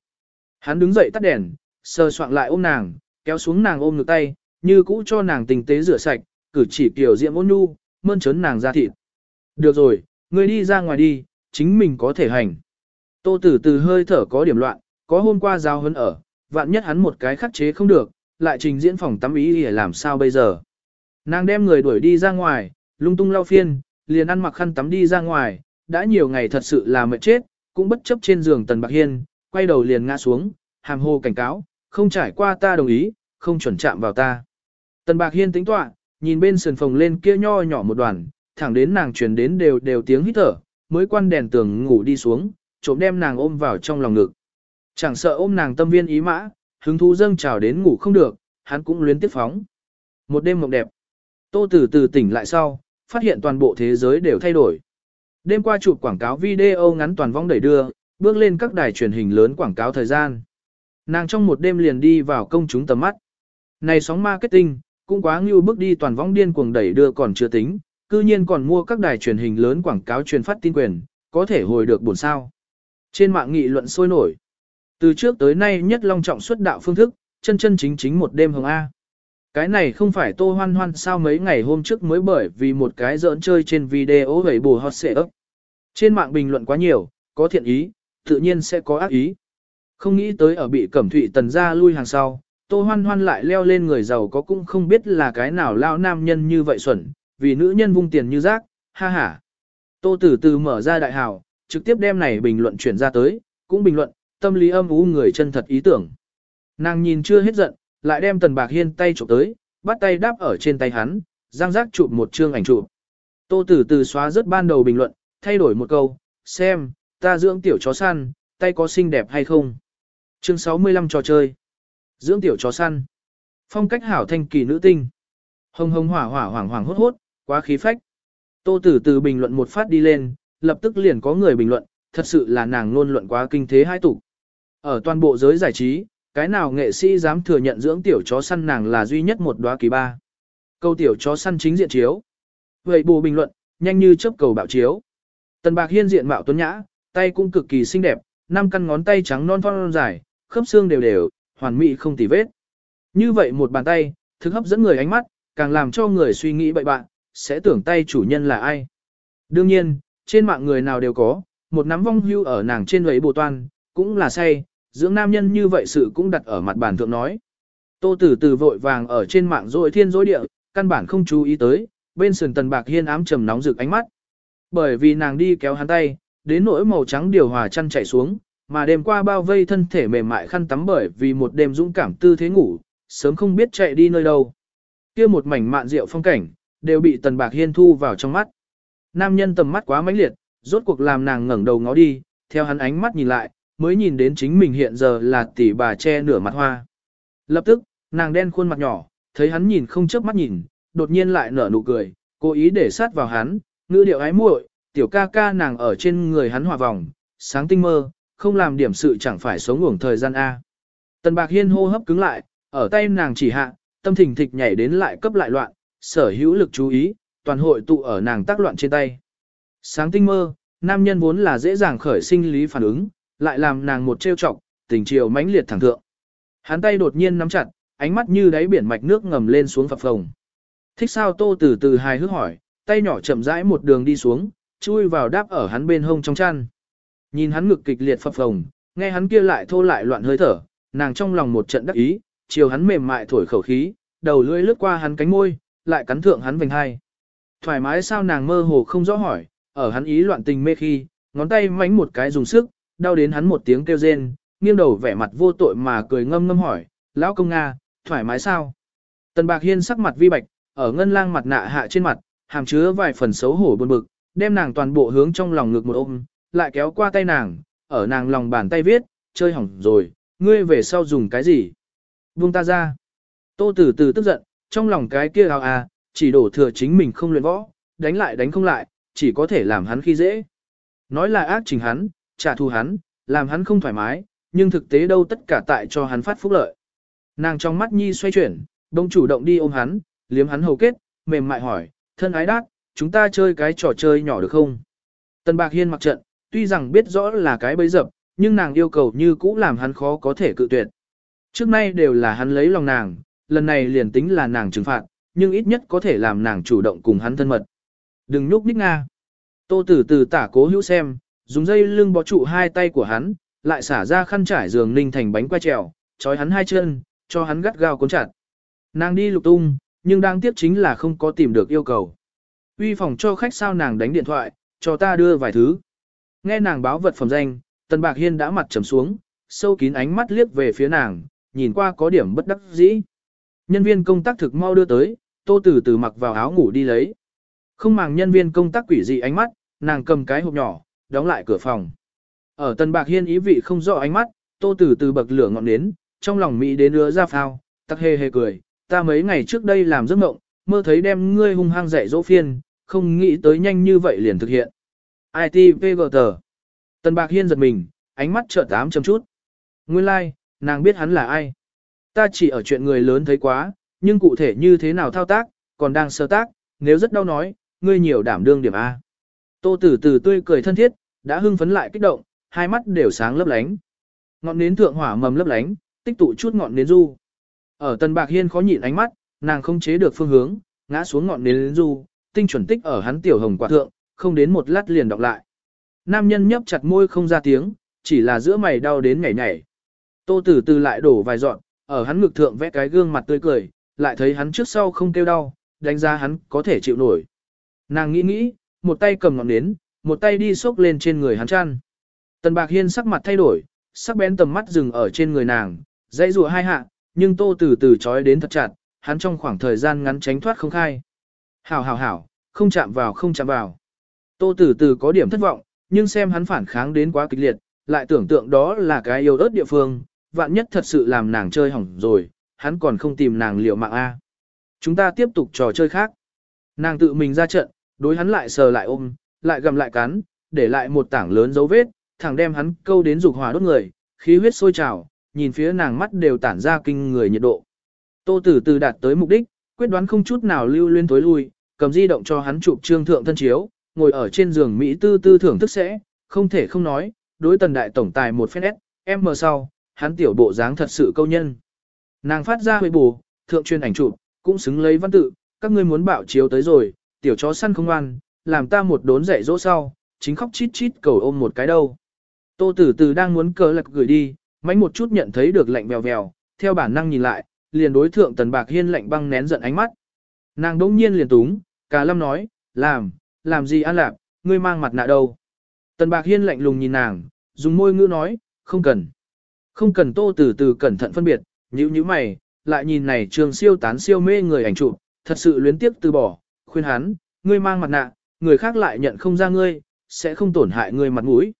Hắn đứng dậy tắt đèn, sờ soạn lại ôm nàng, kéo xuống nàng ôm ngực tay, như cũ cho nàng tình tế rửa sạch, cử chỉ kiểu diệm ôn nhu, mơn trớn nàng ra thịt. Được rồi, ngươi đi ra ngoài đi, chính mình có thể hành. Tô tử từ hơi thở có điểm loạn, có hôm qua giao hấn ở, vạn nhất hắn một cái khắc chế không được, lại trình diễn phòng tắm ý để làm sao bây giờ. Nàng đem người đuổi đi ra ngoài, lung tung lau phiên, liền ăn mặc khăn tắm đi ra ngoài, đã nhiều ngày thật sự là mệt chết, cũng bất chấp trên giường Tần Bạc Hiên, quay đầu liền ngã xuống, hàm hồ cảnh cáo, không trải qua ta đồng ý, không chuẩn chạm vào ta. Tần Bạc Hiên tính tọa, nhìn bên sườn phòng lên kia nho nhỏ một đoàn, thẳng đến nàng truyền đến đều đều tiếng hít thở, mới quan đèn tường ngủ đi xuống, trộm đem nàng ôm vào trong lòng ngực. Chẳng sợ ôm nàng tâm viên ý mã, hứng thú dâng trào đến ngủ không được, hắn cũng luyến tiếp phóng. Một đêm mộng đẹp. Tô Tử từ tỉnh lại sau, phát hiện toàn bộ thế giới đều thay đổi. Đêm qua chụp quảng cáo video ngắn toàn vong đẩy đưa, bước lên các đài truyền hình lớn quảng cáo thời gian. Nàng trong một đêm liền đi vào công chúng tầm mắt. Này sóng marketing, cũng quá ngưu bước đi toàn vong điên cuồng đẩy đưa còn chưa tính, cư nhiên còn mua các đài truyền hình lớn quảng cáo truyền phát tin quyền, có thể hồi được buồn sao. Trên mạng nghị luận sôi nổi. Từ trước tới nay nhất long trọng xuất đạo phương thức, chân chân chính chính một đêm hồng A. Cái này không phải tô hoan hoan sao mấy ngày hôm trước mới bởi vì một cái giỡn chơi trên video gầy bù hot xệ ấp. Trên mạng bình luận quá nhiều, có thiện ý, tự nhiên sẽ có ác ý. Không nghĩ tới ở bị cẩm thụy tần ra lui hàng sau, tô hoan hoan lại leo lên người giàu có cũng không biết là cái nào lao nam nhân như vậy xuẩn, vì nữ nhân vung tiền như rác, ha ha. Tô từ từ mở ra đại hào, trực tiếp đem này bình luận chuyển ra tới, cũng bình luận, tâm lý âm u người chân thật ý tưởng. Nàng nhìn chưa hết giận, lại đem tần bạc hiên tay chụp tới, bắt tay đáp ở trên tay hắn, giang giác chụp một chương ảnh chụp. Tô tử từ xóa rất ban đầu bình luận, thay đổi một câu, xem, ta dưỡng tiểu chó săn, tay có xinh đẹp hay không. Chương 65 trò chơi. Dưỡng tiểu chó săn. Phong cách hảo thanh kỳ nữ tinh. Hồng hồng hỏa hỏa hoảng hoảng hốt hốt, quá khí phách. Tô tử từ bình luận một phát đi lên, lập tức liền có người bình luận, thật sự là nàng luôn luận quá kinh thế hai tục. Ở toàn bộ giới giải trí, cái nào nghệ sĩ dám thừa nhận dưỡng tiểu chó săn nàng là duy nhất một đóa kỳ ba. Câu tiểu chó săn chính diện chiếu. Vậy bù bình luận, nhanh như chớp cầu bạo chiếu. Tần bạc hiên diện mạo tuấn nhã, tay cũng cực kỳ xinh đẹp, năm căn ngón tay trắng non thon dài, khớp xương đều đều, hoàn mỹ không tì vết. Như vậy một bàn tay, thực hấp dẫn người ánh mắt, càng làm cho người suy nghĩ bậy bạn, sẽ tưởng tay chủ nhân là ai. Đương nhiên, trên mạng người nào đều có, một nắm vong hưu ở nàng trên ấy bồ toan, cũng là say, dưỡng nam nhân như vậy sự cũng đặt ở mặt bàn thượng nói. Tô tử từ vội vàng ở trên mạng rồi thiên dối địa, căn bản không chú ý tới, bên sườn tần bạc hiên ám trầm nóng rực ánh mắt. Bởi vì nàng đi kéo hắn tay, đến nỗi màu trắng điều hòa chăn chạy xuống, mà đêm qua bao vây thân thể mềm mại khăn tắm bởi vì một đêm dũng cảm tư thế ngủ, sớm không biết chạy đi nơi đâu. kia một mảnh mạn rượu phong cảnh, đều bị tần bạc hiên thu vào trong mắt. Nam nhân tầm mắt quá mãnh liệt, rốt cuộc làm nàng ngẩng đầu ngó đi, theo hắn ánh mắt nhìn lại, mới nhìn đến chính mình hiện giờ là tỷ bà che nửa mặt hoa. Lập tức, nàng đen khuôn mặt nhỏ, thấy hắn nhìn không chớp mắt nhìn, đột nhiên lại nở nụ cười, cố ý để sát vào hắn, ngữ điệu ái muội, tiểu ca ca nàng ở trên người hắn hòa vòng, sáng tinh mơ, không làm điểm sự chẳng phải sống uổng thời gian A. Tần bạc hiên hô hấp cứng lại, ở tay nàng chỉ hạ, tâm thình thịch nhảy đến lại cấp lại loạn, sở hữu lực chú ý, toàn hội tụ ở nàng tác loạn trên tay. Sáng tinh mơ, nam nhân vốn là dễ dàng khởi sinh lý phản ứng, lại làm nàng một trêu chọc, tình chiều mãnh liệt thẳng thượng. Hắn tay đột nhiên nắm chặt, ánh mắt như đáy biển mạch nước ngầm lên xuống phập phồng. Thích sao tô từ từ hài hước hỏi, tay nhỏ chậm rãi một đường đi xuống, chui vào đáp ở hắn bên hông trong chăn. Nhìn hắn ngực kịch liệt phập phồng, nghe hắn kia lại thô lại loạn hơi thở, nàng trong lòng một trận đắc ý, chiều hắn mềm mại thổi khẩu khí, đầu lưỡi lướt qua hắn cánh môi, lại cắn thượng hắn vành hai. Thoải mái sao nàng mơ hồ không rõ hỏi, ở hắn ý loạn tình mê khi, ngón tay mánh một cái dùng sức, đau đến hắn một tiếng kêu rên, nghiêng đầu vẻ mặt vô tội mà cười ngâm ngâm hỏi, lão công Nga, thoải mái sao? Tần Bạc Hiên sắc mặt vi bạch, ở ngân lang mặt nạ hạ trên mặt, hàm chứa vài phần xấu hổ buồn bực, đem nàng toàn bộ hướng trong lòng ngực một ôm, lại kéo qua tay nàng, ở nàng lòng bàn tay viết, chơi hỏng rồi, ngươi về sau dùng cái gì? Buông ta ra. Tô Tử tử tức giận, trong lòng cái kia ao à, chỉ đổ thừa chính mình không luyện võ, đánh lại đánh không lại, chỉ có thể làm hắn khi dễ. Nói là ác trình hắn, trả thù hắn, làm hắn không thoải mái, nhưng thực tế đâu tất cả tại cho hắn phát phúc lợi. Nàng trong mắt nhi xoay chuyển, đông chủ động đi ôm hắn, liếm hắn hầu kết, mềm mại hỏi, thân ái đát, chúng ta chơi cái trò chơi nhỏ được không? Tần Bạc Hiên mặc trận, tuy rằng biết rõ là cái bấy dập, nhưng nàng yêu cầu như cũ làm hắn khó có thể cự tuyệt. Trước nay đều là hắn lấy lòng nàng, lần này liền tính là nàng trừng phạt, nhưng ít nhất có thể làm nàng chủ động cùng hắn thân mật. Đừng nhúc nhích nga. Tô tử từ tả cố hữu xem, dùng dây lưng bó trụ hai tay của hắn, lại xả ra khăn trải giường ninh thành bánh quay trèo, trói hắn hai chân, cho hắn gắt gao cuốn chặt. Nàng đi lục tung, nhưng đang tiếc chính là không có tìm được yêu cầu. Uy phòng cho khách sao nàng đánh điện thoại, cho ta đưa vài thứ. Nghe nàng báo vật phẩm danh, Tần Bạc Hiên đã mặt trầm xuống, sâu kín ánh mắt liếc về phía nàng, nhìn qua có điểm bất đắc dĩ. Nhân viên công tác thực mau đưa tới, tô từ từ mặc vào áo ngủ đi lấy. Không màng nhân viên công tác quỷ dị ánh mắt, nàng cầm cái hộp nhỏ, đóng lại cửa phòng. Ở Tần Bạc Hiên ý vị không rõ ánh mắt, tô từ từ bậc lửa ngọn nến, trong lòng Mỹ đến ứa ra phao, tắc hề hề cười, ta mấy ngày trước đây làm giấc mộng, mơ thấy đem ngươi hung hăng dạy dỗ phiên, không nghĩ tới nhanh như vậy liền thực hiện. ITVGT Tần Bạc Hiên giật mình, ánh mắt trợ tám chấm chút. Nguyên lai, like, nàng biết hắn là ai. Ta chỉ ở chuyện người lớn thấy quá, nhưng cụ thể như thế nào thao tác, còn đang sơ tác, nếu rất đau nói, ngươi nhiều đảm đương điểm A. Tô tử Tử tươi cười thân thiết, đã hưng phấn lại kích động, hai mắt đều sáng lấp lánh. Ngọn nến thượng hỏa mầm lấp lánh, tích tụ chút ngọn nến du. Ở Tần Bạc Hiên khó nhịn ánh mắt, nàng không chế được phương hướng, ngã xuống ngọn nến du, tinh chuẩn tích ở hắn tiểu hồng quả thượng, không đến một lát liền đọc lại. Nam nhân nhấp chặt môi không ra tiếng, chỉ là giữa mày đau đến nhảy nhảy. Tô Tử Từ lại đổ vài giọt, ở hắn ngực thượng vẽ cái gương mặt tươi cười, lại thấy hắn trước sau không kêu đau, đánh giá hắn có thể chịu nổi. Nàng nghĩ nghĩ, một tay cầm ngọn nến, một tay đi xốc lên trên người hắn chăn. Tần Bạc Hiên sắc mặt thay đổi, sắc bén tầm mắt dừng ở trên người nàng, dãy rùa hai hạ, nhưng tô từ từ trói đến thật chặt, hắn trong khoảng thời gian ngắn tránh thoát không khai. Hảo hảo hảo, không chạm vào không chạm vào. Tô từ từ có điểm thất vọng, nhưng xem hắn phản kháng đến quá kịch liệt, lại tưởng tượng đó là cái yêu ớt địa phương, vạn nhất thật sự làm nàng chơi hỏng rồi, hắn còn không tìm nàng liệu mạng A. Chúng ta tiếp tục trò chơi khác. Nàng tự mình ra trận, đối hắn lại sờ lại ôm, lại gầm lại cắn, để lại một tảng lớn dấu vết, thẳng đem hắn câu đến dục hỏa đốt người, khí huyết sôi trào, nhìn phía nàng mắt đều tản ra kinh người nhiệt độ. Tô Tử Từ đạt tới mục đích, quyết đoán không chút nào lưu luyến tối lui, cầm di động cho hắn chụp trương thượng thân chiếu, ngồi ở trên giường Mỹ tư tư thưởng thức sẽ, không thể không nói, đối tần đại tổng tài một phen S, em mờ sau, hắn tiểu bộ dáng thật sự câu nhân. Nàng phát ra huệ bù, thượng chuyên ảnh chụp, cũng xứng lấy văn tự, các ngươi muốn bảo chiếu tới rồi, tiểu chó săn không ăn, làm ta một đốn dạy dỗ sau, chính khóc chít chít cầu ôm một cái đâu. Tô tử từ đang muốn cờ lật gửi đi, mánh một chút nhận thấy được lạnh vèo vèo, theo bản năng nhìn lại, liền đối thượng tần bạc hiên lạnh băng nén giận ánh mắt. Nàng đỗng nhiên liền túng, cả lâm nói, làm, làm gì an lạc, ngươi mang mặt nạ đâu. Tần bạc hiên lạnh lùng nhìn nàng, dùng môi ngữ nói, không cần. Không cần tô Tử từ cẩn thận phân biệt, nhíu nhíu mày, lại nhìn này trường siêu tán siêu mê người ảnh chụp, thật sự luyến tiếc từ bỏ, khuyên hắn, ngươi mang mặt nạ, người khác lại nhận không ra ngươi, sẽ không tổn hại ngươi mặt mũi.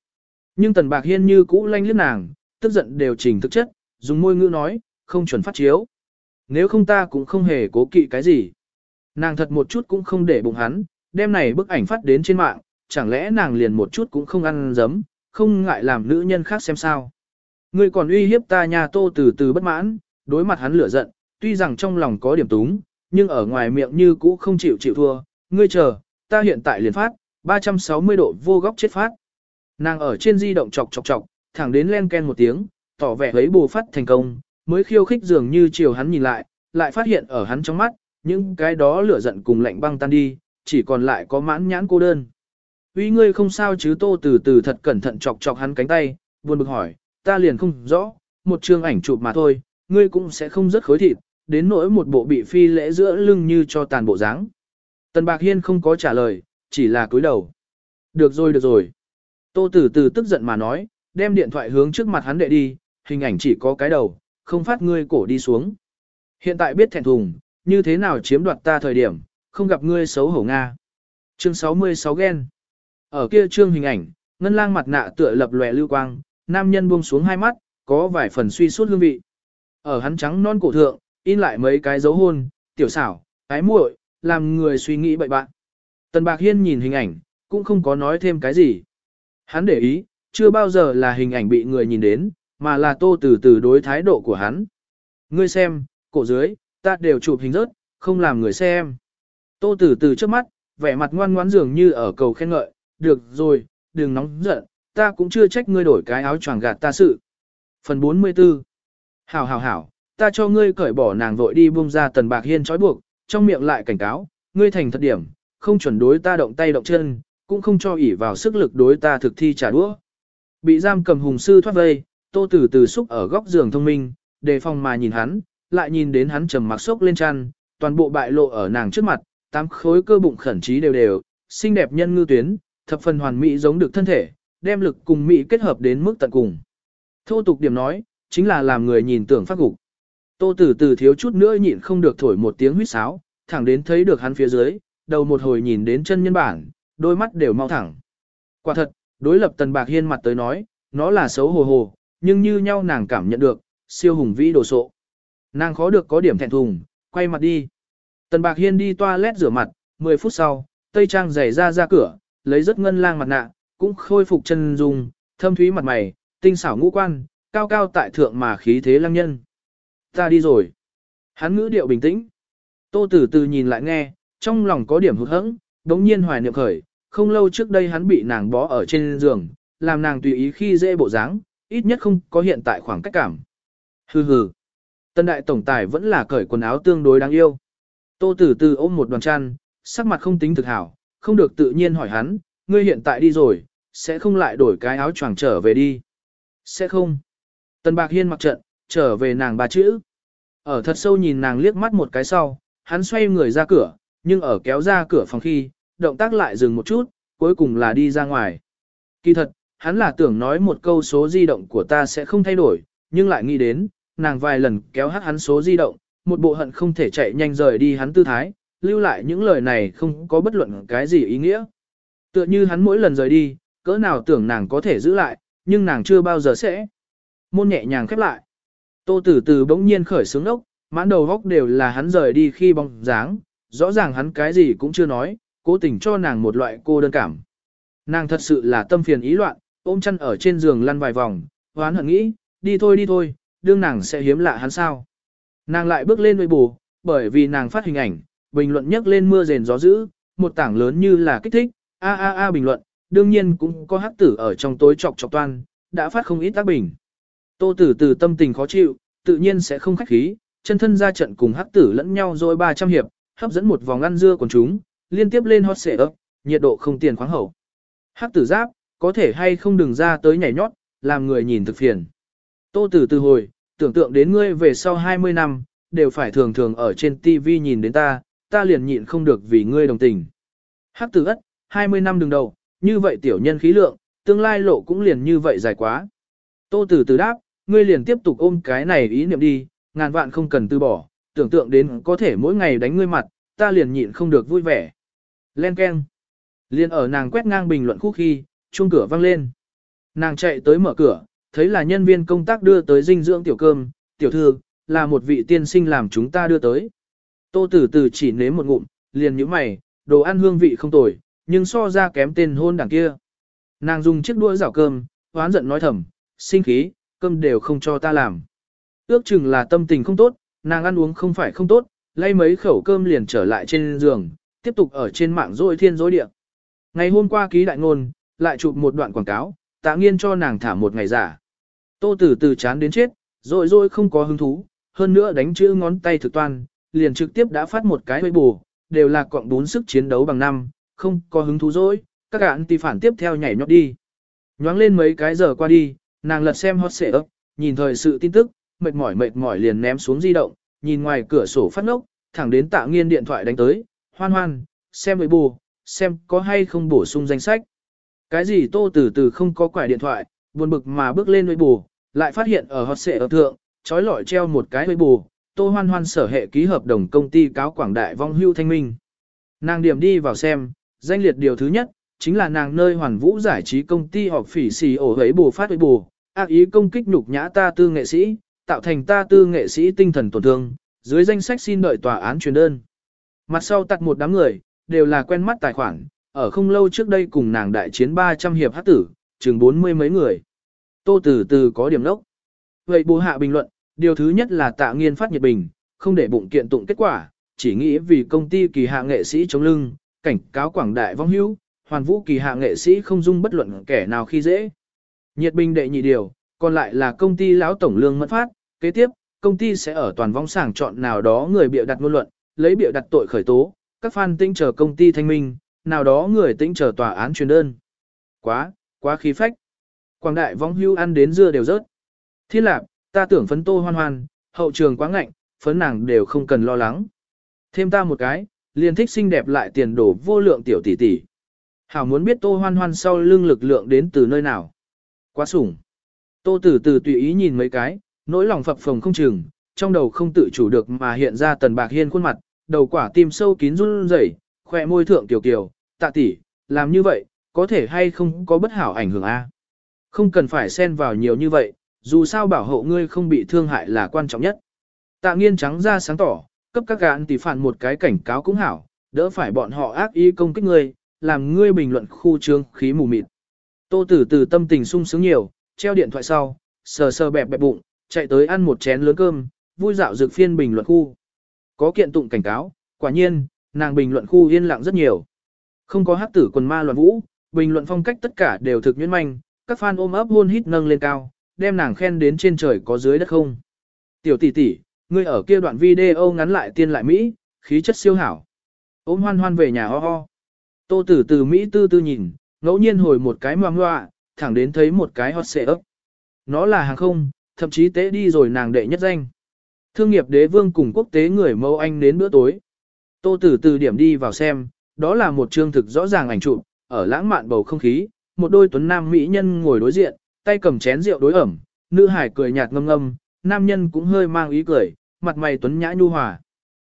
Nhưng tần bạc hiên như cũ lanh liếc nàng, tức giận đều chỉnh thực chất, dùng môi ngữ nói, không chuẩn phát chiếu. Nếu không ta cũng không hề cố kỵ cái gì. Nàng thật một chút cũng không để bụng hắn, đem này bức ảnh phát đến trên mạng, chẳng lẽ nàng liền một chút cũng không ăn dấm, không ngại làm nữ nhân khác xem sao. Ngươi còn uy hiếp ta nhà tô từ từ bất mãn, đối mặt hắn lửa giận, tuy rằng trong lòng có điểm túng, nhưng ở ngoài miệng như cũ không chịu chịu thua, ngươi chờ, ta hiện tại liền phát, 360 độ vô góc chết phát. Nàng ở trên di động chọc chọc chọc, thẳng đến len ken một tiếng, tỏ vẻ lấy bù phát thành công, mới khiêu khích dường như chiều hắn nhìn lại, lại phát hiện ở hắn trong mắt, những cái đó lửa giận cùng lạnh băng tan đi, chỉ còn lại có mãn nhãn cô đơn. Uy ngươi không sao chứ tô từ từ thật cẩn thận chọc chọc hắn cánh tay, buồn bực hỏi, ta liền không rõ, một chương ảnh chụp mà thôi, ngươi cũng sẽ không rất khối thịt, đến nỗi một bộ bị phi lễ giữa lưng như cho tàn bộ dáng. Tần Bạc Hiên không có trả lời, chỉ là cúi đầu. Được rồi được rồi. Tô Tử Từ tức giận mà nói, đem điện thoại hướng trước mặt hắn đệ đi, hình ảnh chỉ có cái đầu, không phát ngươi cổ đi xuống. Hiện tại biết thẹn thùng, như thế nào chiếm đoạt ta thời điểm, không gặp ngươi xấu hổ Nga. Chương 66 Gen Ở kia trương hình ảnh, ngân lang mặt nạ tựa lập lòe lưu quang, nam nhân buông xuống hai mắt, có vài phần suy suốt hương vị. Ở hắn trắng non cổ thượng, in lại mấy cái dấu hôn, tiểu xảo, cái muội, làm người suy nghĩ bậy bạn. Tần Bạc Hiên nhìn hình ảnh, cũng không có nói thêm cái gì. Hắn để ý, chưa bao giờ là hình ảnh bị người nhìn đến, mà là tô từ từ đối thái độ của hắn. Ngươi xem, cổ dưới, ta đều chụp hình rớt, không làm người xem. Tô từ từ trước mắt, vẻ mặt ngoan ngoãn dường như ở cầu khen ngợi, được rồi, đừng nóng giận, ta cũng chưa trách ngươi đổi cái áo choàng gạt ta sự. Phần 44 Hảo hảo hảo, ta cho ngươi cởi bỏ nàng vội đi buông ra tần bạc hiên trói buộc, trong miệng lại cảnh cáo, ngươi thành thật điểm, không chuẩn đối ta động tay động chân, cũng không cho ỉ vào sức lực đối ta thực thi trả đũa. Bị giam cầm hùng sư thoát vây, tô tử từ xúc ở góc giường thông minh, đề phòng mà nhìn hắn, lại nhìn đến hắn trầm mặc sốc lên chăn, toàn bộ bại lộ ở nàng trước mặt, tám khối cơ bụng khẩn trí đều đều, xinh đẹp nhân ngư tuyến, thập phần hoàn mỹ giống được thân thể, đem lực cùng mỹ kết hợp đến mức tận cùng. Thô tục điểm nói, chính là làm người nhìn tưởng phát gục. Tô Tử Tử thiếu chút nữa nhịn không được thổi một tiếng huýt sáo, thẳng đến thấy được hắn phía dưới, đầu một hồi nhìn đến chân nhân bản, đôi mắt đều mau thẳng. Quả thật, đối lập Tần Bạc Hiên mặt tới nói, nó là xấu hồ hồ, nhưng như nhau nàng cảm nhận được, siêu hùng vĩ đồ sộ. Nàng khó được có điểm thẹn thùng, quay mặt đi. Tần Bạc Hiên đi toilet rửa mặt, 10 phút sau, Tây Trang giày ra ra cửa, lấy rất ngân lang mặt nạ, cũng khôi phục chân dung, thâm thúy mặt mày, tinh xảo ngũ quan, cao cao tại thượng mà khí thế lăng nhân. Ta đi rồi. Hắn ngữ điệu bình tĩnh. Tô Tử Từ nhìn lại nghe, trong lòng có điểm hụt hẫng, đống nhiên hoài niệm khởi, không lâu trước đây hắn bị nàng bó ở trên giường, làm nàng tùy ý khi dễ bộ dáng, ít nhất không có hiện tại khoảng cách cảm. Hừ hừ. Tân đại tổng tài vẫn là cởi quần áo tương đối đáng yêu. Tô Tử Từ ôm một đoàn chăn, sắc mặt không tính thực hảo, không được tự nhiên hỏi hắn, ngươi hiện tại đi rồi, sẽ không lại đổi cái áo choàng trở về đi. Sẽ không. Tần Bạc Hiên mặc trận, trở về nàng ba chữ. Ở thật sâu nhìn nàng liếc mắt một cái sau, hắn xoay người ra cửa, nhưng ở kéo ra cửa phòng khi, động tác lại dừng một chút, cuối cùng là đi ra ngoài. Kỳ thật, hắn là tưởng nói một câu số di động của ta sẽ không thay đổi, nhưng lại nghĩ đến, nàng vài lần kéo hát hắn số di động, một bộ hận không thể chạy nhanh rời đi hắn tư thái, lưu lại những lời này không có bất luận cái gì ý nghĩa. Tựa như hắn mỗi lần rời đi, cỡ nào tưởng nàng có thể giữ lại, nhưng nàng chưa bao giờ sẽ. Môn nhẹ nhàng khép lại. Tô Tử Từ bỗng nhiên khởi sướng ốc, mãn đầu góc đều là hắn rời đi khi bóng dáng, rõ ràng hắn cái gì cũng chưa nói, cố tình cho nàng một loại cô đơn cảm. Nàng thật sự là tâm phiền ý loạn, ôm chân ở trên giường lăn vài vòng, hoán hận nghĩ, đi thôi đi thôi, đương nàng sẽ hiếm lạ hắn sao. Nàng lại bước lên nơi bù, bởi vì nàng phát hình ảnh, bình luận nhắc lên mưa rền gió dữ, một tảng lớn như là kích thích, a a a bình luận, đương nhiên cũng có hắc tử ở trong tối chọc chọc toan, đã phát không ít tác bình. Tô tử từ tâm tình khó chịu, tự nhiên sẽ không khách khí, chân thân ra trận cùng hắc tử lẫn nhau rồi 300 hiệp, hấp dẫn một vòng ăn dưa của chúng, liên tiếp lên hot xệ ấp, nhiệt độ không tiền khoáng hậu. Hắc tử giáp, có thể hay không đừng ra tới nhảy nhót, làm người nhìn thực phiền. Tô tử từ hồi, tưởng tượng đến ngươi về sau 20 năm, đều phải thường thường ở trên TV nhìn đến ta, ta liền nhịn không được vì ngươi đồng tình. Hắc tử ất, 20 năm đừng đầu, như vậy tiểu nhân khí lượng, tương lai lộ cũng liền như vậy dài quá. Tô tử từ đáp, ngươi liền tiếp tục ôm cái này ý niệm đi, ngàn vạn không cần từ bỏ, tưởng tượng đến có thể mỗi ngày đánh ngươi mặt, ta liền nhịn không được vui vẻ. Len keng. Liên ở nàng quét ngang bình luận khúc khi, chuông cửa vang lên. Nàng chạy tới mở cửa, thấy là nhân viên công tác đưa tới dinh dưỡng tiểu cơm, tiểu thư, là một vị tiên sinh làm chúng ta đưa tới. Tô tử tử chỉ nếm một ngụm, liền nhíu mày, đồ ăn hương vị không tồi, nhưng so ra kém tên hôn đảng kia. Nàng dùng chiếc đũa rảo cơm, hoán giận nói thầm, sinh khí, cơm đều không cho ta làm. Ước chừng là tâm tình không tốt, nàng ăn uống không phải không tốt, lay mấy khẩu cơm liền trở lại trên giường, tiếp tục ở trên mạng dối thiên rối địa. Ngày hôm qua ký đại ngôn, lại chụp một đoạn quảng cáo, tạ nghiên cho nàng thả một ngày giả. Tô Tử từ chán đến chết, rồi rồi không có hứng thú, hơn nữa đánh chữ ngón tay thực toan, liền trực tiếp đã phát một cái hơi bù, đều là cộng bốn sức chiến đấu bằng năm, không có hứng thú rồi, các bạn tì phản tiếp theo nhảy nhót đi. Nhoáng lên mấy cái giờ qua đi, nàng lật xem hot xệ ấp, nhìn thời sự tin tức, mệt mỏi mệt mỏi liền ném xuống di động, nhìn ngoài cửa sổ phát ngốc, thẳng đến tạ nghiên điện thoại đánh tới, hoan hoan, xem với bù, xem có hay không bổ sung danh sách. Cái gì tô từ từ không có quải điện thoại, buồn bực mà bước lên với bù, lại phát hiện ở hot xệ ở thượng, trói lọi treo một cái với bù, tô hoan hoan sở hệ ký hợp đồng công ty cáo quảng đại vong hưu thanh minh. Nàng điểm đi vào xem, danh liệt điều thứ nhất, chính là nàng nơi hoàn vũ giải trí công ty họp phỉ xì ổ ấy bù phát với bù, ác ý công kích nhục nhã ta tư nghệ sĩ, tạo thành ta tư nghệ sĩ tinh thần tổn thương, dưới danh sách xin đợi tòa án truyền đơn. Mặt sau tặt một đám người, đều là quen mắt tài khoản, ở không lâu trước đây cùng nàng đại chiến 300 hiệp hát tử, chừng 40 mấy người. Tô Tử Từ có điểm lốc Vậy bố hạ bình luận, điều thứ nhất là tạ nghiên phát nhiệt bình, không để bụng kiện tụng kết quả, chỉ nghĩ vì công ty kỳ hạ nghệ sĩ chống lưng, cảnh cáo quảng đại vong hữu, hoàn vũ kỳ hạ nghệ sĩ không dung bất luận kẻ nào khi dễ. Nhiệt bình đệ nhị điều, còn lại là công ty lão tổng lương mất phát, kế tiếp, công ty sẽ ở toàn vong sàng chọn nào đó người bịa đặt ngôn luận, lấy bịa đặt tội khởi tố, các fan tinh chờ công ty thanh minh, nào đó người tinh chờ tòa án truyền đơn. Quá, quá khí phách. Quảng đại vong hưu ăn đến dưa đều rớt. Thiên lạc, ta tưởng phấn tô hoan hoan, hậu trường quá ngạnh, phấn nàng đều không cần lo lắng. Thêm ta một cái, liền thích xinh đẹp lại tiền đổ vô lượng tiểu tỷ tỷ. Hảo muốn biết tô hoan hoan sau lưng lực lượng đến từ nơi nào. Quá sủng. Tô tử từ tùy ý nhìn mấy cái, nỗi lòng phập phồng không chừng, trong đầu không tự chủ được mà hiện ra tần bạc hiên khuôn mặt, đầu quả tim sâu kín run rẩy, khỏe môi thượng tiểu kiều, tạ tỷ, làm như vậy, có thể hay không có bất hảo ảnh hưởng a? Không cần phải xen vào nhiều như vậy, dù sao bảo hộ ngươi không bị thương hại là quan trọng nhất. Tạ nghiên trắng ra sáng tỏ, cấp các gạn tỷ phản một cái cảnh cáo cũng hảo, đỡ phải bọn họ ác ý công kích ngươi, làm ngươi bình luận khu trương khí mù mịt. Tô tử từ tâm tình sung sướng nhiều, treo điện thoại sau, sờ sờ bẹp bẹp bụng, chạy tới ăn một chén lớn cơm, vui dạo dược phiên bình luận khu. Có kiện tụng cảnh cáo, quả nhiên, nàng bình luận khu yên lặng rất nhiều. Không có hát tử quần ma loạn vũ, bình luận phong cách tất cả đều thực nhuyễn manh, các fan ôm ấp hôn hít nâng lên cao, đem nàng khen đến trên trời có dưới đất không. Tiểu tỷ tỷ, ngươi ở kia đoạn video ngắn lại tiên lại Mỹ, khí chất siêu hảo. Ôm hoan hoan về nhà ho ho. Tô tử từ Mỹ tư tư nhìn, ngẫu nhiên hồi một cái ngoa ngoạ, thẳng đến thấy một cái hot xệ ấp. Nó là hàng không, thậm chí tế đi rồi nàng đệ nhất danh. Thương nghiệp đế vương cùng quốc tế người mẫu anh đến bữa tối. Tô tử từ điểm đi vào xem, đó là một chương thực rõ ràng ảnh chụp, ở lãng mạn bầu không khí, một đôi tuấn nam mỹ nhân ngồi đối diện, tay cầm chén rượu đối ẩm, nữ hải cười nhạt ngâm ngâm, nam nhân cũng hơi mang ý cười, mặt mày tuấn nhã nhu hòa.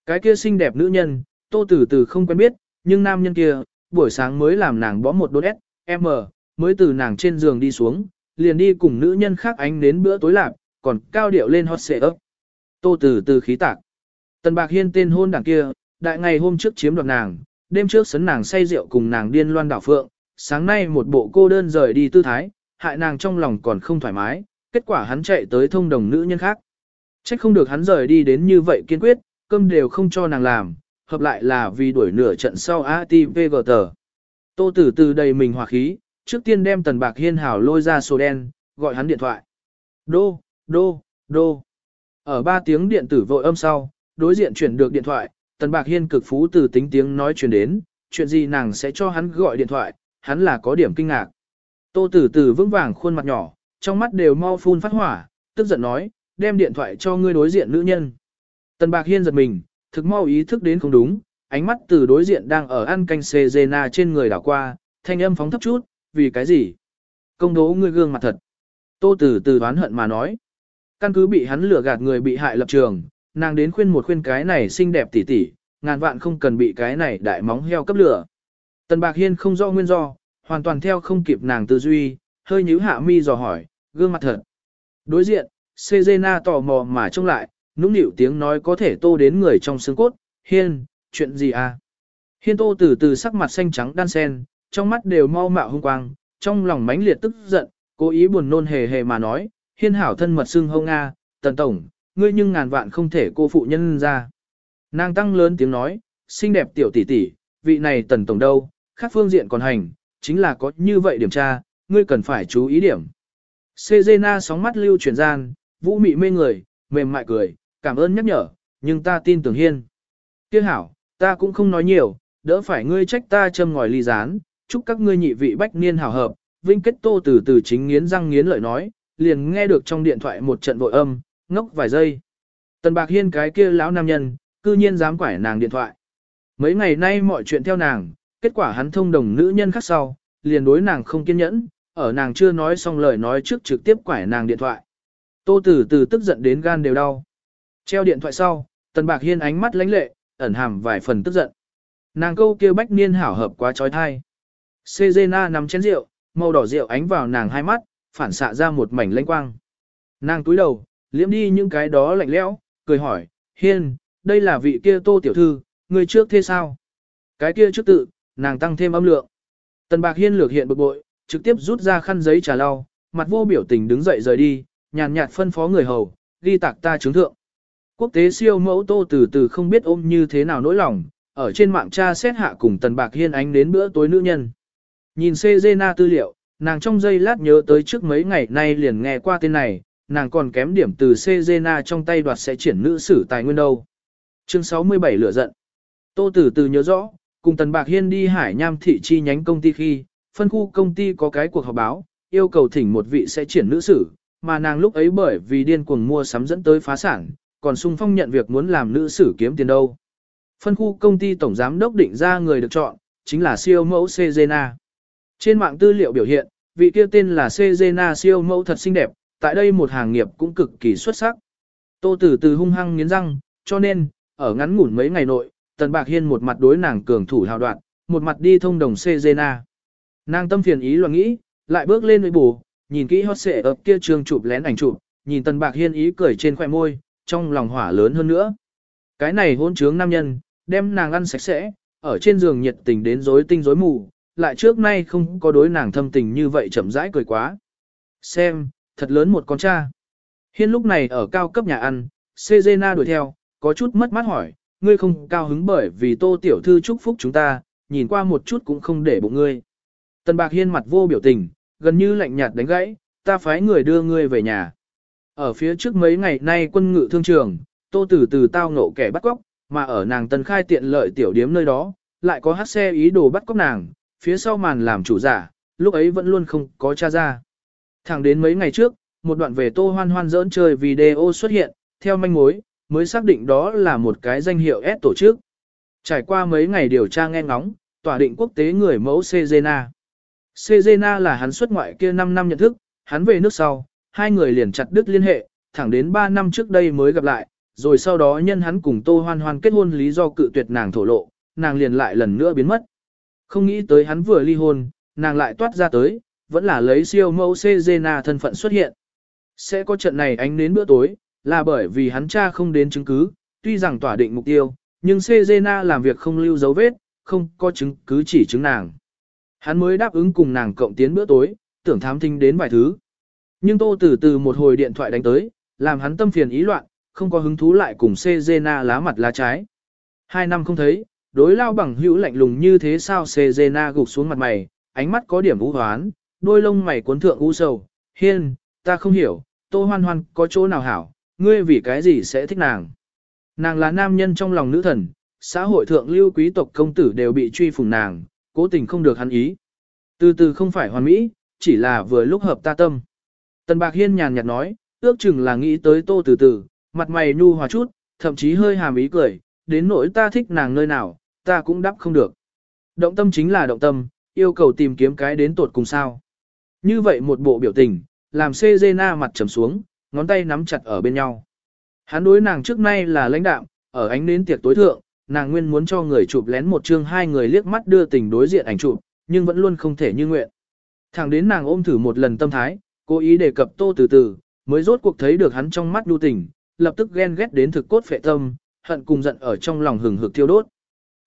Cái kia xinh đẹp nữ nhân, tô tử từ không quen biết, nhưng nam nhân kia, buổi sáng mới làm nàng bó một đốt S, M, mới từ nàng trên giường đi xuống, liền đi cùng nữ nhân khác ánh đến bữa tối lạc, còn cao điệu lên hot xệ ấp. Tô từ từ khí tạc. Tần Bạc Hiên tên hôn đảng kia, đại ngày hôm trước chiếm đoạt nàng, đêm trước sấn nàng say rượu cùng nàng điên loan đảo phượng, sáng nay một bộ cô đơn rời đi tư thái, hại nàng trong lòng còn không thoải mái, kết quả hắn chạy tới thông đồng nữ nhân khác. Trách không được hắn rời đi đến như vậy kiên quyết, cơm đều không cho nàng làm, hợp lại là vì đuổi nửa trận sau ATVGT. Tô tử từ đầy mình hòa khí, trước tiên đem tần bạc hiên hảo lôi ra sổ đen, gọi hắn điện thoại. Đô, đô, đô. Ở ba tiếng điện tử vội âm sau, đối diện chuyển được điện thoại, tần bạc hiên cực phú từ tính tiếng nói chuyển đến, chuyện gì nàng sẽ cho hắn gọi điện thoại, hắn là có điểm kinh ngạc. Tô tử tử vững vàng khuôn mặt nhỏ, trong mắt đều mau phun phát hỏa, tức giận nói, đem điện thoại cho ngươi đối diện nữ nhân. Tần bạc hiên giật mình, thực mau ý thức đến không đúng, ánh mắt từ đối diện đang ở ăn canh xê trên người đảo qua, thanh âm phóng thấp chút, vì cái gì? Công đố ngươi gương mặt thật. Tô Tử từ đoán hận mà nói. Căn cứ bị hắn lừa gạt người bị hại lập trường, nàng đến khuyên một khuyên cái này xinh đẹp tỉ tỉ, ngàn vạn không cần bị cái này đại móng heo cấp lửa. Tần Bạc Hiên không do nguyên do, hoàn toàn theo không kịp nàng tư duy, hơi nhíu hạ mi dò hỏi, gương mặt thật. Đối diện, Sezena tò mò mà trông lại, nũng nịu tiếng nói có thể tô đến người trong xương cốt, Hiên, chuyện gì à? Hiên tô từ từ sắc mặt xanh trắng đan sen, trong mắt đều mau mạo hung quang, trong lòng mãnh liệt tức giận, cố ý buồn nôn hề hề mà nói, hiên hảo thân mật xương hông Nga, tần tổng, ngươi nhưng ngàn vạn không thể cô phụ nhân ra. Nàng tăng lớn tiếng nói, xinh đẹp tiểu tỷ tỷ, vị này tần tổng đâu, khác phương diện còn hành, chính là có như vậy điểm tra, ngươi cần phải chú ý điểm. Sejena sóng mắt lưu chuyển gian, vũ mị mê người, mềm mại cười, cảm ơn nhắc nhở, nhưng ta tin tưởng hiên. Tiếc hảo, ta cũng không nói nhiều, đỡ phải ngươi trách ta châm ngòi ly gián, chúc các ngươi nhị vị bách niên hảo hợp. Vinh kết tô từ từ chính nghiến răng nghiến lợi nói, liền nghe được trong điện thoại một trận vội âm, ngốc vài giây. Tần bạc hiên cái kia lão nam nhân, cư nhiên dám quải nàng điện thoại. Mấy ngày nay mọi chuyện theo nàng, kết quả hắn thông đồng nữ nhân khác sau, liền đối nàng không kiên nhẫn, ở nàng chưa nói xong lời nói trước trực tiếp quải nàng điện thoại. Tô Tử từ tức giận đến gan đều đau. Treo điện thoại sau, Tần Bạc Hiên ánh mắt lánh lệ, ẩn hàm vài phần tức giận. Nàng câu kia bách niên hảo hợp quá trói thai. Sezena nằm chén rượu, màu đỏ rượu ánh vào nàng hai mắt, phản xạ ra một mảnh lanh quang. Nàng túi đầu, liễm đi những cái đó lạnh lẽo, cười hỏi, Hiên, đây là vị kia tô tiểu thư, người trước thế sao? Cái kia trước tự, nàng tăng thêm âm lượng. Tần Bạc Hiên lược hiện bực bội, trực tiếp rút ra khăn giấy trà lau, mặt vô biểu tình đứng dậy rời đi, nhàn nhạt phân phó người hầu, ghi tạc ta chứng thượng. Quốc tế siêu mẫu tô từ từ không biết ôm như thế nào nỗi lòng, ở trên mạng cha xét hạ cùng Tần Bạc Hiên ánh đến bữa tối nữ nhân. Nhìn Cezena tư liệu, nàng trong giây lát nhớ tới trước mấy ngày nay liền nghe qua tên này, nàng còn kém điểm từ Cezena trong tay đoạt sẽ triển nữ sử tài nguyên đâu. Chương 67 lửa giận. Tô Tử Từ nhớ rõ, cùng Tần Bạc Hiên đi Hải Nham thị chi nhánh công ty khi, phân khu công ty có cái cuộc họp báo, yêu cầu thỉnh một vị sẽ triển nữ sử, mà nàng lúc ấy bởi vì điên cuồng mua sắm dẫn tới phá sản, còn sung phong nhận việc muốn làm nữ sử kiếm tiền đâu. Phân khu công ty tổng giám đốc định ra người được chọn, chính là siêu mẫu Cezena. Trên mạng tư liệu biểu hiện, vị kia tên là Cezena siêu mẫu thật xinh đẹp, tại đây một hàng nghiệp cũng cực kỳ xuất sắc. Tô Tử từ hung hăng nghiến răng, cho nên, ở ngắn ngủn mấy ngày nội, Tần Bạc Hiên một mặt đối nàng cường thủ hào đoạn, một mặt đi thông đồng Cezena. Nàng tâm phiền ý loạn nghĩ, lại bước lên với bù, nhìn kỹ hot xệ ập kia trường chụp lén ảnh chụp, nhìn Tần Bạc Hiên ý cười trên khoẻ môi, trong lòng hỏa lớn hơn nữa. Cái này hôn trướng nam nhân, đem nàng ăn sạch sẽ, ở trên giường nhiệt tình đến rối tinh rối mù, lại trước nay không có đối nàng thâm tình như vậy chậm rãi cười quá. Xem, thật lớn một con cha. Hiên lúc này ở cao cấp nhà ăn, Cezena đuổi theo, có chút mất mát hỏi, ngươi không cao hứng bởi vì tô tiểu thư chúc phúc chúng ta, nhìn qua một chút cũng không để bụng ngươi. Tần Bạc Hiên mặt vô biểu tình, gần như lạnh nhạt đánh gãy, ta phái người đưa ngươi về nhà. Ở phía trước mấy ngày nay quân ngự thương trường, tô từ từ tao ngộ kẻ bắt cóc, mà ở nàng tân khai tiện lợi tiểu điếm nơi đó, lại có hát xe ý đồ bắt cóc nàng, phía sau màn làm chủ giả, lúc ấy vẫn luôn không có tra ra. Thẳng đến mấy ngày trước, một đoạn về tô hoan hoan dỡn chơi video xuất hiện, theo manh mối, mới xác định đó là một cái danh hiệu S tổ chức. Trải qua mấy ngày điều tra nghe ngóng, tòa định quốc tế người mẫu Cezena. Cezena là hắn xuất ngoại kia 5 năm nhận thức, hắn về nước sau, hai người liền chặt đứt liên hệ, thẳng đến 3 năm trước đây mới gặp lại, rồi sau đó nhân hắn cùng Tô Hoan Hoan kết hôn lý do cự tuyệt nàng thổ lộ, nàng liền lại lần nữa biến mất. Không nghĩ tới hắn vừa ly hôn, nàng lại toát ra tới, vẫn là lấy siêu mẫu Cezena thân phận xuất hiện. Sẽ có trận này ánh đến bữa tối, là bởi vì hắn cha không đến chứng cứ, tuy rằng tỏa định mục tiêu, nhưng Cezena làm việc không lưu dấu vết, không có chứng cứ chỉ chứng nàng. Hắn mới đáp ứng cùng nàng cộng tiến bữa tối, tưởng thám thính đến vài thứ. Nhưng tô từ từ một hồi điện thoại đánh tới, làm hắn tâm phiền ý loạn, không có hứng thú lại cùng Cezena lá mặt lá trái. Hai năm không thấy, đối lao bằng hữu lạnh lùng như thế sao Cezena gục xuống mặt mày, ánh mắt có điểm u hoán, đôi lông mày cuốn thượng u sầu. Hiên, ta không hiểu, tô hoan hoan có chỗ nào hảo, ngươi vì cái gì sẽ thích nàng. Nàng là nam nhân trong lòng nữ thần, xã hội thượng lưu quý tộc công tử đều bị truy phùng nàng, cố tình không được hắn ý. Từ từ không phải hoàn mỹ, chỉ là vừa lúc hợp ta tâm. Tần Bạc Hiên nhàn nhạt nói, ước chừng là nghĩ tới tô từ từ, mặt mày nhu hòa chút, thậm chí hơi hàm ý cười, đến nỗi ta thích nàng nơi nào, ta cũng đáp không được. Động tâm chính là động tâm, yêu cầu tìm kiếm cái đến tột cùng sao. Như vậy một bộ biểu tình, làm Cezena mặt trầm xuống, ngón tay nắm chặt ở bên nhau. Hắn đối nàng trước nay là lãnh đạo, ở ánh đến tiệc tối thượng, nàng nguyên muốn cho người chụp lén một chương hai người liếc mắt đưa tình đối diện ảnh chụp, nhưng vẫn luôn không thể như nguyện. Thẳng đến nàng ôm thử một lần tâm thái, cố ý đề cập tô từ từ, mới rốt cuộc thấy được hắn trong mắt đu tình, lập tức ghen ghét đến thực cốt phệ tâm, hận cùng giận ở trong lòng hừng hực thiêu đốt.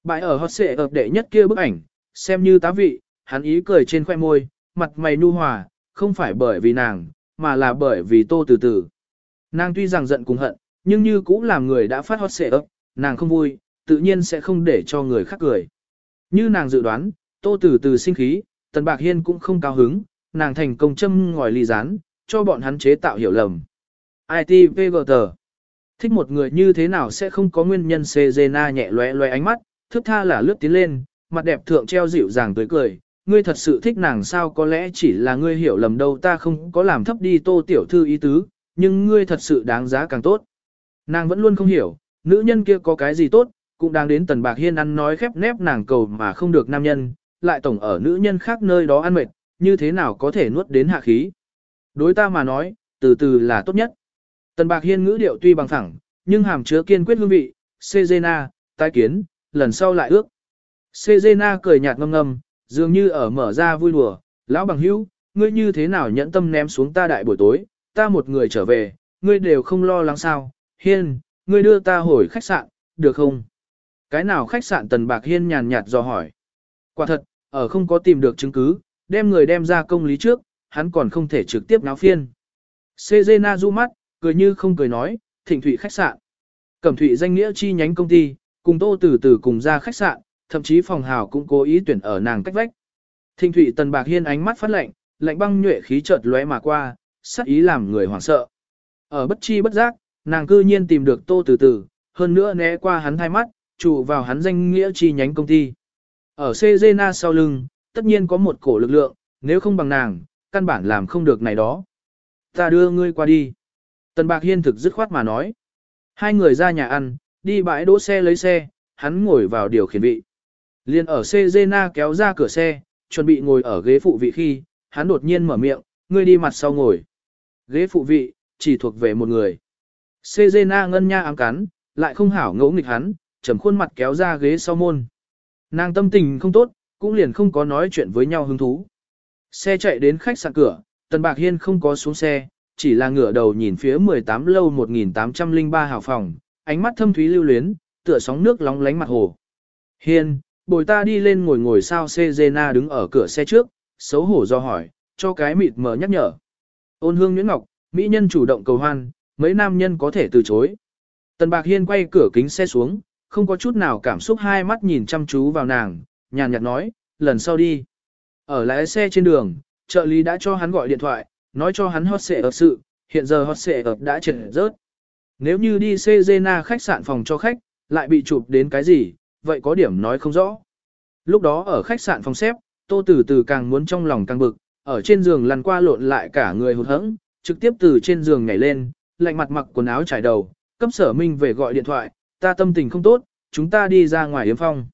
Bãi ở hot xệ ập đệ nhất kia bức ảnh, xem như tá vị, hắn ý cười trên khoe môi, mặt mày nu hòa, không phải bởi vì nàng, mà là bởi vì tô từ từ. Nàng tuy rằng giận cùng hận, nhưng như cũng làm người đã phát hot xệ ấp, nàng không vui, tự nhiên sẽ không để cho người khác cười. Như nàng dự đoán, Tô từ Từ sinh khí, Tần Bạc Hiên cũng không cao hứng, nàng thành công châm ngòi ly rán, cho bọn hắn chế tạo hiểu lầm. ITVGT Thích một người như thế nào sẽ không có nguyên nhân Sejena nhẹ lóe lóe ánh mắt, thức tha là lướt tiến lên, mặt đẹp thượng treo dịu dàng tươi cười. Ngươi thật sự thích nàng sao có lẽ chỉ là ngươi hiểu lầm đâu ta không có làm thấp đi tô tiểu thư ý tứ, nhưng ngươi thật sự đáng giá càng tốt. Nàng vẫn luôn không hiểu, nữ nhân kia có cái gì tốt, cũng đang đến tần bạc hiên ăn nói khép nép nàng cầu mà không được nam nhân, lại tổng ở nữ nhân khác nơi đó ăn mệt, như thế nào có thể nuốt đến hạ khí. Đối ta mà nói, từ từ là tốt nhất. Tần bạc hiên ngữ điệu tuy bằng thẳng, nhưng hàm chứa kiên quyết hương vị, Sejena, tái kiến, lần sau lại ước. Sejena cười nhạt ngâm ngâm, dường như ở mở ra vui đùa, lão bằng hữu, ngươi như thế nào nhẫn tâm ném xuống ta đại buổi tối, ta một người trở về, ngươi đều không lo lắng sao, hiên, ngươi đưa ta hồi khách sạn, được không? Cái nào khách sạn tần bạc hiên nhàn nhạt dò hỏi. Quả thật, ở không có tìm được chứng cứ, đem người đem ra công lý trước, hắn còn không thể trực tiếp náo phiên. Sezena du mắt, cười như không cười nói, thịnh thụy khách sạn. Cẩm thụy danh nghĩa chi nhánh công ty, cùng tô từ từ cùng ra khách sạn, thậm chí phòng hào cũng cố ý tuyển ở nàng cách vách. Thịnh thụy tần bạc hiên ánh mắt phát lạnh, lạnh băng nhuệ khí chợt lóe mà qua, sắc ý làm người hoảng sợ. Ở bất chi bất giác, nàng cư nhiên tìm được tô từ từ, hơn nữa né qua hắn thay mắt, trụ vào hắn danh nghĩa chi nhánh công ty. Ở Sezena sau lưng, tất nhiên có một cổ lực lượng, nếu không bằng nàng, căn bản làm không được này đó. Ta đưa ngươi qua đi. Tần Bạc Hiên thực dứt khoát mà nói. Hai người ra nhà ăn, đi bãi đỗ xe lấy xe, hắn ngồi vào điều khiển vị. Liên ở Cezena kéo ra cửa xe, chuẩn bị ngồi ở ghế phụ vị khi, hắn đột nhiên mở miệng, ngươi đi mặt sau ngồi. Ghế phụ vị, chỉ thuộc về một người. Cezena ngân nha ám cắn, lại không hảo ngẫu nghịch hắn, trầm khuôn mặt kéo ra ghế sau môn. Nàng tâm tình không tốt, cũng liền không có nói chuyện với nhau hứng thú. Xe chạy đến khách sạn cửa, Tần Bạc Hiên không có xuống xe, chỉ là ngửa đầu nhìn phía 18 lâu 1803 hào phòng, ánh mắt thâm thúy lưu luyến, tựa sóng nước lóng lánh mặt hồ. Hiên, bồi ta đi lên ngồi ngồi sao Cezena đứng ở cửa xe trước, xấu hổ do hỏi, cho cái mịt mờ nhắc nhở. Ôn hương Nguyễn Ngọc, mỹ nhân chủ động cầu hoan, mấy nam nhân có thể từ chối. Tần Bạc Hiên quay cửa kính xe xuống, không có chút nào cảm xúc hai mắt nhìn chăm chú vào nàng, nhàn nhạt nói, lần sau đi. Ở lái xe trên đường, trợ lý đã cho hắn gọi điện thoại, nói cho hắn hot xệ ập sự, hiện giờ hot xệ ập đã trượt rớt. Nếu như đi Cezena khách sạn phòng cho khách, lại bị chụp đến cái gì, vậy có điểm nói không rõ. Lúc đó ở khách sạn phòng xếp, tô từ từ càng muốn trong lòng càng bực, ở trên giường lăn qua lộn lại cả người hụt hẫng, trực tiếp từ trên giường nhảy lên, lạnh mặt mặc quần áo trải đầu, cấp sở minh về gọi điện thoại, ta tâm tình không tốt, chúng ta đi ra ngoài yếm phong.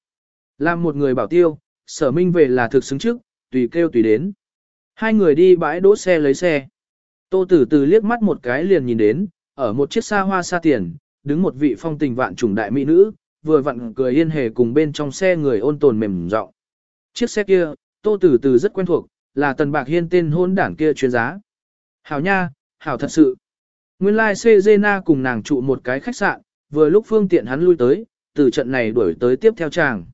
Làm một người bảo tiêu, sở minh về là thực xứng trước, tùy kêu tùy đến. Hai người đi bãi đỗ xe lấy xe. Tô Tử Từ liếc mắt một cái liền nhìn đến, ở một chiếc xa hoa xa tiền, đứng một vị phong tình vạn trùng đại mỹ nữ, vừa vặn cười yên hề cùng bên trong xe người ôn tồn mềm giọng. Chiếc xe kia, Tô Tử Từ rất quen thuộc, là Tần Bạc Hiên tên hôn đảng kia chuyên giá. Hảo nha, hảo thật sự. Nguyên lai like Cezena cùng nàng trụ một cái khách sạn, vừa lúc phương tiện hắn lui tới, từ trận này đuổi tới tiếp theo chàng.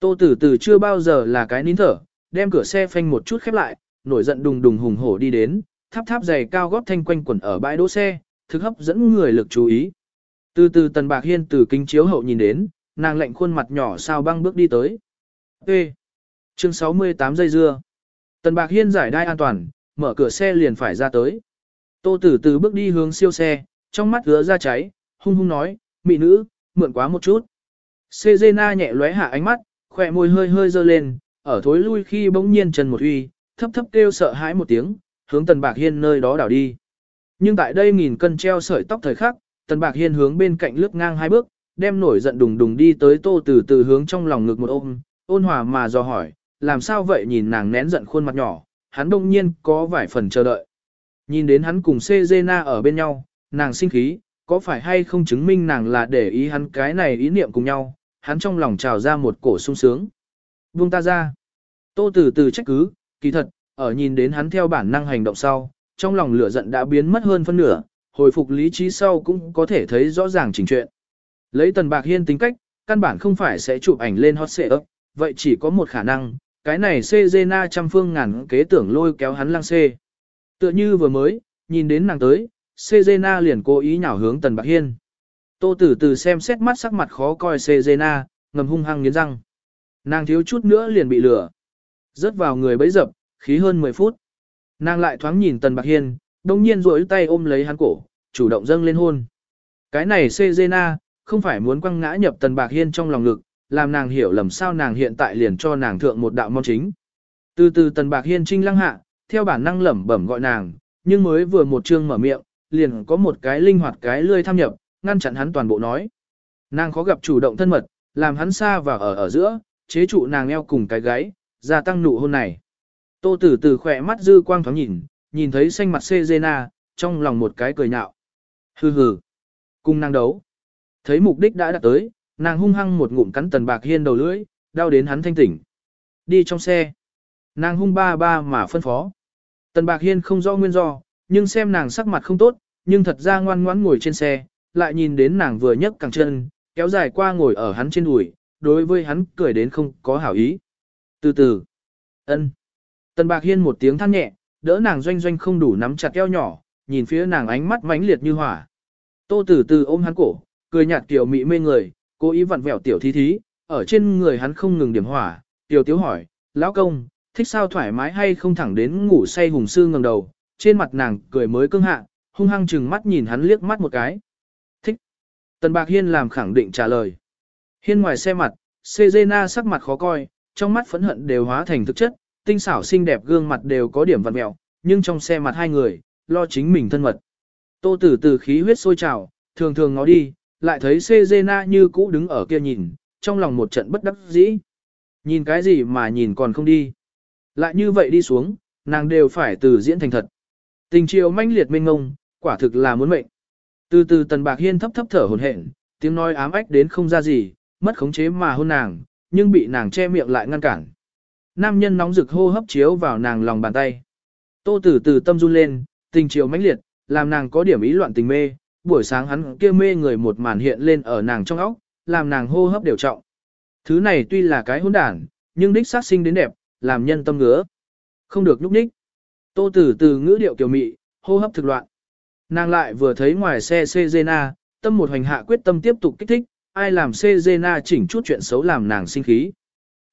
Tô Tử Tử chưa bao giờ là cái nín thở, đem cửa xe phanh một chút khép lại, nổi giận đùng đùng hùng hổ đi đến, tháp tháp giày cao gót thanh quanh quẩn ở bãi đỗ xe, thực hấp dẫn người lực chú ý. Từ từ Tần Bạc Hiên từ kính chiếu hậu nhìn đến, nàng lệnh khuôn mặt nhỏ sao băng bước đi tới. Ê! Chương 68 giây dưa. Tần Bạc Hiên giải đai an toàn, mở cửa xe liền phải ra tới. Tô Tử từ bước đi hướng siêu xe, trong mắt gứa ra cháy, hung hung nói, mị nữ, mượn quá một chút. Sejena nhẹ lóe hạ ánh mắt, khỏe môi hơi hơi dơ lên, ở thối lui khi bỗng nhiên chân một uy, thấp thấp kêu sợ hãi một tiếng, hướng Tần Bạc Hiên nơi đó đảo đi. Nhưng tại đây nghìn cân treo sợi tóc thời khắc, Tần Bạc Hiên hướng bên cạnh lướt ngang hai bước, đem nổi giận đùng đùng đi tới Tô Từ từ hướng trong lòng ngực một ôm, ôn hòa mà dò hỏi, làm sao vậy nhìn nàng nén giận khuôn mặt nhỏ, hắn đông nhiên có vài phần chờ đợi. Nhìn đến hắn cùng Cezena ở bên nhau, nàng sinh khí, có phải hay không chứng minh nàng là để ý hắn cái này ý niệm cùng nhau, hắn trong lòng trào ra một cổ sung sướng. Buông ta ra. Tô từ từ trách cứ, kỳ thật, ở nhìn đến hắn theo bản năng hành động sau, trong lòng lửa giận đã biến mất hơn phân nửa, hồi phục lý trí sau cũng có thể thấy rõ ràng trình chuyện. Lấy tần bạc hiên tính cách, căn bản không phải sẽ chụp ảnh lên hot ấp, vậy chỉ có một khả năng, cái này Cezena trăm phương ngàn kế tưởng lôi kéo hắn lăng xê. Tựa như vừa mới, nhìn đến nàng tới, Cezena liền cố ý nhảo hướng tần bạc hiên. Tô tử từ xem xét mắt sắc mặt khó coi Cezena, ngầm hung hăng nghiến răng. Nàng thiếu chút nữa liền bị lửa Rớt vào người bấy dập, khí hơn 10 phút. Nàng lại thoáng nhìn Tần Bạc Hiên, đông nhiên duỗi tay ôm lấy hắn cổ, chủ động dâng lên hôn. Cái này Sejena, không phải muốn quăng ngã nhập Tần Bạc Hiên trong lòng ngực, làm nàng hiểu lầm sao nàng hiện tại liền cho nàng thượng một đạo mong chính. Từ từ Tần Bạc Hiên trinh lăng hạ, theo bản năng lẩm bẩm gọi nàng, nhưng mới vừa một chương mở miệng, liền có một cái linh hoạt cái lươi tham nhập, ngăn chặn hắn toàn bộ nói. Nàng khó gặp chủ động thân mật, làm hắn xa và ở ở giữa, chế trụ nàng eo cùng cái gáy, gia tăng nụ hôn này. Tô tử từ khỏe mắt dư quang thoáng nhìn, nhìn thấy xanh mặt Sejena, trong lòng một cái cười nhạo. Hừ hừ, cùng nàng đấu. Thấy mục đích đã đạt tới, nàng hung hăng một ngụm cắn tần bạc hiên đầu lưỡi, đau đến hắn thanh tỉnh. Đi trong xe. Nàng hung ba ba mà phân phó. Tần bạc hiên không rõ nguyên do, nhưng xem nàng sắc mặt không tốt, nhưng thật ra ngoan ngoãn ngồi trên xe, lại nhìn đến nàng vừa nhấc càng chân, kéo dài qua ngồi ở hắn trên đùi, đối với hắn cười đến không có hảo ý. Từ từ. ân. Tần bạc hiên một tiếng than nhẹ, đỡ nàng doanh doanh không đủ nắm chặt eo nhỏ, nhìn phía nàng ánh mắt mãnh liệt như hỏa. Tô từ từ ôm hắn cổ, cười nhạt tiểu mị mê người, cố ý vặn vẹo tiểu thí thí, ở trên người hắn không ngừng điểm hỏa, tiểu tiếu hỏi, lão công, thích sao thoải mái hay không thẳng đến ngủ say hùng sư ngẩng đầu, trên mặt nàng cười mới cương hạ, hung hăng chừng mắt nhìn hắn liếc mắt một cái. Tần Bạc Hiên làm khẳng định trả lời. Hiên ngoài xe mặt, Sejena sắc mặt khó coi, trong mắt phẫn hận đều hóa thành thực chất, tinh xảo xinh đẹp gương mặt đều có điểm vặn mẹo, nhưng trong xe mặt hai người, lo chính mình thân mật. Tô tử từ khí huyết sôi trào, thường thường ngó đi, lại thấy Sejena như cũ đứng ở kia nhìn, trong lòng một trận bất đắc dĩ. Nhìn cái gì mà nhìn còn không đi. Lại như vậy đi xuống, nàng đều phải từ diễn thành thật. Tình chiều manh liệt mênh ngông, quả thực là muốn mệnh. Từ từ tần bạc hiên thấp thấp thở hồn hển, tiếng nói ám ách đến không ra gì, mất khống chế mà hôn nàng, nhưng bị nàng che miệng lại ngăn cản. Nam nhân nóng rực hô hấp chiếu vào nàng lòng bàn tay. Tô tử từ tâm run lên, tình chiều mãnh liệt, làm nàng có điểm ý loạn tình mê, buổi sáng hắn kia mê người một màn hiện lên ở nàng trong óc, làm nàng hô hấp đều trọng. Thứ này tuy là cái hỗn đản, nhưng đích sát sinh đến đẹp, làm nhân tâm ngứa. Không được nhúc nhích. Tô tử từ ngữ điệu kiều mị, hô hấp thực loạn. Nàng lại vừa thấy ngoài xe Cezena, tâm một hành hạ quyết tâm tiếp tục kích thích, ai làm Cezena chỉnh chút chuyện xấu làm nàng sinh khí.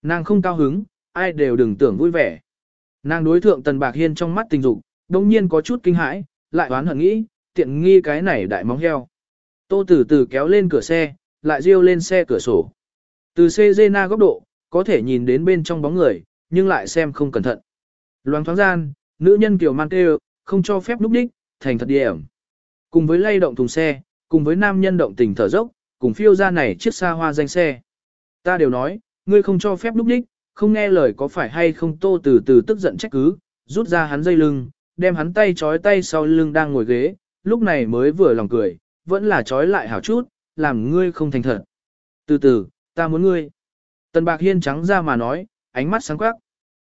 Nàng không cao hứng, ai đều đừng tưởng vui vẻ. Nàng đối thượng Tần Bạc Hiên trong mắt tình dục, đồng nhiên có chút kinh hãi, lại oán hận nghĩ, tiện nghi cái này đại móng heo. Tô Tử Tử kéo lên cửa xe, lại riêu lên xe cửa sổ. Từ Cezena góc độ, có thể nhìn đến bên trong bóng người, nhưng lại xem không cẩn thận. Loáng thoáng gian, nữ nhân kiểu man kêu, không cho phép núp đích, thành thật điểm. Cùng với lay động thùng xe, cùng với nam nhân động tình thở dốc, cùng phiêu ra này chiếc xa hoa danh xe. Ta đều nói, ngươi không cho phép núp đích, không nghe lời có phải hay không tô từ từ tức giận trách cứ, rút ra hắn dây lưng, đem hắn tay trói tay sau lưng đang ngồi ghế, lúc này mới vừa lòng cười, vẫn là trói lại hảo chút, làm ngươi không thành thật. Từ từ, ta muốn ngươi. Tần bạc hiên trắng ra mà nói, ánh mắt sáng quắc.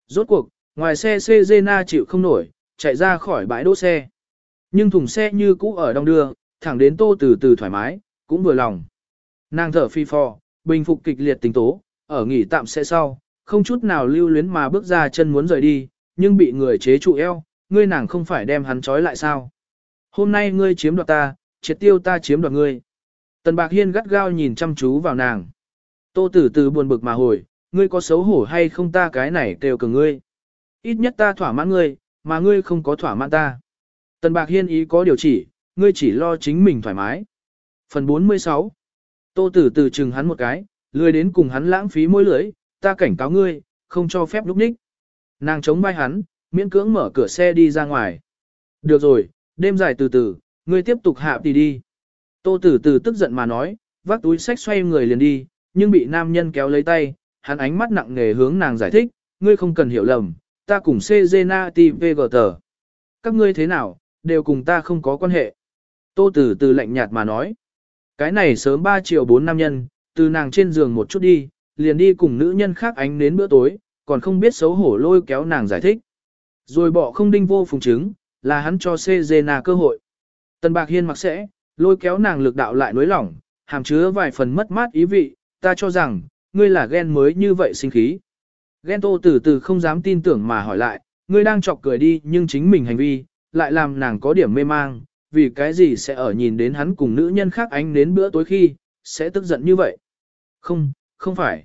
Rốt cuộc, ngoài xe Cezena chịu không nổi, chạy ra khỏi bãi đỗ xe. Nhưng thùng xe như cũ ở đông đưa, thẳng đến tô từ từ thoải mái, cũng vừa lòng. Nàng thở phi phò, bình phục kịch liệt tình tố, ở nghỉ tạm xe sau, không chút nào lưu luyến mà bước ra chân muốn rời đi, nhưng bị người chế trụ eo, ngươi nàng không phải đem hắn trói lại sao. Hôm nay ngươi chiếm đoạt ta, triệt tiêu ta chiếm đoạt ngươi. Tần Bạc Hiên gắt gao nhìn chăm chú vào nàng. Tô tử từ buồn bực mà hồi, ngươi có xấu hổ hay không ta cái này kêu cường ngươi. Ít nhất ta thỏa mãn ngươi, mà ngươi không có thỏa mãn ta. Tần Bạc Hiên ý có điều chỉ, ngươi chỉ lo chính mình thoải mái. Phần 46 Tô tử từ chừng hắn một cái, lười đến cùng hắn lãng phí môi lưỡi, ta cảnh cáo ngươi, không cho phép lúc ních. Nàng chống vai hắn, miễn cưỡng mở cửa xe đi ra ngoài. Được rồi, đêm dài từ từ, ngươi tiếp tục hạ đi đi. Tô tử từ tức giận mà nói, vác túi sách xoay người liền đi, nhưng bị nam nhân kéo lấy tay, hắn ánh mắt nặng nề hướng nàng giải thích, ngươi không cần hiểu lầm, ta cùng Cezena TVGT. Các ngươi thế nào, đều cùng ta không có quan hệ. Tô tử từ lạnh nhạt mà nói, cái này sớm 3 triệu 4 nam nhân, từ nàng trên giường một chút đi, liền đi cùng nữ nhân khác ánh đến bữa tối, còn không biết xấu hổ lôi kéo nàng giải thích. Rồi bỏ không đinh vô phùng chứng, là hắn cho Cezena cơ hội. Tần Bạc Hiên mặc sẽ, lôi kéo nàng lực đạo lại nối lỏng, hàm chứa vài phần mất mát ý vị, ta cho rằng, ngươi là ghen mới như vậy sinh khí. Ghen tô từ từ không dám tin tưởng mà hỏi lại, ngươi đang chọc cười đi nhưng chính mình hành vi, lại làm nàng có điểm mê mang, vì cái gì sẽ ở nhìn đến hắn cùng nữ nhân khác ánh đến bữa tối khi, sẽ tức giận như vậy. Không, không phải.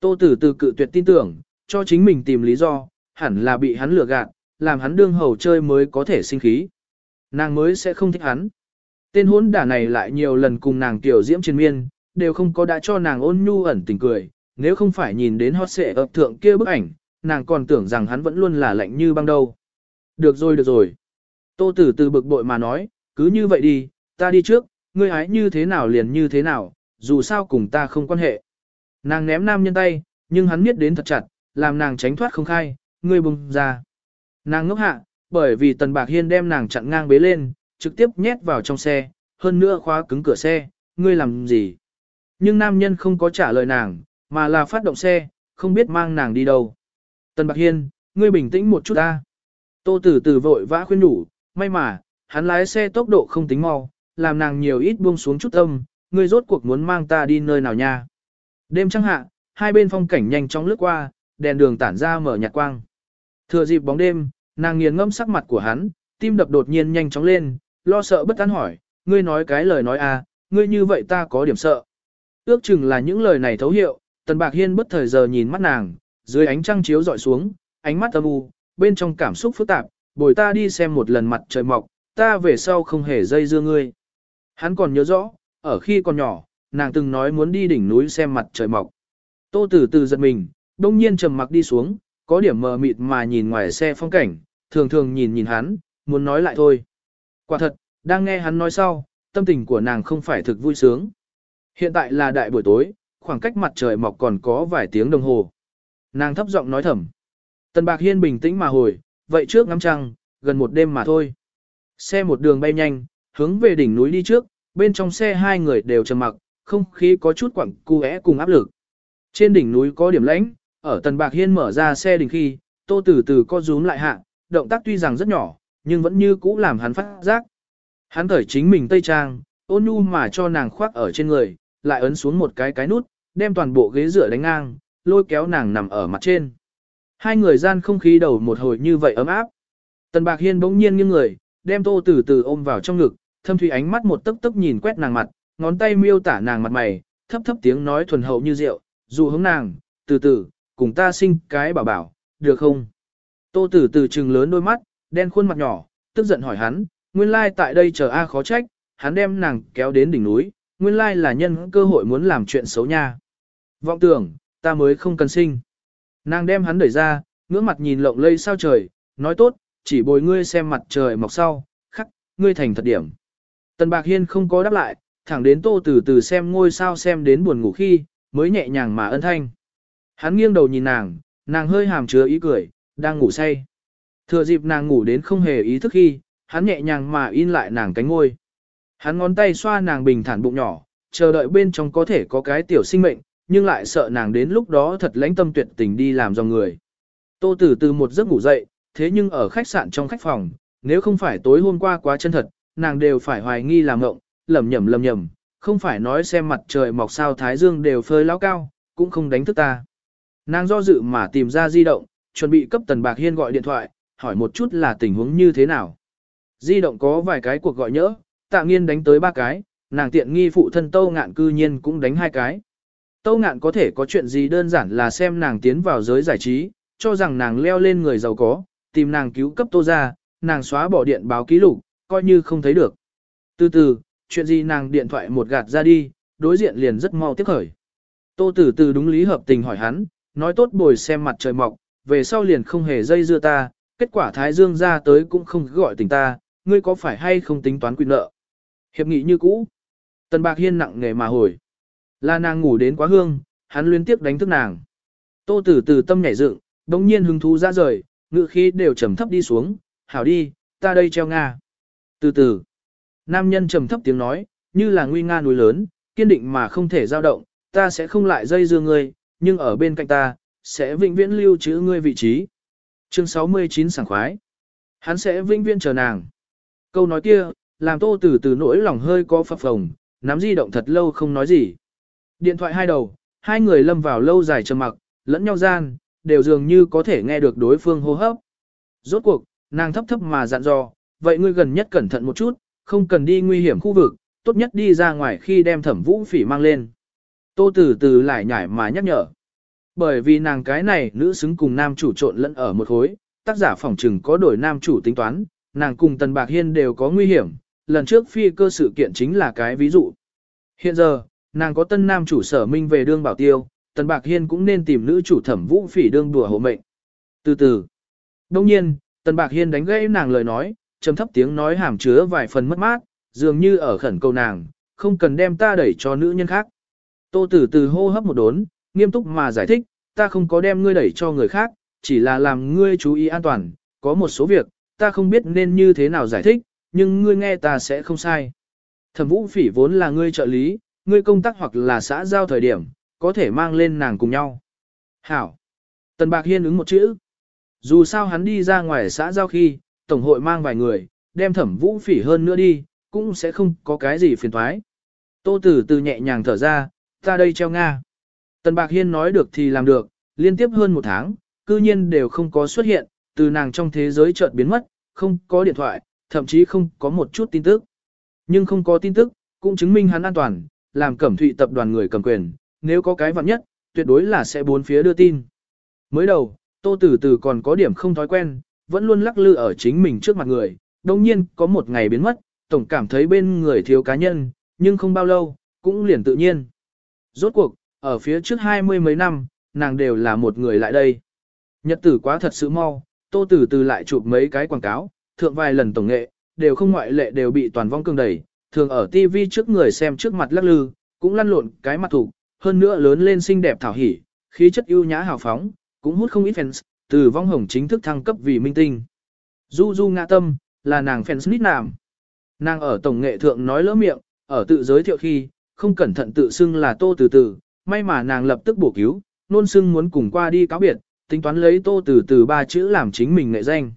Tô tử từ cự tuyệt tin tưởng, cho chính mình tìm lý do, hẳn là bị hắn lừa gạt, làm hắn đương hầu chơi mới có thể sinh khí. Nàng mới sẽ không thích hắn. Tên hốn đả này lại nhiều lần cùng nàng tiểu diễm trên miên, đều không có đã cho nàng ôn nhu ẩn tình cười, nếu không phải nhìn đến hot xệ ập thượng kia bức ảnh, nàng còn tưởng rằng hắn vẫn luôn là lạnh như băng đâu. Được rồi được rồi. Tô tử từ bực bội mà nói, cứ như vậy đi, ta đi trước, ngươi ái như thế nào liền như thế nào, dù sao cùng ta không quan hệ. Nàng ném nam nhân tay, nhưng hắn miết đến thật chặt, làm nàng tránh thoát không khai, ngươi bùng ra. Nàng ngốc hạ, bởi vì Tần Bạc Hiên đem nàng chặn ngang bế lên, trực tiếp nhét vào trong xe, hơn nữa khóa cứng cửa xe, ngươi làm gì? Nhưng nam nhân không có trả lời nàng, mà là phát động xe, không biết mang nàng đi đâu. Tần Bạc Hiên, ngươi bình tĩnh một chút ta. Tô Tử Tử vội vã khuyên nhủ, may mà, hắn lái xe tốc độ không tính mau, làm nàng nhiều ít buông xuống chút âm. ngươi rốt cuộc muốn mang ta đi nơi nào nha. Đêm trăng hạ, hai bên phong cảnh nhanh chóng lướt qua, đèn đường tản ra mở nhạt quang. Thừa dịp bóng đêm, nàng nghiền ngẫm sắc mặt của hắn, tim đập đột nhiên nhanh chóng lên, lo sợ bất an hỏi, ngươi nói cái lời nói à, ngươi như vậy ta có điểm sợ. Ước chừng là những lời này thấu hiệu, Tần Bạc Hiên bất thời giờ nhìn mắt nàng, dưới ánh trăng chiếu dọi xuống, ánh mắt âm u, bên trong cảm xúc phức tạp, bồi ta đi xem một lần mặt trời mọc, ta về sau không hề dây dưa ngươi. Hắn còn nhớ rõ, ở khi còn nhỏ, nàng từng nói muốn đi đỉnh núi xem mặt trời mọc. Tô Tử Từ giật mình, đông nhiên trầm mặc đi xuống, có điểm mờ mịt mà nhìn ngoài xe phong cảnh, thường thường nhìn nhìn hắn, muốn nói lại thôi. Quả thật, đang nghe hắn nói sau, tâm tình của nàng không phải thực vui sướng. Hiện tại là đại buổi tối, khoảng cách mặt trời mọc còn có vài tiếng đồng hồ. Nàng thấp giọng nói thầm. Tần Bạc Hiên bình tĩnh mà hồi, vậy trước ngắm trăng, gần một đêm mà thôi. Xe một đường bay nhanh, hướng về đỉnh núi đi trước, bên trong xe hai người đều trầm mặc, không khí có chút quặng cu é cùng áp lực. Trên đỉnh núi có điểm lãnh, ở Tần Bạc Hiên mở ra xe đỉnh khi, tô từ từ co rúm lại hạ, động tác tuy rằng rất nhỏ, nhưng vẫn như cũ làm hắn phát giác. Hắn thởi chính mình tây trang, ôn nhu mà cho nàng khoác ở trên người, lại ấn xuống một cái cái nút, đem toàn bộ ghế dựa đánh ngang, lôi kéo nàng nằm ở mặt trên. Hai người gian không khí đầu một hồi như vậy ấm áp. Tần Bạc Hiên bỗng nhiên nghiêng người, đem tô Tử Tử ôm vào trong ngực, thâm thủy ánh mắt một tấc tấc nhìn quét nàng mặt, ngón tay miêu tả nàng mặt mày, thấp thấp tiếng nói thuần hậu như rượu, dụ hướng nàng, từ từ, cùng ta sinh cái bảo bảo, được không? Tô Tử Tử trừng lớn đôi mắt, đen khuôn mặt nhỏ, tức giận hỏi hắn, nguyên lai tại đây chờ A khó trách, hắn đem nàng kéo đến đỉnh núi, nguyên lai là nhân cơ hội muốn làm chuyện xấu nha. Vọng tưởng, ta mới không cần sinh. Nàng đem hắn đẩy ra, ngưỡng mặt nhìn lộng lây sao trời, nói tốt, chỉ bồi ngươi xem mặt trời mọc sau, khắc, ngươi thành thật điểm. Tần Bạc Hiên không có đáp lại, thẳng đến tô từ từ xem ngôi sao xem đến buồn ngủ khi, mới nhẹ nhàng mà ân thanh. Hắn nghiêng đầu nhìn nàng, nàng hơi hàm chứa ý cười, đang ngủ say. Thừa dịp nàng ngủ đến không hề ý thức khi, hắn nhẹ nhàng mà in lại nàng cánh ngôi. Hắn ngón tay xoa nàng bình thản bụng nhỏ, chờ đợi bên trong có thể có cái tiểu sinh mệnh, nhưng lại sợ nàng đến lúc đó thật lãnh tâm tuyệt tình đi làm dòng người. Tô Tử từ một giấc ngủ dậy, thế nhưng ở khách sạn trong khách phòng, nếu không phải tối hôm qua quá chân thật, nàng đều phải hoài nghi làm ngộng, lầm nhầm lầm nhầm, không phải nói xem mặt trời mọc sao thái dương đều phơi lão cao, cũng không đánh thức ta. Nàng do dự mà tìm ra di động, chuẩn bị cấp Tần Bạc Hiên gọi điện thoại, hỏi một chút là tình huống như thế nào. Di động có vài cái cuộc gọi nhỡ, tạ nghiên đánh tới ba cái, nàng tiện nghi phụ thân Tâu Ngạn cư nhiên cũng đánh hai cái. Tâu Ngạn có thể có chuyện gì đơn giản là xem nàng tiến vào giới giải trí, cho rằng nàng leo lên người giàu có, tìm nàng cứu cấp Tô ra, nàng xóa bỏ điện báo ký lục, coi như không thấy được. Từ từ, chuyện gì nàng điện thoại một gạt ra đi, đối diện liền rất mau tiếp khởi. Tô từ từ đúng lý hợp tình hỏi hắn, nói tốt bồi xem mặt trời mọc, về sau liền không hề dây dưa ta, kết quả Thái Dương ra tới cũng không gọi tình ta, ngươi có phải hay không tính toán quy nợ. Hiệp nghị như cũ. Tần Bạc Hiên nặng nghề mà hồi. Là nàng ngủ đến quá hương, hắn liên tiếp đánh thức nàng. Tô Tử từ tâm nhảy dựng, đống nhiên hứng thú ra rời, ngự khí đều trầm thấp đi xuống, hảo đi, ta đây treo Nga. Từ từ, nam nhân trầm thấp tiếng nói, như là nguy nga núi lớn, kiên định mà không thể dao động, ta sẽ không lại dây dưa ngươi, nhưng ở bên cạnh ta, sẽ vĩnh viễn lưu trữ ngươi vị trí. Chương 69 sảng khoái. Hắn sẽ vĩnh viễn chờ nàng. Câu nói kia, làm tô từ từ nỗi lòng hơi có phập phồng, nắm di động thật lâu không nói gì. Điện thoại hai đầu, hai người lâm vào lâu dài trầm mặc, lẫn nhau gian, đều dường như có thể nghe được đối phương hô hấp. Rốt cuộc, nàng thấp thấp mà dặn dò, vậy ngươi gần nhất cẩn thận một chút, không cần đi nguy hiểm khu vực, tốt nhất đi ra ngoài khi đem thẩm vũ phỉ mang lên. Tô từ từ lại nhảy mà nhắc nhở. Bởi vì nàng cái này nữ xứng cùng nam chủ trộn lẫn ở một khối, tác giả phỏng trừng có đổi nam chủ tính toán, nàng cùng Tần Bạc Hiên đều có nguy hiểm, lần trước phi cơ sự kiện chính là cái ví dụ. Hiện giờ, nàng có tân nam chủ sở minh về đương bảo tiêu, Tần Bạc Hiên cũng nên tìm nữ chủ thẩm vũ phỉ đương đùa hộ mệnh. Từ từ, đông nhiên, Tần Bạc Hiên đánh gãy nàng lời nói, trầm thấp tiếng nói hàm chứa vài phần mất mát, dường như ở khẩn cầu nàng, không cần đem ta đẩy cho nữ nhân khác. Tô Tử từ hô hấp một đốn, nghiêm túc mà giải thích, ta không có đem ngươi đẩy cho người khác, chỉ là làm ngươi chú ý an toàn, có một số việc, ta không biết nên như thế nào giải thích, nhưng ngươi nghe ta sẽ không sai. Thẩm Vũ Phỉ vốn là ngươi trợ lý, ngươi công tác hoặc là xã giao thời điểm, có thể mang lên nàng cùng nhau. Hảo. Tần Bạc Hiên ứng một chữ. Dù sao hắn đi ra ngoài xã giao khi, Tổng hội mang vài người, đem thẩm vũ phỉ hơn nữa đi, cũng sẽ không có cái gì phiền thoái. Tô Tử từ nhẹ nhàng thở ra, ta đây treo Nga. Tần Bạc Hiên nói được thì làm được, liên tiếp hơn một tháng, cư nhiên đều không có xuất hiện, từ nàng trong thế giới chợt biến mất, không có điện thoại, thậm chí không có một chút tin tức. Nhưng không có tin tức, cũng chứng minh hắn an toàn, làm cẩm thụy tập đoàn người cầm quyền, nếu có cái vặn nhất, tuyệt đối là sẽ bốn phía đưa tin. Mới đầu, Tô Tử Từ còn có điểm không thói quen, vẫn luôn lắc lư ở chính mình trước mặt người, đồng nhiên có một ngày biến mất, tổng cảm thấy bên người thiếu cá nhân, nhưng không bao lâu, cũng liền tự nhiên. Rốt cuộc, ở phía trước hai mươi mấy năm, nàng đều là một người lại đây. Nhật tử quá thật sự mau, Tô Tử Từ lại chụp mấy cái quảng cáo, thượng vài lần tổng nghệ, đều không ngoại lệ đều bị toàn vong cương đẩy, thường ở TV trước người xem trước mặt lắc lư, cũng lăn lộn cái mặt thủ, hơn nữa lớn lên xinh đẹp thảo hỉ, khí chất ưu nhã hào phóng, cũng hút không ít fans, từ vong hồng chính thức thăng cấp vì minh tinh. Du Du ngã tâm, là nàng fans nít nàm. Nàng ở tổng nghệ thượng nói lỡ miệng, ở tự giới thiệu khi, không cẩn thận tự xưng là tô từ từ, may mà nàng lập tức bổ cứu, nôn xưng muốn cùng qua đi cáo biệt, tính toán lấy tô từ từ ba chữ làm chính mình nghệ danh.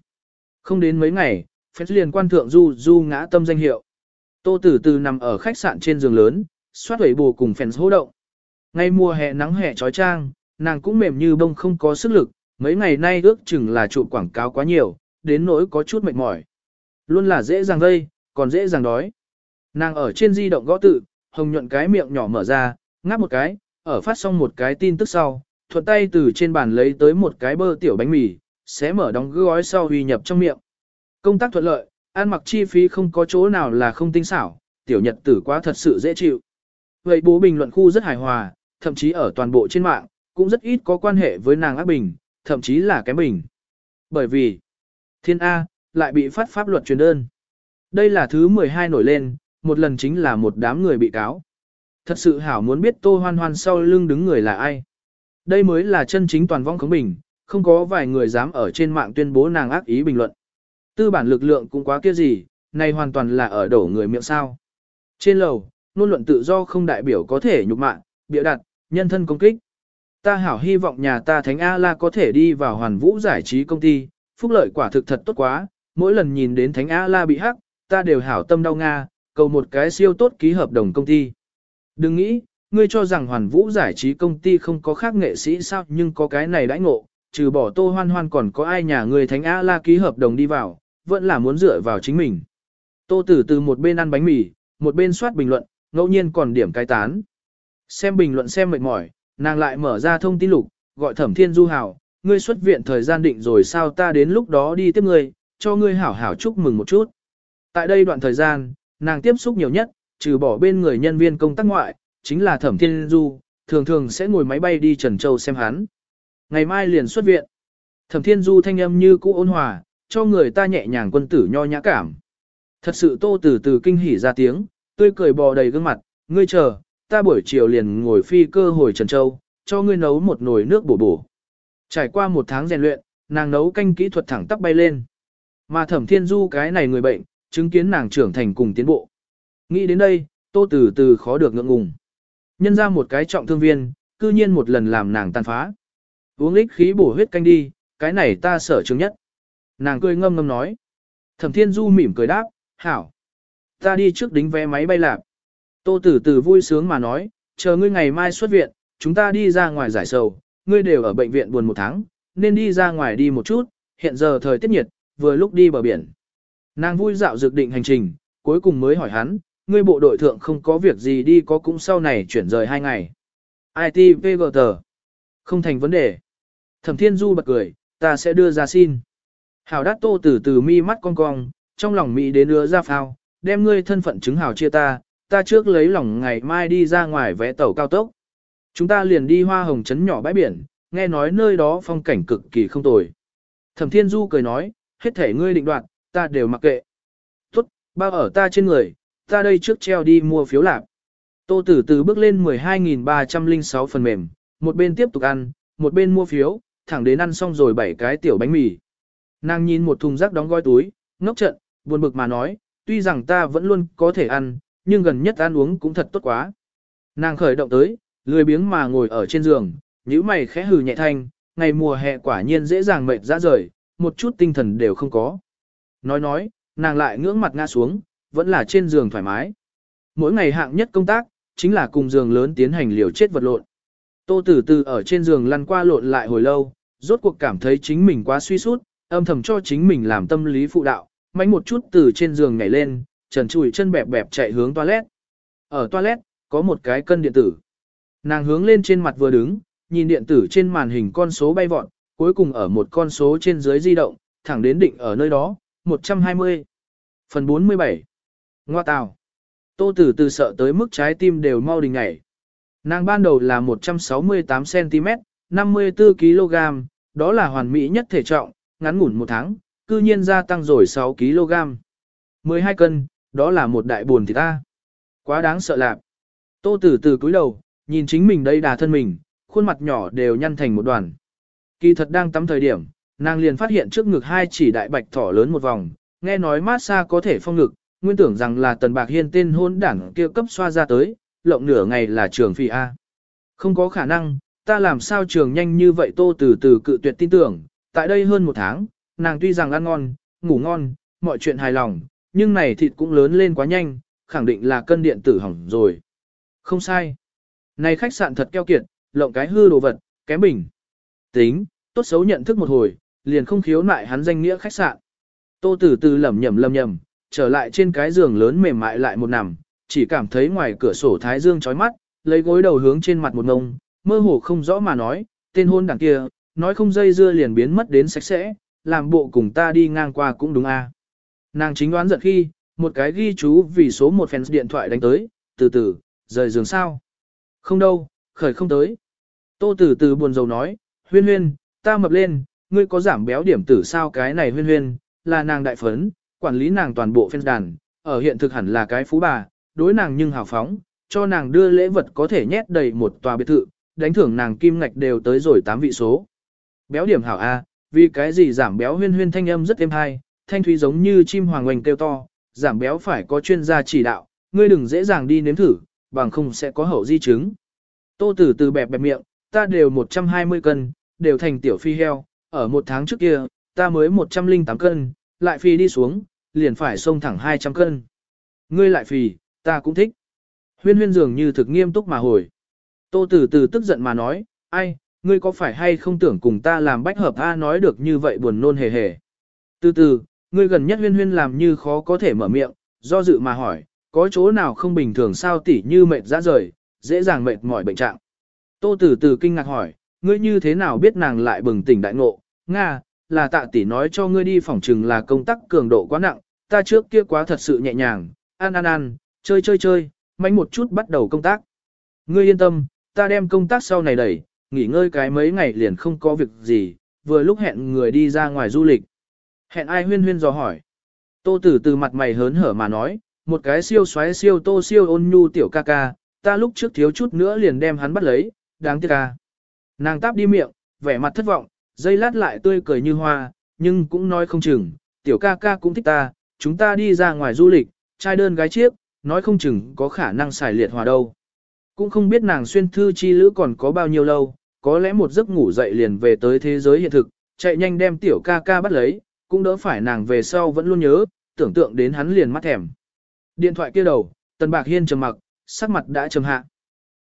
Không đến mấy ngày, fans liền quan thượng Du Du ngã tâm danh hiệu. Tô Tử từ nằm ở khách sạn trên giường lớn, xoát hủy bù cùng fans hô động. Ngay mùa hè nắng hè trói trang, nàng cũng mềm như bông không có sức lực, mấy ngày nay ước chừng là chụp quảng cáo quá nhiều, đến nỗi có chút mệt mỏi. Luôn là dễ dàng gây, còn dễ dàng đói. Nàng ở trên di động gõ tự, hồng nhuận cái miệng nhỏ mở ra, ngáp một cái, ở phát xong một cái tin tức sau, thuận tay từ trên bàn lấy tới một cái bơ tiểu bánh mì, xé mở đóng gói sau huy nhập trong miệng. Công tác thuận lợi, ăn mặc chi phí không có chỗ nào là không tinh xảo, tiểu nhật tử quá thật sự dễ chịu. Vậy bố bình luận khu rất hài hòa, thậm chí ở toàn bộ trên mạng, cũng rất ít có quan hệ với nàng ác bình, thậm chí là kém bình. Bởi vì, thiên A, lại bị phát pháp luật truyền đơn. Đây là thứ 12 nổi lên, một lần chính là một đám người bị cáo. Thật sự hảo muốn biết tô hoan hoan sau lưng đứng người là ai. Đây mới là chân chính toàn vong khống bình, không có vài người dám ở trên mạng tuyên bố nàng ác ý bình luận. Tư bản lực lượng cũng quá kia gì, này hoàn toàn là ở đổ người miệng sao. Trên lầu, luôn luận tự do không đại biểu có thể nhục mạ, bịa đặt, nhân thân công kích. Ta hảo hy vọng nhà ta Thánh A-La có thể đi vào hoàn vũ giải trí công ty, phúc lợi quả thực thật tốt quá, mỗi lần nhìn đến Thánh A-La bị hắc, ta đều hảo tâm đau Nga, cầu một cái siêu tốt ký hợp đồng công ty. Đừng nghĩ, ngươi cho rằng hoàn vũ giải trí công ty không có khác nghệ sĩ sao nhưng có cái này đãi ngộ, trừ bỏ tô hoan hoan còn có ai nhà người Thánh A-La ký hợp đồng đi vào, vẫn là muốn dựa vào chính mình. Tô tử từ một bên ăn bánh mì, một bên soát bình luận, ngẫu nhiên còn điểm cái tán. Xem bình luận xem mệt mỏi, nàng lại mở ra thông tin lục, gọi thẩm thiên du hảo, ngươi xuất viện thời gian định rồi sao ta đến lúc đó đi tiếp ngươi, cho ngươi hảo hảo chúc mừng một chút. Tại đây đoạn thời gian, nàng tiếp xúc nhiều nhất, trừ bỏ bên người nhân viên công tác ngoại, chính là thẩm thiên du, thường thường sẽ ngồi máy bay đi Trần Châu xem hắn. Ngày mai liền xuất viện. Thẩm thiên du thanh âm như cũ ôn hòa, cho người ta nhẹ nhàng quân tử nho nhã cảm. Thật sự tô từ từ kinh hỉ ra tiếng, tươi cười bò đầy gương mặt, ngươi chờ, ta buổi chiều liền ngồi phi cơ hồi Trần Châu, cho ngươi nấu một nồi nước bổ bổ. Trải qua một tháng rèn luyện, nàng nấu canh kỹ thuật thẳng tắp bay lên. Mà thẩm thiên du cái này người bệnh, chứng kiến nàng trưởng thành cùng tiến bộ. Nghĩ đến đây, tô từ từ khó được ngượng ngùng. Nhân ra một cái trọng thương viên, cư nhiên một lần làm nàng tàn phá. Uống ít khí bổ huyết canh đi, cái này ta sở chứng nhất. Nàng cười ngâm ngâm nói. Thẩm thiên du mỉm cười đáp, hảo. Ta đi trước đính vé máy bay lạp. Tô Tử Tử vui sướng mà nói, chờ ngươi ngày mai xuất viện, chúng ta đi ra ngoài giải sầu, ngươi đều ở bệnh viện buồn một tháng, nên đi ra ngoài đi một chút, hiện giờ thời tiết nhiệt, vừa lúc đi bờ biển. Nàng vui dạo dự định hành trình, cuối cùng mới hỏi hắn, ngươi bộ đội thượng không có việc gì đi có cũng sau này chuyển rời hai ngày. ITVGT Không thành vấn đề. Thẩm Thiên Du bật cười, ta sẽ đưa ra xin. Hảo đát tô từ từ mi mắt cong cong, trong lòng Mỹ đến ưa ra phao, đem ngươi thân phận chứng hảo chia ta, ta trước lấy lòng ngày mai đi ra ngoài vẽ tàu cao tốc. Chúng ta liền đi hoa hồng trấn nhỏ bãi biển, nghe nói nơi đó phong cảnh cực kỳ không tồi. Thẩm Thiên Du cười nói, hết thể ngươi định đoạt, ta đều mặc kệ. Tốt, bao ở ta trên người, ta đây trước treo đi mua phiếu lạc. Tô Tử Từ bước lên 12.306 phần mềm, một bên tiếp tục ăn, một bên mua phiếu, thẳng đến ăn xong rồi bảy cái tiểu bánh mì. Nàng nhìn một thùng rác đóng gói túi, ngốc trận, buồn bực mà nói, tuy rằng ta vẫn luôn có thể ăn, nhưng gần nhất ăn uống cũng thật tốt quá. Nàng khởi động tới, lười biếng mà ngồi ở trên giường, nhíu mày khẽ hừ nhẹ thanh, ngày mùa hè quả nhiên dễ dàng mệt ra rời, một chút tinh thần đều không có. Nói nói, nàng lại ngưỡng mặt ngã xuống, vẫn là trên giường thoải mái. Mỗi ngày hạng nhất công tác, chính là cùng giường lớn tiến hành liều chết vật lộn. Tô Tử Từ ở trên giường lăn qua lộn lại hồi lâu, rốt cuộc cảm thấy chính mình quá suy sút, âm thầm cho chính mình làm tâm lý phụ đạo, mánh một chút từ trên giường nhảy lên, trần trụi chân bẹp bẹp chạy hướng toilet. Ở toilet, có một cái cân điện tử. Nàng hướng lên trên mặt vừa đứng, nhìn điện tử trên màn hình con số bay vọt, cuối cùng ở một con số trên dưới di động, thẳng đến định ở nơi đó, 120. Phần 47. Ngoa tào. Tô tử từ sợ tới mức trái tim đều mau đình ngảy. Nàng ban đầu là 168cm, 54kg, đó là hoàn mỹ nhất thể trọng, ngắn ngủn một tháng, cư nhiên gia tăng rồi 6kg. 12 cân, đó là một đại buồn thì ta. Quá đáng sợ lạc. Tô tử từ cúi đầu, nhìn chính mình đây đà thân mình, khuôn mặt nhỏ đều nhăn thành một đoàn. Kỳ thật đang tắm thời điểm, nàng liền phát hiện trước ngực hai chỉ đại bạch thỏ lớn một vòng, nghe nói massage có thể phong ngực, nguyên tưởng rằng là tần bạc hiên tên hôn đảng kia cấp xoa ra tới, lộng nửa ngày là trường phi A. Không có khả năng, ta làm sao trường nhanh như vậy tô Tử từ cự tuyệt tin tưởng, tại đây hơn một tháng, nàng tuy rằng ăn ngon, ngủ ngon, mọi chuyện hài lòng, nhưng này thịt cũng lớn lên quá nhanh, khẳng định là cân điện tử hỏng rồi. Không sai. Này khách sạn thật keo kiệt, lộng cái hư đồ vật, kém bình. Tính, tốt xấu nhận thức một hồi, liền không khiếu nại hắn danh nghĩa khách sạn. Tô Tử Từ lẩm nhẩm lẩm nhẩm, trở lại trên cái giường lớn mềm mại lại một nằm, chỉ cảm thấy ngoài cửa sổ thái dương chói mắt, lấy gối đầu hướng trên mặt một ngông, mơ hồ không rõ mà nói, tên hôn đảng kia, nói không dây dưa liền biến mất đến sạch sẽ, làm bộ cùng ta đi ngang qua cũng đúng a. À. Nàng chính đoán giận khi, một cái ghi chú vì số một fans điện thoại đánh tới, từ từ, rời giường sao. Không đâu, khởi không tới. Tô từ từ buồn rầu nói, huyên huyên, ta mập lên, ngươi có giảm béo điểm tử sao cái này huyên huyên, là nàng đại phấn, quản lý nàng toàn bộ fans đàn, ở hiện thực hẳn là cái phú bà, đối nàng nhưng hào phóng, cho nàng đưa lễ vật có thể nhét đầy một tòa biệt thự, đánh thưởng nàng kim ngạch đều tới rồi 8 vị số. Béo điểm hảo A, vì cái gì giảm béo huyên huyên thanh âm rất êm hay, thanh thúy giống như chim hoàng oanh kêu to, giảm béo phải có chuyên gia chỉ đạo, ngươi đừng dễ dàng đi nếm thử, bằng không sẽ có hậu di chứng. Tô tử từ bẹp bẹp miệng, ta đều 120 cân, đều thành tiểu phi heo, ở một tháng trước kia, ta mới 108 cân, lại phi đi xuống, liền phải xông thẳng 200 cân. Ngươi lại phì, ta cũng thích. Huyên huyên dường như thực nghiêm túc mà hồi. Tô tử từ tức giận mà nói, ai, ngươi có phải hay không tưởng cùng ta làm bách hợp A nói được như vậy buồn nôn hề hề. Từ từ, ngươi gần nhất huyên huyên làm như khó có thể mở miệng, do dự mà hỏi, có chỗ nào không bình thường sao tỉ như mệt ra rời, dễ dàng mệt mỏi bệnh trạng. Tô từ từ kinh ngạc hỏi, ngươi như thế nào biết nàng lại bừng tỉnh đại ngộ, Nga, là tạ tỷ nói cho ngươi đi phòng trừng là công tác cường độ quá nặng, ta trước kia quá thật sự nhẹ nhàng, ăn ăn ăn, chơi chơi chơi, mạnh một chút bắt đầu công tác. Ngươi yên tâm, ta đem công tác sau này đẩy, nghỉ ngơi cái mấy ngày liền không có việc gì, vừa lúc hẹn người đi ra ngoài du lịch. Hẹn ai huyên huyên dò hỏi. Tô tử từ mặt mày hớn hở mà nói, một cái siêu xoáy siêu tô siêu ôn nhu tiểu ca ca, ta lúc trước thiếu chút nữa liền đem hắn bắt lấy, đáng tiếc ca. Nàng táp đi miệng, vẻ mặt thất vọng, dây lát lại tươi cười như hoa, nhưng cũng nói không chừng, tiểu ca ca cũng thích ta, chúng ta đi ra ngoài du lịch, trai đơn gái chiếc, nói không chừng có khả năng xài liệt hòa đâu. Cũng không biết nàng xuyên thư chi lữ còn có bao nhiêu lâu, có lẽ một giấc ngủ dậy liền về tới thế giới hiện thực, chạy nhanh đem tiểu ca ca bắt lấy, cũng đỡ phải nàng về sau vẫn luôn nhớ, tưởng tượng đến hắn liền mắt thèm. Điện thoại kia đầu, Tần Bạc Hiên trầm mặc, sắc mặt đã trầm hạ.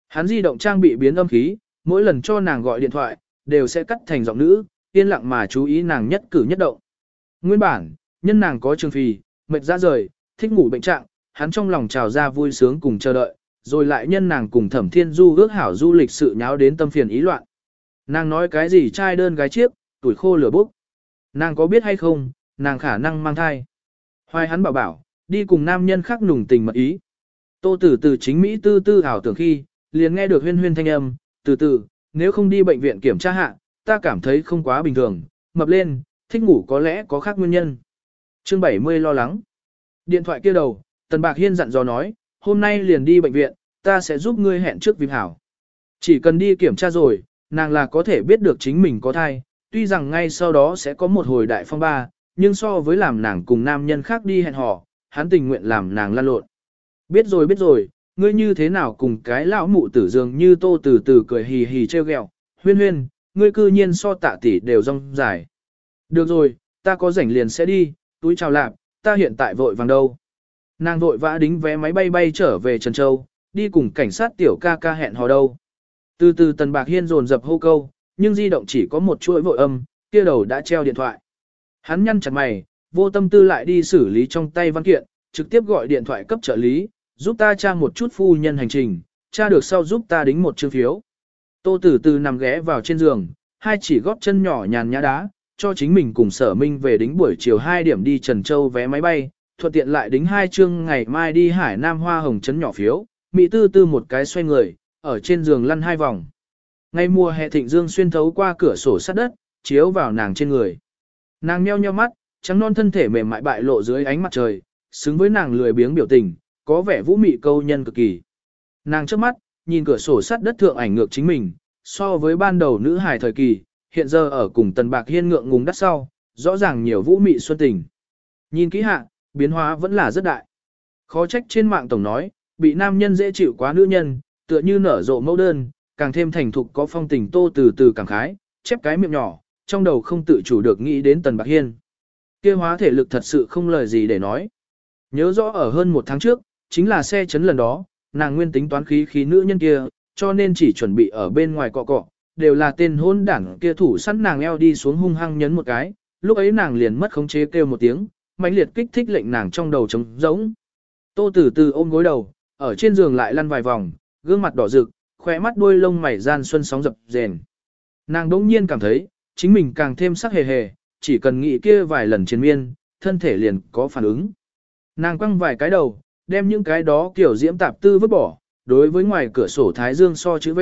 Hắn di động trang bị biến âm khí, mỗi lần cho nàng gọi điện thoại, đều sẽ cắt thành giọng nữ, yên lặng mà chú ý nàng nhất cử nhất động. Nguyên bản, nhân nàng có trường phì, mệt ra rời, thích ngủ bệnh trạng, hắn trong lòng trào ra vui sướng cùng chờ đợi, rồi lại nhân nàng cùng thẩm thiên du ước hảo du lịch sự nháo đến tâm phiền ý loạn. Nàng nói cái gì trai đơn gái chiếc, tuổi khô lửa bốc. Nàng có biết hay không, nàng khả năng mang thai. Hoài hắn bảo bảo, đi cùng nam nhân khác nùng tình mật ý. Tô tử từ chính Mỹ tư tư ảo tưởng khi, liền nghe được huyên huyên thanh âm, từ từ, nếu không đi bệnh viện kiểm tra hạ, ta cảm thấy không quá bình thường, mập lên, thích ngủ có lẽ có khác nguyên nhân. Chương 70 lo lắng. Điện thoại kia đầu, Tần Bạc Hiên dặn dò nói, hôm nay liền đi bệnh viện, ta sẽ giúp ngươi hẹn trước vim hảo. Chỉ cần đi kiểm tra rồi, nàng là có thể biết được chính mình có thai, tuy rằng ngay sau đó sẽ có một hồi đại phong ba, nhưng so với làm nàng cùng nam nhân khác đi hẹn hò, hắn tình nguyện làm nàng lan lộn. Biết rồi biết rồi, ngươi như thế nào cùng cái lão mụ tử dường như tô từ từ cười hì hì treo ghẹo, huyên huyên, ngươi cư nhiên so tạ tỷ đều rong dài. Được rồi, ta có rảnh liền sẽ đi, túi chào lạp, ta hiện tại vội vàng đâu. Nàng vội vã đính vé máy bay bay trở về Trần Châu, đi cùng cảnh sát tiểu ca ca hẹn hò đâu. Từ từ Tần Bạc Hiên dồn dập hô câu, nhưng di động chỉ có một chuỗi vội âm, kia đầu đã treo điện thoại. Hắn nhăn chặt mày, vô tâm tư lại đi xử lý trong tay văn kiện, trực tiếp gọi điện thoại cấp trợ lý, giúp ta tra một chút phu nhân hành trình, tra được sau giúp ta đính một chương phiếu. Tô Tử Từ nằm ghé vào trên giường, hai chỉ góp chân nhỏ nhàn nhã đá, cho chính mình cùng sở minh về đính buổi chiều 2 điểm đi Trần Châu vé máy bay, thuận tiện lại đính hai chương ngày mai đi Hải Nam Hoa Hồng Trấn nhỏ phiếu, Mỹ tư tư một cái xoay người, ở trên giường lăn hai vòng. Ngay mùa hè thịnh dương xuyên thấu qua cửa sổ sắt đất, chiếu vào nàng trên người. Nàng nheo nheo mắt, trắng non thân thể mềm mại bại lộ dưới ánh mặt trời, xứng với nàng lười biếng biểu tình, có vẻ vũ mị câu nhân cực kỳ. Nàng trước mắt, nhìn cửa sổ sắt đất thượng ảnh ngược chính mình, so với ban đầu nữ hài thời kỳ, hiện giờ ở cùng tần bạc hiên ngượng ngùng đắt sau, rõ ràng nhiều vũ mị xuân tình. Nhìn kỹ hạ, biến hóa vẫn là rất đại. Khó trách trên mạng tổng nói, bị nam nhân dễ chịu quá nữ nhân, tựa như nở rộ mẫu đơn, càng thêm thành thục có phong tình tô từ từ càng khái, chép cái miệng nhỏ, trong đầu không tự chủ được nghĩ đến tần bạc hiên. kia hóa thể lực thật sự không lời gì để nói. Nhớ rõ ở hơn một tháng trước, chính là xe chấn lần đó, nàng nguyên tính toán khí khí nữ nhân kia, cho nên chỉ chuẩn bị ở bên ngoài cọ cọ, đều là tên hôn đảng kia thủ sẵn nàng eo đi xuống hung hăng nhấn một cái, lúc ấy nàng liền mất khống chế kêu một tiếng, mãnh liệt kích thích lệnh nàng trong đầu trống rỗng. Tô Tử Từ ôm gối đầu, ở trên giường lại lăn vài vòng, gương mặt đỏ rực, khóe mắt đuôi lông mày gian xuân sóng dập dền. Nàng đỗng nhiên cảm thấy, chính mình càng thêm sắc hề hề, chỉ cần nghĩ kia vài lần chiến miên, thân thể liền có phản ứng. Nàng quăng vài cái đầu, đem những cái đó kiểu diễm tạp tư vứt bỏ, đối với ngoài cửa sổ Thái Dương so chữ V,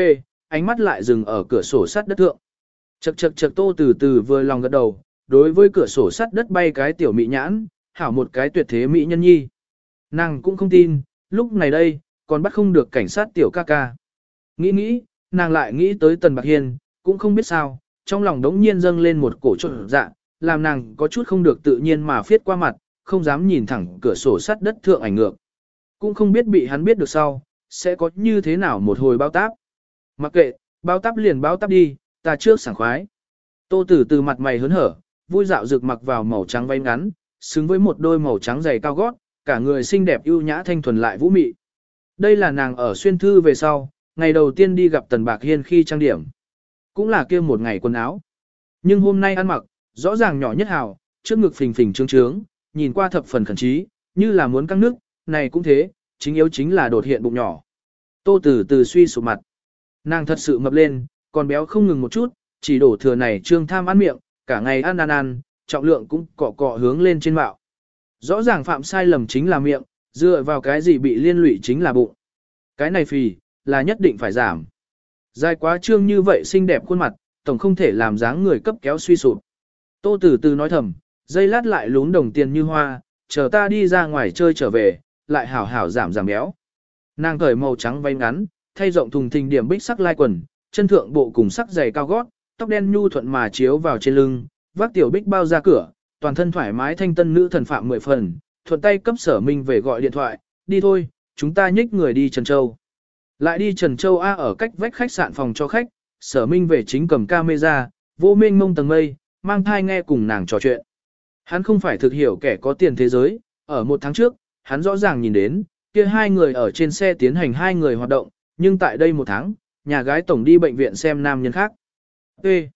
ánh mắt lại dừng ở cửa sổ sắt đất thượng. Chậc chậc chậc tô từ từ vừa lòng gật đầu, đối với cửa sổ sắt đất bay cái tiểu mỹ nhãn, hảo một cái tuyệt thế mỹ nhân nhi. Nàng cũng không tin, lúc này đây, còn bắt không được cảnh sát tiểu ca ca. Nghĩ nghĩ, nàng lại nghĩ tới Tần Bạc Hiên, cũng không biết sao, trong lòng đống nhiên dâng lên một cổ trộn dạ, làm nàng có chút không được tự nhiên mà phiết qua mặt, không dám nhìn thẳng cửa sổ sắt đất thượng ảnh ngược. Cũng không biết bị hắn biết được sau, sẽ có như thế nào một hồi bao táp. Mặc kệ, bao táp liền bao táp đi, ta trước sảng khoái. Tô tử từ mặt mày hớn hở, vui dạo rực mặc vào màu trắng váy ngắn, xứng với một đôi màu trắng dày cao gót, cả người xinh đẹp ưu nhã thanh thuần lại vũ mị. Đây là nàng ở xuyên thư về sau, ngày đầu tiên đi gặp Tần Bạc Hiên khi trang điểm. Cũng là kia một ngày quần áo. Nhưng hôm nay ăn mặc, rõ ràng nhỏ nhất hào, trước ngực phình phình trương trướng, nhìn qua thập phần khẩn trí, như là muốn căng nước, này cũng thế, chính yếu chính là đột hiện bụng nhỏ. Tô từ từ suy sụp mặt. Nàng thật sự mập lên, còn béo không ngừng một chút, chỉ đổ thừa này trương tham ăn miệng, cả ngày ăn ăn ăn, trọng lượng cũng cọ cọ hướng lên trên mạo. Rõ ràng phạm sai lầm chính là miệng, dựa vào cái gì bị liên lụy chính là bụng. Cái này phì, là nhất định phải giảm. Dài quá trương như vậy xinh đẹp khuôn mặt, tổng không thể làm dáng người cấp kéo suy sụp. Tô Tử Từ nói thầm, dây lát lại lún đồng tiền như hoa, chờ ta đi ra ngoài chơi trở về, lại hảo hảo giảm giảm béo. Nàng cởi màu trắng váy ngắn, thay rộng thùng thình điểm bích sắc lai quần, chân thượng bộ cùng sắc giày cao gót, tóc đen nhu thuận mà chiếu vào trên lưng, vác tiểu bích bao ra cửa, toàn thân thoải mái thanh tân nữ thần phạm mười phần, thuận tay cấp sở minh về gọi điện thoại, đi thôi, chúng ta nhích người đi Trần Châu. Lại đi Trần Châu A ở cách vách khách sạn phòng cho khách, sở minh về chính cầm camera, vô minh mông tầng mây, mang thai nghe cùng nàng trò chuyện. Hắn không phải thực hiểu kẻ có tiền thế giới, ở một tháng trước, hắn rõ ràng nhìn đến, kia hai người ở trên xe tiến hành hai người hoạt động, nhưng tại đây một tháng, nhà gái tổng đi bệnh viện xem nam nhân khác. Ê!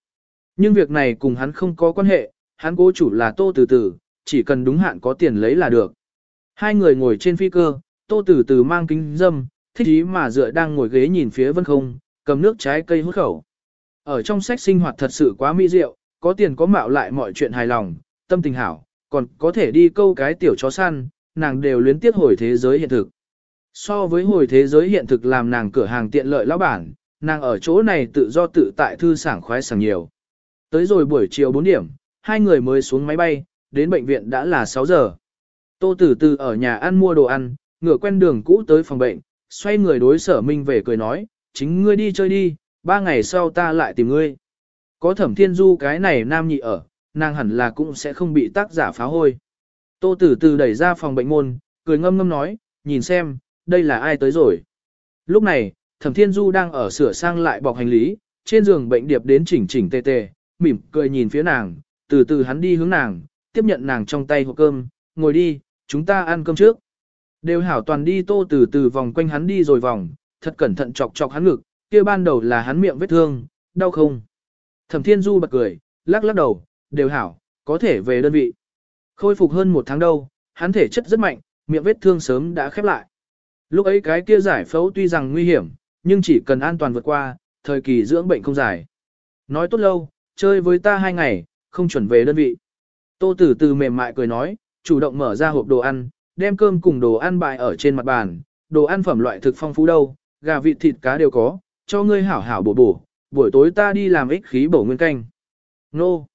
Nhưng việc này cùng hắn không có quan hệ, hắn cố chủ là tô từ từ, chỉ cần đúng hạn có tiền lấy là được. Hai người ngồi trên phi cơ, tô từ từ mang kính dâm, thích ý mà dựa đang ngồi ghế nhìn phía vân không, cầm nước trái cây hút khẩu. Ở trong sách sinh hoạt thật sự quá mỹ diệu, có tiền có mạo lại mọi chuyện hài lòng, tâm tình hảo, còn có thể đi câu cái tiểu chó săn, nàng đều luyến tiếc hồi thế giới hiện thực. So với hồi thế giới hiện thực làm nàng cửa hàng tiện lợi lão bản, nàng ở chỗ này tự do tự tại thư sảng khoái sảng nhiều. Tới rồi buổi chiều 4 điểm, hai người mới xuống máy bay, đến bệnh viện đã là 6 giờ. Tô Tử Từ ở nhà ăn mua đồ ăn, ngựa quen đường cũ tới phòng bệnh, xoay người đối sở minh về cười nói, chính ngươi đi chơi đi, ba ngày sau ta lại tìm ngươi. Có thẩm thiên du cái này nam nhị ở, nàng hẳn là cũng sẽ không bị tác giả phá hôi. Tô Tử Từ đẩy ra phòng bệnh môn, cười ngâm ngâm nói, nhìn xem, đây là ai tới rồi. Lúc này, thẩm thiên du đang ở sửa sang lại bọc hành lý, trên giường bệnh điệp đến chỉnh chỉnh tề tề, mỉm cười nhìn phía nàng, từ từ hắn đi hướng nàng, tiếp nhận nàng trong tay hộp cơm, ngồi đi, chúng ta ăn cơm trước. Đều hảo toàn đi tô từ từ vòng quanh hắn đi rồi vòng, thật cẩn thận chọc chọc hắn ngực, kia ban đầu là hắn miệng vết thương, đau không? Thẩm Thiên Du bật cười, lắc lắc đầu, đều hảo, có thể về đơn vị. Khôi phục hơn một tháng đâu, hắn thể chất rất mạnh, miệng vết thương sớm đã khép lại. Lúc ấy cái kia giải phẫu tuy rằng nguy hiểm, nhưng chỉ cần an toàn vượt qua, thời kỳ dưỡng bệnh không dài. Nói tốt lâu, chơi với ta hai ngày, không chuẩn về đơn vị. Tô Tử từ mềm mại cười nói, chủ động mở ra hộp đồ ăn, đem cơm cùng đồ ăn bày ở trên mặt bàn, đồ ăn phẩm loại thực phong phú đâu, gà vịt thịt cá đều có, cho ngươi hảo hảo bổ bổ, buổi tối ta đi làm ích khí bổ nguyên canh. Nô!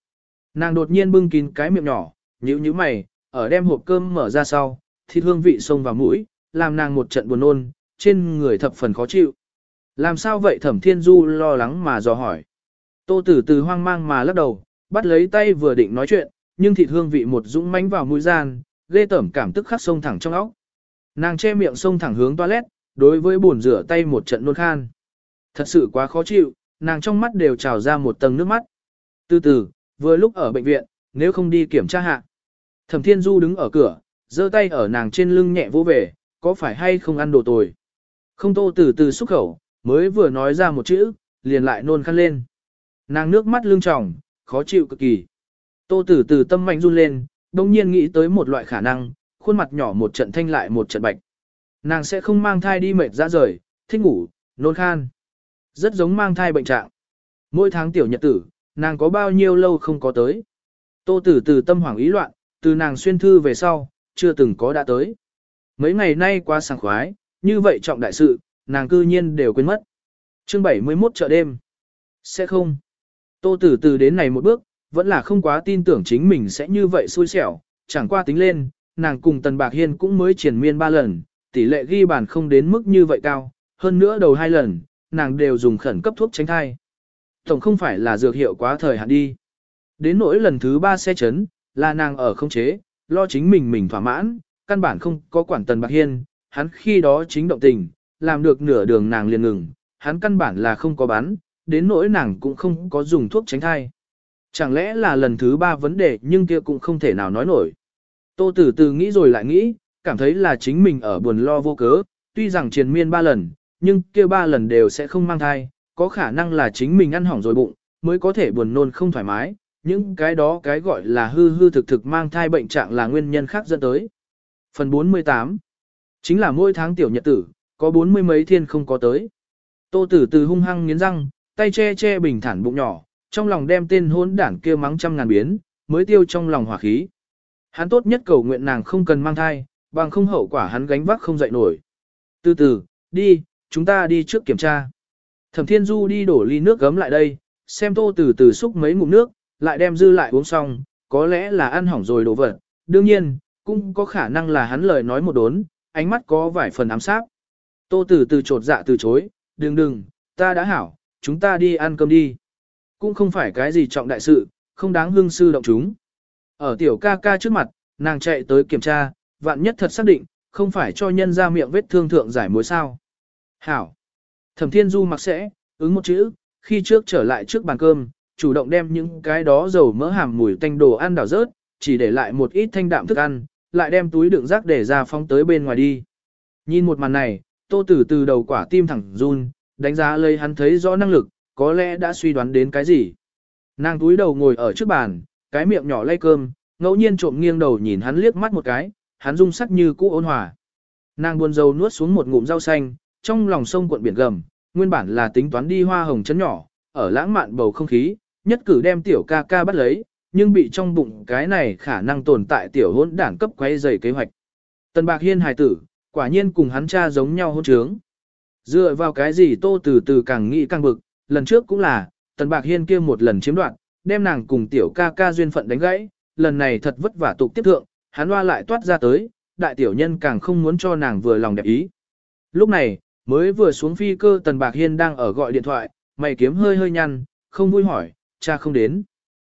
Nàng đột nhiên bưng kín cái miệng nhỏ, nhíu nhíu mày, ở đem hộp cơm mở ra sau, thịt hương vị xông vào mũi, làm nàng một trận buồn nôn, trên người thập phần khó chịu. Làm sao vậy thẩm thiên du lo lắng mà dò hỏi. Tô tử từ hoang mang mà lắc đầu, bắt lấy tay vừa định nói chuyện, nhưng thịt hương vị một dũng mánh vào mũi gian, ghê tởm cảm tức khắc sông thẳng trong óc. Nàng che miệng sông thẳng hướng toilet, đối với bồn rửa tay một trận nôn khan. Thật sự quá khó chịu, nàng trong mắt đều trào ra một tầng nước mắt. Từ từ, vừa lúc ở bệnh viện, nếu không đi kiểm tra hạ. Thẩm Thiên Du đứng ở cửa, giơ tay ở nàng trên lưng nhẹ vô về, có phải hay không ăn đồ tồi. Không tô từ từ xúc khẩu, mới vừa nói ra một chữ, liền lại nôn khăn lên. Nàng nước mắt lưng tròng, khó chịu cực kỳ. Tô tử từ tâm mạnh run lên, đồng nhiên nghĩ tới một loại khả năng, khuôn mặt nhỏ một trận thanh lại một trận bạch. Nàng sẽ không mang thai đi mệt ra rời, thích ngủ, nôn khan. Rất giống mang thai bệnh trạng. Mỗi tháng tiểu nhật tử, nàng có bao nhiêu lâu không có tới. Tô tử từ tâm hoảng ý loạn, từ nàng xuyên thư về sau, chưa từng có đã tới. Mấy ngày nay quá sảng khoái, như vậy trọng đại sự, nàng cư nhiên đều quên mất. Chương 71 chợ đêm. Sẽ không. Tô tử từ đến này một bước, vẫn là không quá tin tưởng chính mình sẽ như vậy xui xẻo, chẳng qua tính lên, nàng cùng Tần Bạc Hiên cũng mới triển miên ba lần, tỷ lệ ghi bàn không đến mức như vậy cao, hơn nữa đầu hai lần, nàng đều dùng khẩn cấp thuốc tránh thai. Tổng không phải là dược hiệu quá thời hạn đi. Đến nỗi lần thứ ba xe chấn, là nàng ở không chế, lo chính mình mình thỏa mãn, căn bản không có quản Tần Bạc Hiên, hắn khi đó chính động tình, làm được nửa đường nàng liền ngừng, hắn căn bản là không có bắn, đến nỗi nàng cũng không có dùng thuốc tránh thai. Chẳng lẽ là lần thứ ba vấn đề nhưng kia cũng không thể nào nói nổi. Tô Tử Từ nghĩ rồi lại nghĩ, cảm thấy là chính mình ở buồn lo vô cớ, tuy rằng triền miên ba lần, nhưng kia ba lần đều sẽ không mang thai, có khả năng là chính mình ăn hỏng rồi bụng, mới có thể buồn nôn không thoải mái, những cái đó cái gọi là hư hư thực thực mang thai bệnh trạng là nguyên nhân khác dẫn tới. Phần 48 Chính là mỗi tháng tiểu nhật tử, có bốn mươi mấy thiên không có tới. Tô Tử Từ hung hăng nghiến răng, tay che che bình thản bụng nhỏ, trong lòng đem tên hôn đản kia mắng trăm ngàn biến, mới tiêu trong lòng hỏa khí. Hắn tốt nhất cầu nguyện nàng không cần mang thai, bằng không hậu quả hắn gánh vác không dậy nổi. Từ từ, đi, chúng ta đi trước kiểm tra. Thẩm Thiên Du đi đổ ly nước gấm lại đây, xem tô từ từ xúc mấy ngụm nước, lại đem dư lại uống xong, có lẽ là ăn hỏng rồi đồ vật. Đương nhiên, cũng có khả năng là hắn lời nói một đốn, ánh mắt có vài phần ám sát. Tô Tử từ trột dạ từ chối, đừng đừng, ta đã hảo, chúng ta đi ăn cơm đi. Cũng không phải cái gì trọng đại sự, không đáng hương sư động chúng. Ở tiểu ca ca trước mặt, nàng chạy tới kiểm tra, vạn nhất thật xác định, không phải cho nhân ra miệng vết thương thượng giải mối sao. Hảo. Thẩm thiên du mặc sẽ, ứng một chữ, khi trước trở lại trước bàn cơm, chủ động đem những cái đó dầu mỡ hàm mùi tanh đồ ăn đảo rớt, chỉ để lại một ít thanh đạm thức ăn, lại đem túi đựng rác để ra phóng tới bên ngoài đi. Nhìn một màn này, tô tử từ đầu quả tim thẳng run, đánh giá lấy hắn thấy rõ năng lực, có lẽ đã suy đoán đến cái gì. Nàng túi đầu ngồi ở trước bàn, cái miệng nhỏ lay cơm, ngẫu nhiên trộm nghiêng đầu nhìn hắn liếc mắt một cái, hắn dung sắc như cũ ôn hòa. Nàng buồn rầu nuốt xuống một ngụm rau xanh, trong lòng sông cuộn biển gầm, nguyên bản là tính toán đi hoa hồng chấn nhỏ, ở lãng mạn bầu không khí, nhất cử đem tiểu ca ca bắt lấy, nhưng bị trong bụng cái này khả năng tồn tại tiểu hỗn đảng cấp quay dày kế hoạch. Tần Bạc Hiên hài tử, quả nhiên cùng hắn cha giống nhau hôn trướng. Dựa vào cái gì tô từ từ càng nghĩ càng bực, lần trước cũng là, Tần Bạc Hiên kia một lần chiếm đoạt, đem nàng cùng tiểu ca ca duyên phận đánh gãy, lần này thật vất vả tục tiếp thượng, hắn hoa lại toát ra tới, đại tiểu nhân càng không muốn cho nàng vừa lòng đẹp ý. Lúc này, mới vừa xuống phi cơ Tần Bạc Hiên đang ở gọi điện thoại, mày kiếm hơi hơi nhăn, không vui hỏi, cha không đến.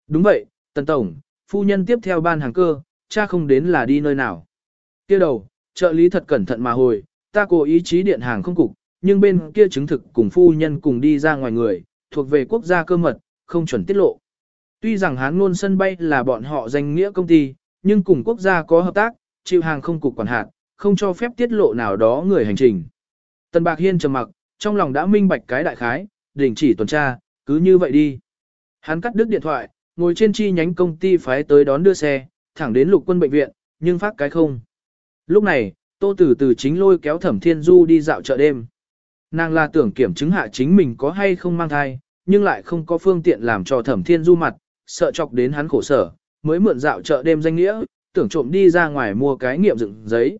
Đúng vậy, Tần Tổng, phu nhân tiếp theo ban hàng cơ, cha không đến là đi nơi nào. kia đầu, trợ lý thật cẩn thận mà hồi, ta cố ý chí điện hàng không cục, nhưng bên kia chứng thực cùng phu nhân cùng đi ra ngoài người, thuộc về quốc gia cơ mật, không chuẩn tiết lộ. Tuy rằng hán ngôn sân bay là bọn họ danh nghĩa công ty, nhưng cùng quốc gia có hợp tác, chịu hàng không cục quản hạt, không cho phép tiết lộ nào đó người hành trình. Tần Bạc Hiên trầm mặc, trong lòng đã minh bạch cái đại khái, đình chỉ tuần tra, cứ như vậy đi. Hắn cắt đứt điện thoại, ngồi trên chi nhánh công ty phái tới đón đưa xe, thẳng đến lục quân bệnh viện, nhưng phát cái không. Lúc này, Tô Tử Từ chính lôi kéo Thẩm Thiên Du đi dạo chợ đêm. Nàng là tưởng kiểm chứng hạ chính mình có hay không mang thai, nhưng lại không có phương tiện làm cho Thẩm Thiên Du mặt, sợ chọc đến hắn khổ sở, mới mượn dạo chợ đêm danh nghĩa, tưởng trộm đi ra ngoài mua cái nghiệm dựng giấy.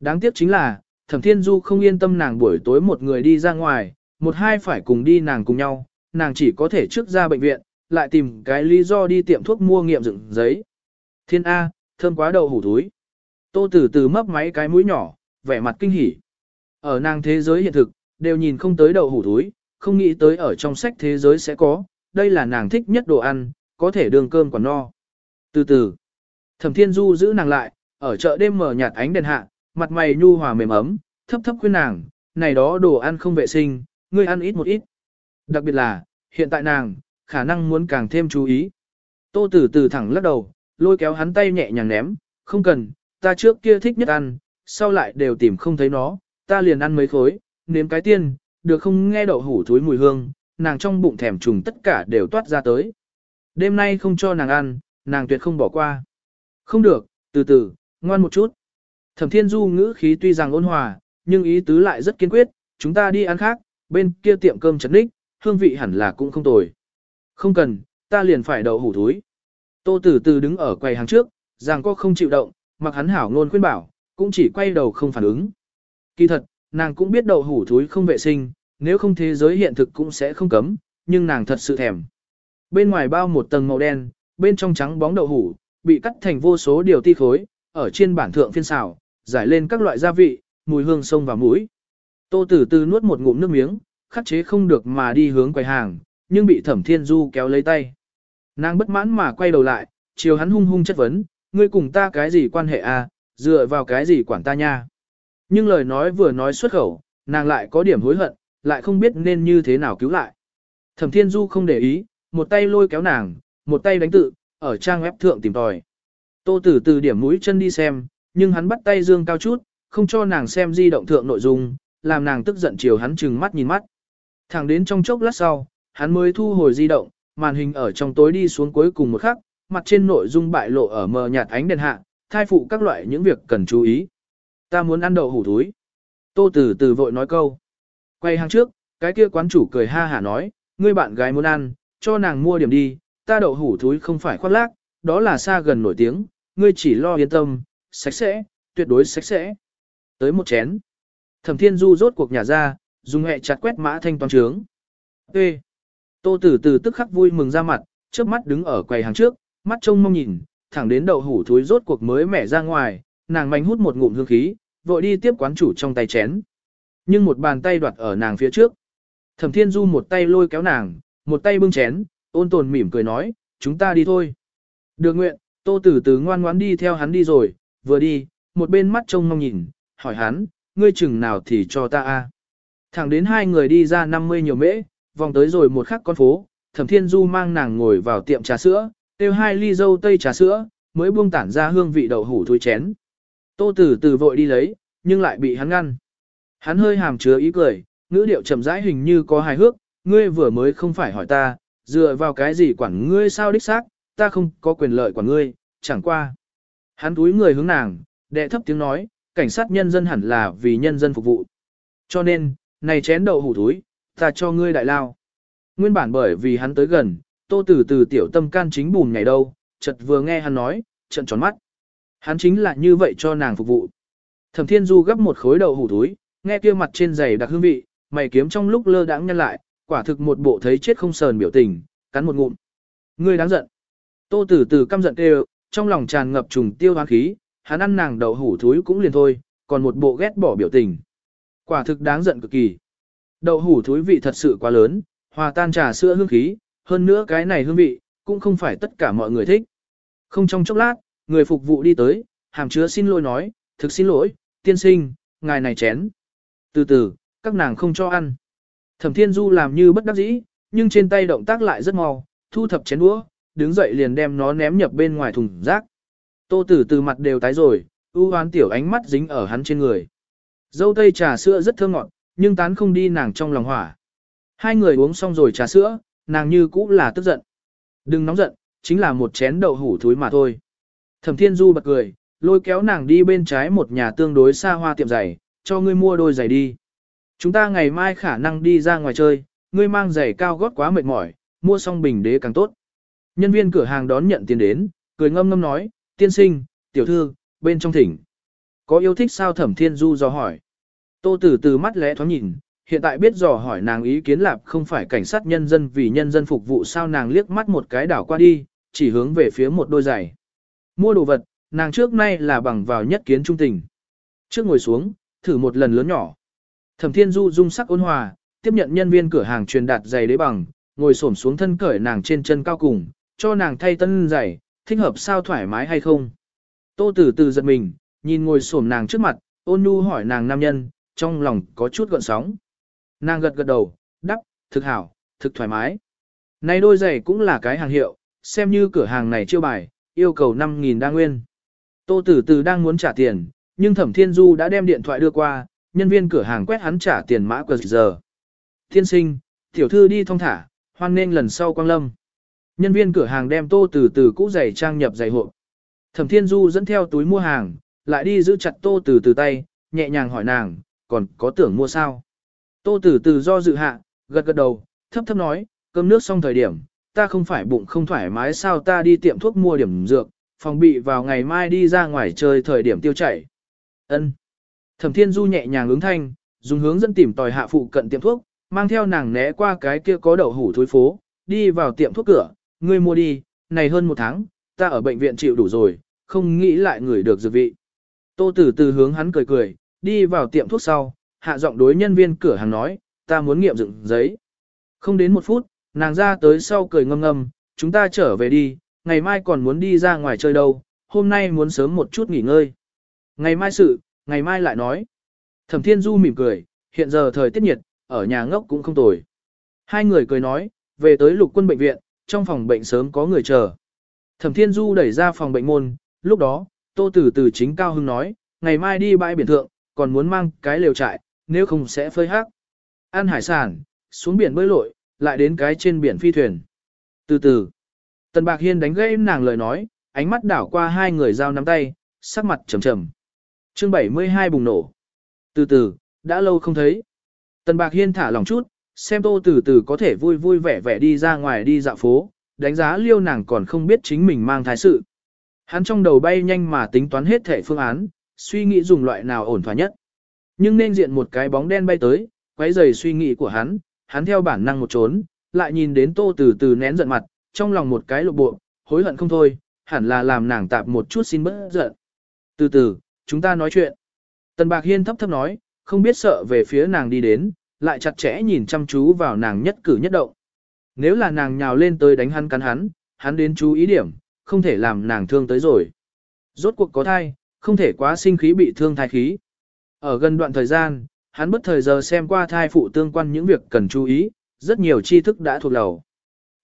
Đáng tiếc chính là, Thẩm Thiên Du không yên tâm nàng buổi tối một người đi ra ngoài, một hai phải cùng đi nàng cùng nhau, nàng chỉ có thể trước ra bệnh viện, lại tìm cái lý do đi tiệm thuốc mua nghiệm dựng giấy. Thiên A, thơm quá đậu hủ túi. Tô Tử Từ mấp máy cái mũi nhỏ, vẻ mặt kinh hỉ. Ở nàng thế giới hiện thực, đều nhìn không tới đậu hủ túi, không nghĩ tới ở trong sách thế giới sẽ có, đây là nàng thích nhất đồ ăn, có thể đường cơm còn no. Từ từ, Thẩm Thiên Du giữ nàng lại, ở chợ đêm mở nhạt ánh đèn hạ, mặt mày nhu hòa mềm ấm, thấp thấp khuyên nàng, này đó đồ ăn không vệ sinh, ngươi ăn ít một ít. Đặc biệt là, hiện tại nàng, khả năng muốn càng thêm chú ý. Tô Tử Từ thẳng lắc đầu, lôi kéo hắn tay nhẹ nhàng ném, không cần, ta trước kia thích nhất ăn, sau lại đều tìm không thấy nó, ta liền ăn mấy khối, nếm cái tiên, được không nghe đậu hủ thối mùi hương, nàng trong bụng thèm trùng tất cả đều toát ra tới. Đêm nay không cho nàng ăn, nàng tuyệt không bỏ qua. Không được, từ từ, ngoan một chút. Thẩm Thiên Du ngữ khí tuy rằng ôn hòa, nhưng ý tứ lại rất kiên quyết, chúng ta đi ăn khác, bên kia tiệm cơm chấn đích, hương vị hẳn là cũng không tồi. Không cần, ta liền phải đậu hủ thúi. Tô Tử Từ đứng ở quầy hàng trước, rằng có không chịu động, mặc hắn hảo ngôn khuyên bảo, cũng chỉ quay đầu không phản ứng. Kỳ thật, nàng cũng biết đậu hủ thúi không vệ sinh, nếu không thế giới hiện thực cũng sẽ không cấm, nhưng nàng thật sự thèm. Bên ngoài bao một tầng màu đen, bên trong trắng bóng đậu hủ, bị cắt thành vô số điều ti khối, ở trên bản thượng phiên xào, giải lên các loại gia vị, mùi hương sông vào mũi. Tô Tử Từ nuốt một ngụm nước miếng, khắc chế không được mà đi hướng quầy hàng, nhưng bị Thẩm Thiên Du kéo lấy tay. Nàng bất mãn mà quay đầu lại, chiều hắn hung hung chất vấn, ngươi cùng ta cái gì quan hệ à, dựa vào cái gì quản ta nha. Nhưng lời nói vừa nói xuất khẩu, nàng lại có điểm hối hận, lại không biết nên như thế nào cứu lại. Thẩm Thiên Du không để ý, một tay lôi kéo nàng, một tay đánh tự, ở trang web thượng tìm tòi. Tô Tử từ điểm mũi chân đi xem, nhưng hắn bắt tay dương cao chút, không cho nàng xem di động thượng nội dung, làm nàng tức giận chiều hắn trừng mắt nhìn mắt. Thẳng đến trong chốc lát sau, hắn mới thu hồi di động, màn hình ở trong tối đi xuống cuối cùng một khắc, mặt trên nội dung bại lộ ở mờ nhạt ánh đèn hạ, thai phụ các loại những việc cần chú ý. Ta muốn ăn đậu hủ thúi. Tô Tử từ vội nói câu. Quay hàng trước, cái kia quán chủ cười ha hả nói, ngươi bạn gái muốn ăn, cho nàng mua điểm đi, ta đậu hủ thúi không phải khoác lác, đó là xa gần nổi tiếng, ngươi chỉ lo yên tâm, sạch sẽ, tuyệt đối sạch sẽ. Tới một chén. Thẩm Thiên Du rốt cuộc nhà ra, dùng hẹ chặt quét mã thanh toàn trướng. Ê! Tô Tử từ tức khắc vui mừng ra mặt, trước mắt đứng ở quầy hàng trước, mắt trông mong nhìn, thẳng đến đậu hủ thúi rốt cuộc mới mẻ ra ngoài, nàng manh hút một ngụm hương khí, vội đi tiếp quán chủ trong tay chén. Nhưng một bàn tay đoạt ở nàng phía trước. Thẩm Thiên Du một tay lôi kéo nàng, một tay bưng chén, ôn tồn mỉm cười nói, chúng ta đi thôi. Được nguyện, Tô Tử tử ngoan ngoãn đi theo hắn đi rồi, vừa đi, một bên mắt trông mong nhìn, hỏi hắn, ngươi chừng nào thì cho ta a. Thẳng đến hai người đi ra 50 nhiều mễ, vòng tới rồi một khắc con phố, Thẩm Thiên Du mang nàng ngồi vào tiệm trà sữa, tiêu hai ly dâu tây trà sữa, mới buông tản ra hương vị đậu hủ thui chén. Tô Tử Từ vội đi lấy, nhưng lại bị hắn ngăn. Hắn hơi hàm chứa ý cười, ngữ điệu chậm rãi hình như có hài hước, ngươi vừa mới không phải hỏi ta, dựa vào cái gì quản ngươi sao đích xác, ta không có quyền lợi quản ngươi, chẳng qua. Hắn túi người hướng nàng, đệ thấp tiếng nói, cảnh sát nhân dân hẳn là vì nhân dân phục vụ. Cho nên, này chén đậu hủ túi, ta cho ngươi đại lao. nguyên bản bởi vì hắn tới gần, tô Tử từ tiểu tâm can chính bùn ngày đâu, chợt vừa nghe hắn nói, trận tròn mắt. Hắn chính là như vậy cho nàng phục vụ. Thẩm Thiên Du gấp một khối đậu hủ túi, nghe kia mặt trên giày đặc hương vị, mày kiếm trong lúc lơ đãng nhăn lại, quả thực một bộ thấy chết không sờn biểu tình, cắn một ngụm. Ngươi đáng giận. Tô Tử Tử căm giận kêu, trong lòng tràn ngập trùng tiêu hoang khí, hắn ăn nàng đậu hủ thúi cũng liền thôi, còn một bộ ghét bỏ biểu tình. Quả thực đáng giận cực kỳ. Đậu hủ thúi vị thật sự quá lớn, hòa tan trà sữa hương khí, hơn nữa cái này hương vị, cũng không phải tất cả mọi người thích. Không trong chốc lát, người phục vụ đi tới, hàm chứa xin lỗi nói, thực xin lỗi, tiên sinh, ngài này chén. Từ từ, các nàng không cho ăn. Thẩm Thiên Du làm như bất đắc dĩ, nhưng trên tay động tác lại rất mau, thu thập chén đũa, đứng dậy liền đem nó ném nhập bên ngoài thùng rác. Tô Tử từ mặt đều tái rồi, ưu hoán tiểu ánh mắt dính ở hắn trên người. Dâu tây trà sữa rất thơm ngọt, nhưng tán không đi nàng trong lòng hỏa. Hai người uống xong rồi trà sữa, nàng như cũ là tức giận. Đừng nóng giận, chính là một chén đậu hủ thúi mà thôi. Thẩm Thiên Du bật cười, lôi kéo nàng đi bên trái một nhà tương đối xa hoa tiệm giày, cho ngươi mua đôi giày đi. Chúng ta ngày mai khả năng đi ra ngoài chơi, ngươi mang giày cao gót quá mệt mỏi, mua xong bình đế càng tốt. Nhân viên cửa hàng đón nhận tiền đến, cười ngâm ngâm nói, tiên sinh, tiểu thư, bên trong thỉnh. Có yêu thích sao thẩm thiên du do hỏi. Tô tử từ mắt lẽ thoáng nhìn, hiện tại biết dò hỏi nàng ý kiến lạp không phải cảnh sát nhân dân vì nhân dân phục vụ sao nàng liếc mắt một cái đảo qua đi, chỉ hướng về phía một đôi giày. Mua đồ vật, nàng trước nay là bằng vào nhất kiến trung tình. Trước ngồi xuống, thử một lần lớn nhỏ. Thẩm Thiên Du dung sắc ôn hòa, tiếp nhận nhân viên cửa hàng truyền đạt giày đế bằng, ngồi xổm xuống thân cởi nàng trên chân cao cùng, cho nàng thay tân giày, thích hợp sao thoải mái hay không. Tô Tử Từ giật mình, nhìn ngồi xổm nàng trước mặt, ôn nhu hỏi nàng nam nhân, trong lòng có chút gợn sóng. Nàng gật gật đầu, đắp, thực hảo, thực thoải mái. Này đôi giày cũng là cái hàng hiệu, xem như cửa hàng này chiêu bài, yêu cầu 5.000 đa nguyên. Tô Tử Từ đang muốn trả tiền, nhưng Thẩm Thiên Du đã đem điện thoại đưa qua, nhân viên cửa hàng quét hắn trả tiền mã quờ giờ. Thiên sinh, tiểu thư đi thong thả, hoan nên lần sau quang lâm. Nhân viên cửa hàng đem tô tử từ cũ giày trang nhập giày hộp. Thẩm Thiên Du dẫn theo túi mua hàng, lại đi giữ chặt tô từ từ tay, nhẹ nhàng hỏi nàng, còn có tưởng mua sao? Tô Tử từ do dự hạ, gật gật đầu, thấp thấp nói, cơm nước xong thời điểm, ta không phải bụng không thoải mái sao ta đi tiệm thuốc mua điểm dược, phòng bị vào ngày mai đi ra ngoài chơi thời điểm tiêu chảy. Ân. Thẩm Thiên Du nhẹ nhàng ứng thanh, dùng hướng dẫn tìm tòi hạ phụ cận tiệm thuốc, mang theo nàng né qua cái kia có đậu hủ thối phố, đi vào tiệm thuốc cửa, ngươi mua đi, này hơn một tháng, ta ở bệnh viện chịu đủ rồi, không nghĩ lại người được dược vị. Tô Tử từ hướng hắn cười cười, đi vào tiệm thuốc sau, hạ giọng đối nhân viên cửa hàng nói, ta muốn nghiệm dựng giấy. Không đến một phút, nàng ra tới sau cười ngâm ngâm, chúng ta trở về đi, ngày mai còn muốn đi ra ngoài chơi đâu, hôm nay muốn sớm một chút nghỉ ngơi. Ngày mai sự, ngày mai lại nói. Thẩm Thiên Du mỉm cười, hiện giờ thời tiết nhiệt, ở nhà ngốc cũng không tồi. Hai người cười nói, về tới lục quân bệnh viện, trong phòng bệnh sớm có người chờ. Thẩm Thiên Du đẩy ra phòng bệnh môn, lúc đó, Tô Tử tử chính cao hưng nói, ngày mai đi bãi biển thượng, còn muốn mang cái lều trại, nếu không sẽ phơi hắc. Ăn hải sản, xuống biển bơi lội, lại đến cái trên biển phi thuyền. Từ từ, Tần Bạc Hiên đánh gãy nàng lời nói, ánh mắt đảo qua hai người giao nắm tay, sắc mặt trầm trầm. Chương 72 bùng nổ. Từ từ, đã lâu không thấy. Tần Bạc Hiên thả lòng chút, xem tô từ từ có thể vui vui vẻ vẻ đi ra ngoài đi dạo phố, đánh giá liêu nàng còn không biết chính mình mang thái sự. Hắn trong đầu bay nhanh mà tính toán hết thể phương án, suy nghĩ dùng loại nào ổn thỏa nhất. Nhưng nên diện một cái bóng đen bay tới, quấy rầy suy nghĩ của hắn, hắn theo bản năng một trốn, lại nhìn đến tô từ từ nén giận mặt, trong lòng một cái lục bộ, hối hận không thôi, hẳn là làm nàng tạp một chút xin bớt giận. Từ từ, chúng ta nói chuyện. Tần Bạc Hiên thấp thấp nói, không biết sợ về phía nàng đi đến, lại chặt chẽ nhìn chăm chú vào nàng nhất cử nhất động. Nếu là nàng nhào lên tới đánh hắn cắn hắn, hắn đến chú ý điểm, không thể làm nàng thương tới rồi. Rốt cuộc có thai, không thể quá sinh khí bị thương thai khí. Ở gần đoạn thời gian, hắn bất thời giờ xem qua thai phụ tương quan những việc cần chú ý, rất nhiều tri thức đã thuộc lầu.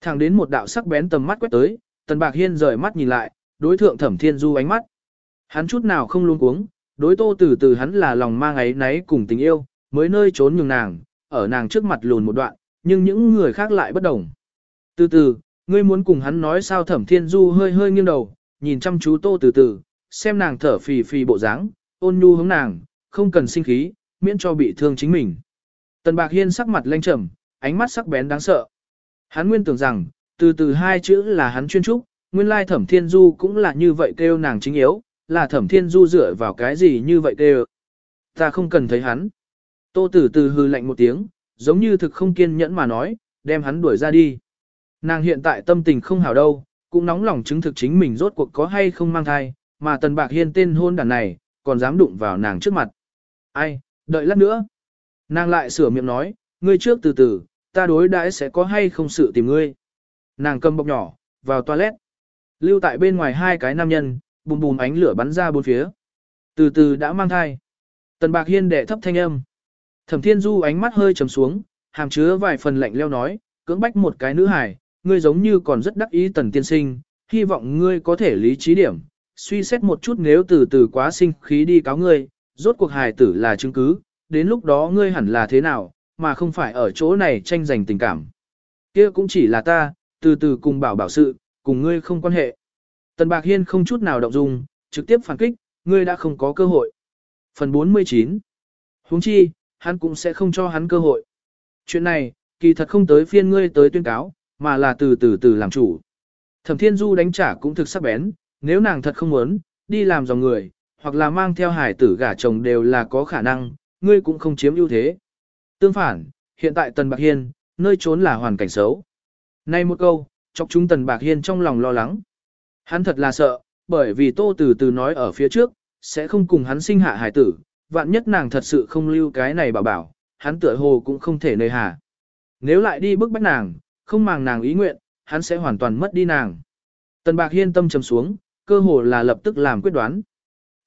Thẳng đến một đạo sắc bén tầm mắt quét tới, Tần Bạc Hiên rời mắt nhìn lại, đối thượng Thẩm Thiên Du ánh mắt. Hắn chút nào không luôn cuống, đối tô từ từ hắn là lòng mang ấy náy cùng tình yêu, mới nơi trốn nhường nàng, ở nàng trước mặt lùn một đoạn, nhưng những người khác lại bất đồng. Từ từ, ngươi muốn cùng hắn nói sao thẩm thiên du hơi hơi nghiêng đầu, nhìn chăm chú tô từ từ, xem nàng thở phì phì bộ dáng, ôn nhu hướng nàng, không cần sinh khí, miễn cho bị thương chính mình. Tần bạc hiên sắc mặt lanh trầm, ánh mắt sắc bén đáng sợ. Hắn nguyên tưởng rằng, từ từ hai chữ là hắn chuyên trúc, nguyên lai thẩm thiên du cũng là như vậy kêu nàng chính yếu, là thẩm thiên du dựa vào cái gì như vậy kêu. Ta không cần thấy hắn. Tô tử từ hư lạnh một tiếng, giống như thực không kiên nhẫn mà nói, đem hắn đuổi ra đi. Nàng hiện tại tâm tình không hảo đâu, cũng nóng lòng chứng thực chính mình rốt cuộc có hay không mang thai, mà tần bạc hiên tên hôn đàn này, còn dám đụng vào nàng trước mặt. Ai, đợi lát nữa. Nàng lại sửa miệng nói, ngươi trước từ từ, ta đối đãi sẽ có hay không sự tìm ngươi. Nàng cầm bọc nhỏ, vào toilet. Lưu tại bên ngoài hai cái nam nhân, bùm bùm ánh lửa bắn ra bốn phía. Từ từ đã mang thai. Tần bạc hiên đệ thấp thanh âm. Thẩm thiên du ánh mắt hơi trầm xuống, hàm chứa vài phần lạnh leo nói, cưỡng bách một cái nữ hải ngươi giống như còn rất đắc ý tần tiên sinh, hy vọng ngươi có thể lý trí điểm, suy xét một chút nếu từ từ quá sinh khí đi cáo ngươi, rốt cuộc hài tử là chứng cứ, đến lúc đó ngươi hẳn là thế nào, mà không phải ở chỗ này tranh giành tình cảm. kia cũng chỉ là ta, từ từ cùng bảo bảo sự, cùng ngươi không quan hệ. Tần Bạc Hiên không chút nào động dung, trực tiếp phản kích, ngươi đã không có cơ hội. Phần 49 huống chi, hắn cũng sẽ không cho hắn cơ hội. Chuyện này, kỳ thật không tới phiên ngươi tới tuyên cáo, mà là từ từ từ làm chủ. Thẩm Thiên Du đánh trả cũng thực sắc bén, nếu nàng thật không muốn, đi làm dòng người, hoặc là mang theo hải tử gả chồng đều là có khả năng, ngươi cũng không chiếm ưu thế. Tương phản, hiện tại Tần Bạc Hiên, nơi trốn là hoàn cảnh xấu. Nay một câu, chọc chúng Tần Bạc Hiên trong lòng lo lắng. Hắn thật là sợ, bởi vì Tô Từ Từ nói ở phía trước, sẽ không cùng hắn sinh hạ hải tử, vạn nhất nàng thật sự không lưu cái này bảo bảo, hắn tựa hồ cũng không thể nơi hà. Nếu lại đi bức bách nàng, không màng nàng ý nguyện, hắn sẽ hoàn toàn mất đi nàng. Tần Bạc Hiên tâm trầm xuống, cơ hồ là lập tức làm quyết đoán.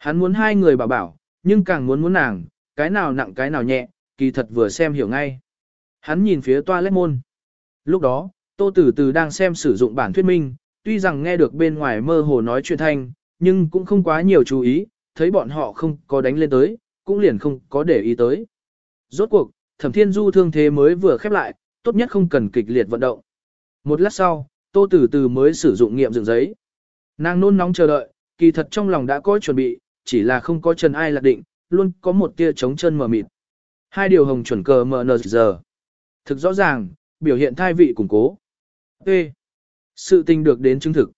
Hắn muốn hai người bảo bảo, nhưng càng muốn muốn nàng, cái nào nặng cái nào nhẹ, kỳ thật vừa xem hiểu ngay. Hắn nhìn phía toilet môn. Lúc đó, Tô Tử Từ đang xem sử dụng bản thuyết minh, tuy rằng nghe được bên ngoài mơ hồ nói chuyện thanh, nhưng cũng không quá nhiều chú ý, thấy bọn họ không có đánh lên tới, cũng liền không có để ý tới. Rốt cuộc, Thẩm Thiên Du thương thế mới vừa khép lại, tốt nhất không cần kịch liệt vận động. Một lát sau, Tô Tử Từ mới sử dụng nghiệm dựng giấy. Nàng nôn nóng chờ đợi, kỳ thật trong lòng đã có chuẩn bị, chỉ là không có chân ai lạc định, luôn có một tia trống chân mờ mịt. Hai điều hồng chuẩn cờ mờ giờ. Thực rõ ràng, biểu hiện thai vị củng cố. Ê! Sự tình được đến chứng thực.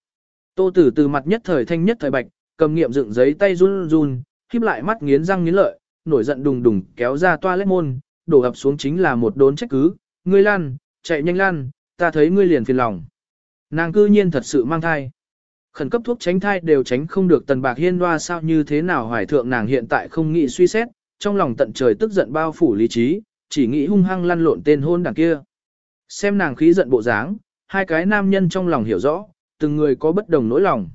Tô tử từ mặt nhất thời thanh nhất thời bạch, cầm nghiệm dựng giấy tay run run, khiếp lại mắt nghiến răng nghiến lợi, nổi giận đùng đùng kéo ra toilet môn, đổ ập xuống chính là một đốn trách cứ, ngươi lan, chạy nhanh lan, ta thấy ngươi liền phiền lòng. Nàng cư nhiên thật sự mang thai. Khẩn cấp thuốc tránh thai đều tránh không được tần bạc hiên hoa sao như thế nào hoài thượng nàng hiện tại không nghĩ suy xét, trong lòng tận trời tức giận bao phủ lý trí, chỉ nghĩ hung hăng lăn lộn tên hôn đảng kia. Xem nàng khí giận bộ dáng, hai cái nam nhân trong lòng hiểu rõ, từng người có bất đồng nỗi lòng.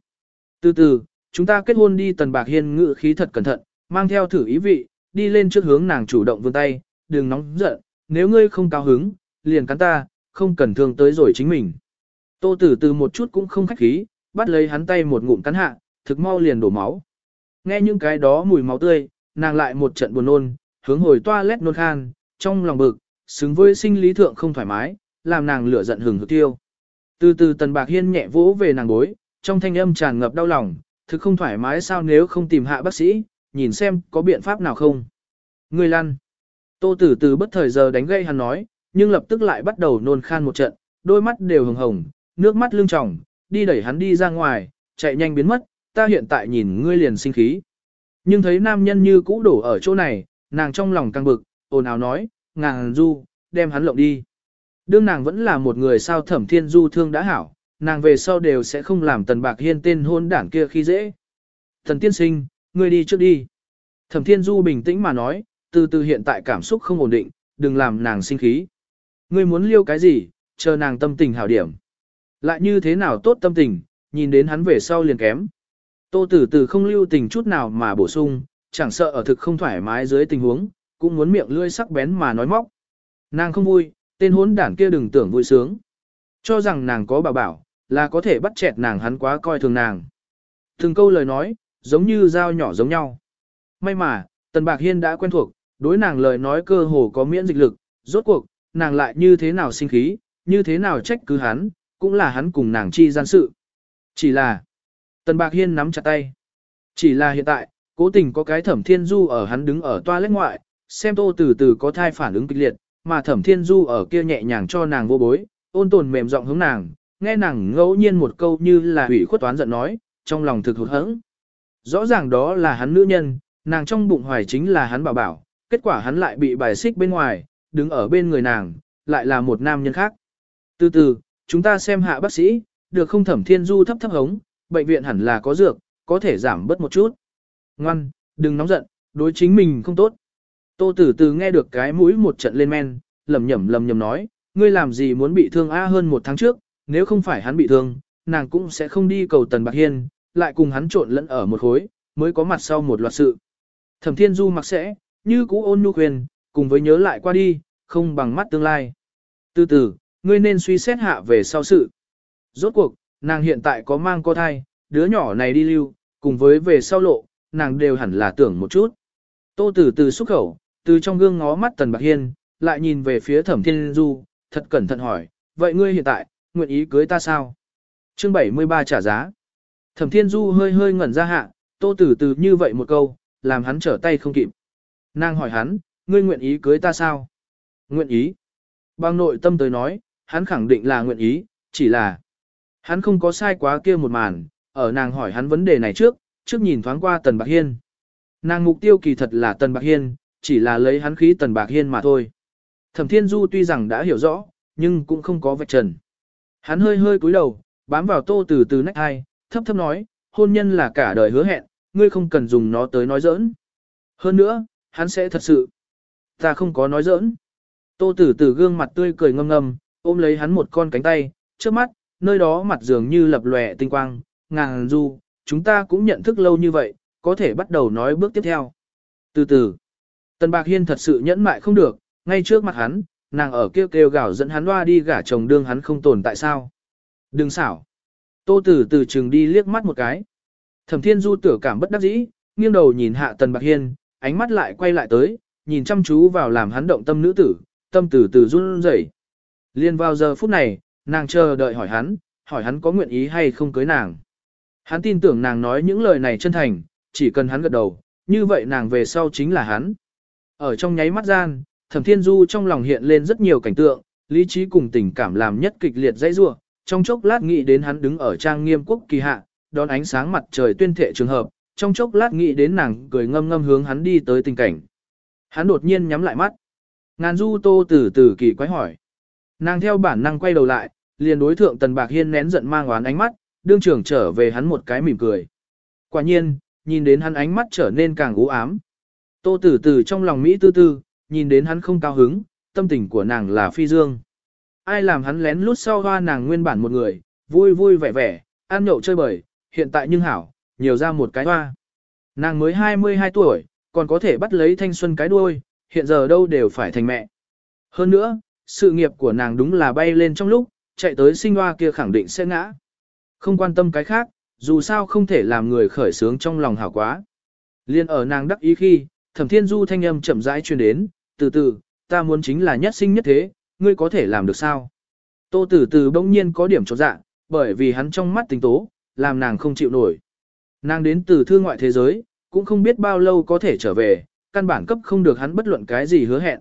Từ từ, chúng ta kết hôn đi tần bạc hiên ngự khí thật cẩn thận, mang theo thử ý vị, đi lên trước hướng nàng chủ động vươn tay, đừng nóng giận, nếu ngươi không cao hứng, liền cắn ta, không cần thương tới rồi chính mình. Tô tử từ một chút cũng không khách khí, bắt lấy hắn tay một ngụm cắn hạ, thực mau liền đổ máu. Nghe những cái đó mùi máu tươi, nàng lại một trận buồn nôn, hướng hồi toilet nôn khan, trong lòng bực, xứng với sinh lý thượng không thoải mái, làm nàng lửa giận hừng hực tiêu. Từ từ tần bạc hiên nhẹ vỗ về nàng bối, trong thanh âm tràn ngập đau lòng, thực không thoải mái sao nếu không tìm hạ bác sĩ, nhìn xem có biện pháp nào không. Người lăn. Tô tử từ bất thời giờ đánh gây hắn nói, nhưng lập tức lại bắt đầu nôn khan một trận, đôi mắt đều hồng hồng, nước mắt lưng tròng, đi đẩy hắn đi ra ngoài, chạy nhanh biến mất, ta hiện tại nhìn ngươi liền sinh khí. Nhưng thấy nam nhân như cũ đổ ở chỗ này, nàng trong lòng căng bực, ồn ào nói, ngàn du, đem hắn lộng đi. Đương nàng vẫn là một người sao thẩm thiên du thương đã hảo, nàng về sau đều sẽ không làm tần bạc hiên tên hôn đảng kia khi dễ. Thần tiên sinh, ngươi đi trước đi. Thẩm thiên du bình tĩnh mà nói, từ từ hiện tại cảm xúc không ổn định, đừng làm nàng sinh khí. Ngươi muốn liêu cái gì, chờ nàng tâm tình hảo điểm. Lại như thế nào tốt tâm tình, nhìn đến hắn về sau liền kém. Tô tử tử không lưu tình chút nào mà bổ sung, chẳng sợ ở thực không thoải mái dưới tình huống, cũng muốn miệng lươi sắc bén mà nói móc. Nàng không vui, tên hốn đản kia đừng tưởng vui sướng. Cho rằng nàng có bảo bảo, là có thể bắt chẹt nàng hắn quá coi thường nàng. Từng câu lời nói, giống như dao nhỏ giống nhau. May mà, Tần Bạc Hiên đã quen thuộc, đối nàng lời nói cơ hồ có miễn dịch lực, rốt cuộc, nàng lại như thế nào sinh khí, như thế nào trách cứ hắn, cũng là hắn cùng nàng chi gian sự. Chỉ là, Tần Bạc Hiên nắm chặt tay. Chỉ là hiện tại, cố tình có cái thẩm thiên du ở hắn đứng ở toilet ngoại, xem tô từ từ có thai phản ứng kịch liệt, mà thẩm thiên du ở kia nhẹ nhàng cho nàng vô bối, ôn tồn mềm giọng hướng nàng, nghe nàng ngẫu nhiên một câu như là hủy khuất toán giận nói, trong lòng thực hụt hẫng. Rõ ràng đó là hắn nữ nhân, nàng trong bụng hoài chính là hắn bảo bảo, kết quả hắn lại bị bài xích bên ngoài, đứng ở bên người nàng, lại là một nam nhân khác. Từ từ, chúng ta xem hạ bác sĩ, được không thẩm thiên du thấp thấp hống, bệnh viện hẳn là có dược, có thể giảm bớt một chút. Ngoan, đừng nóng giận, đối chính mình không tốt. Tô tử từ nghe được cái mũi một trận lên men, lầm nhầm lầm nhầm nói, ngươi làm gì muốn bị thương A hơn một tháng trước, nếu không phải hắn bị thương, nàng cũng sẽ không đi cầu Tần Bạc Hiên, lại cùng hắn trộn lẫn ở một khối, mới có mặt sau một loạt sự. Thẩm Thiên Du mặc sẽ, như cũ ôn nhu quyền, cùng với nhớ lại qua đi, không bằng mắt tương lai. Từ từ, ngươi nên suy xét hạ về sau sự. Rốt cuộc, nàng hiện tại có mang có thai, đứa nhỏ này đi lưu, cùng với về sau lộ, nàng đều hẳn là tưởng một chút. Tô Tử từ xuất khẩu, từ trong gương ngó mắt Tần Bạc Hiên, lại nhìn về phía Thẩm Thiên Du, thật cẩn thận hỏi, vậy ngươi hiện tại, nguyện ý cưới ta sao? Chương 73 trả giá. Thẩm Thiên Du hơi hơi ngẩn ra hạ, Tô Tử từ như vậy một câu, làm hắn trở tay không kịp. Nàng hỏi hắn, ngươi nguyện ý cưới ta sao? Nguyện ý. Bằng nội tâm tới nói, hắn khẳng định là nguyện ý, chỉ là hắn không có sai quá kia một màn, ở nàng hỏi hắn vấn đề này trước, trước nhìn thoáng qua Tần Bạc Hiên. Nàng mục tiêu kỳ thật là Tần Bạc Hiên, chỉ là lấy hắn khí Tần Bạc Hiên mà thôi. Thẩm Thiên Du tuy rằng đã hiểu rõ, nhưng cũng không có vạch trần. Hắn hơi hơi cúi đầu, bám vào tô từ từ nách hai, thấp thấp nói, hôn nhân là cả đời hứa hẹn, ngươi không cần dùng nó tới nói giỡn. Hơn nữa, hắn sẽ thật sự. Ta không có nói giỡn. Tô tử tử gương mặt tươi cười ngâm ngâm, ôm lấy hắn một con cánh tay, trước mắt, nơi đó mặt dường như lập lòe tinh quang, ngàn du, chúng ta cũng nhận thức lâu như vậy, có thể bắt đầu nói bước tiếp theo. Từ từ, Tần Bạc Hiên thật sự nhẫn mại không được, ngay trước mặt hắn, nàng ở kêu kêu gào dẫn hắn loa đi gả chồng đương hắn không tồn tại sao. Đừng xảo. Tô Tử từ chừng đi liếc mắt một cái. Thẩm Thiên Du tưởng cảm bất đắc dĩ, nghiêng đầu nhìn hạ Tần Bạc Hiên, ánh mắt lại quay lại tới, nhìn chăm chú vào làm hắn động tâm nữ tử, tâm tử từ run rẩy. Liên vào giờ phút này, nàng chờ đợi hỏi hắn, hỏi hắn có nguyện ý hay không cưới nàng. Hắn tin tưởng nàng nói những lời này chân thành, chỉ cần hắn gật đầu, như vậy nàng về sau chính là hắn. Ở trong nháy mắt gian, Thẩm Thiên Du trong lòng hiện lên rất nhiều cảnh tượng, lý trí cùng tình cảm làm nhất kịch liệt dãy rủa, trong chốc lát nghĩ đến hắn đứng ở trang nghiêm quốc kỳ hạ, đón ánh sáng mặt trời tuyên thệ trường hợp, trong chốc lát nghĩ đến nàng cười ngâm ngâm hướng hắn đi tới tình cảnh. Hắn đột nhiên nhắm lại mắt. Ngàn Du Tô từ từ kỳ quái hỏi. Nàng theo bản năng quay đầu lại, liền đối thượng Tần Bạc Hiên nén giận mang oán ánh mắt, đương trưởng trở về hắn một cái mỉm cười. Quả nhiên, nhìn đến hắn ánh mắt trở nên càng u ám. Tô tử Tử trong lòng Mỹ tư tư, nhìn đến hắn không cao hứng, tâm tình của nàng là phi dương. Ai làm hắn lén lút sau hoa nàng nguyên bản một người, vui vui vẻ vẻ, ăn nhậu chơi bời, hiện tại nhưng hảo, nhiều ra một cái hoa. Nàng mới 22 tuổi, còn có thể bắt lấy thanh xuân cái đuôi, hiện giờ đâu đều phải thành mẹ. Hơn nữa, sự nghiệp của nàng đúng là bay lên trong lúc, chạy tới sinh hoa kia khẳng định sẽ ngã. Không quan tâm cái khác, dù sao không thể làm người khởi sướng trong lòng hảo quá. Liên ở nàng đắc ý khi, thẩm thiên du thanh âm chậm rãi truyền đến, từ từ, ta muốn chính là nhất sinh nhất thế, ngươi có thể làm được sao? Tô tử từ bỗng nhiên có điểm trọt dạ, bởi vì hắn trong mắt tình tố, làm nàng không chịu nổi. Nàng đến từ thương ngoại thế giới, cũng không biết bao lâu có thể trở về, căn bản cấp không được hắn bất luận cái gì hứa hẹn.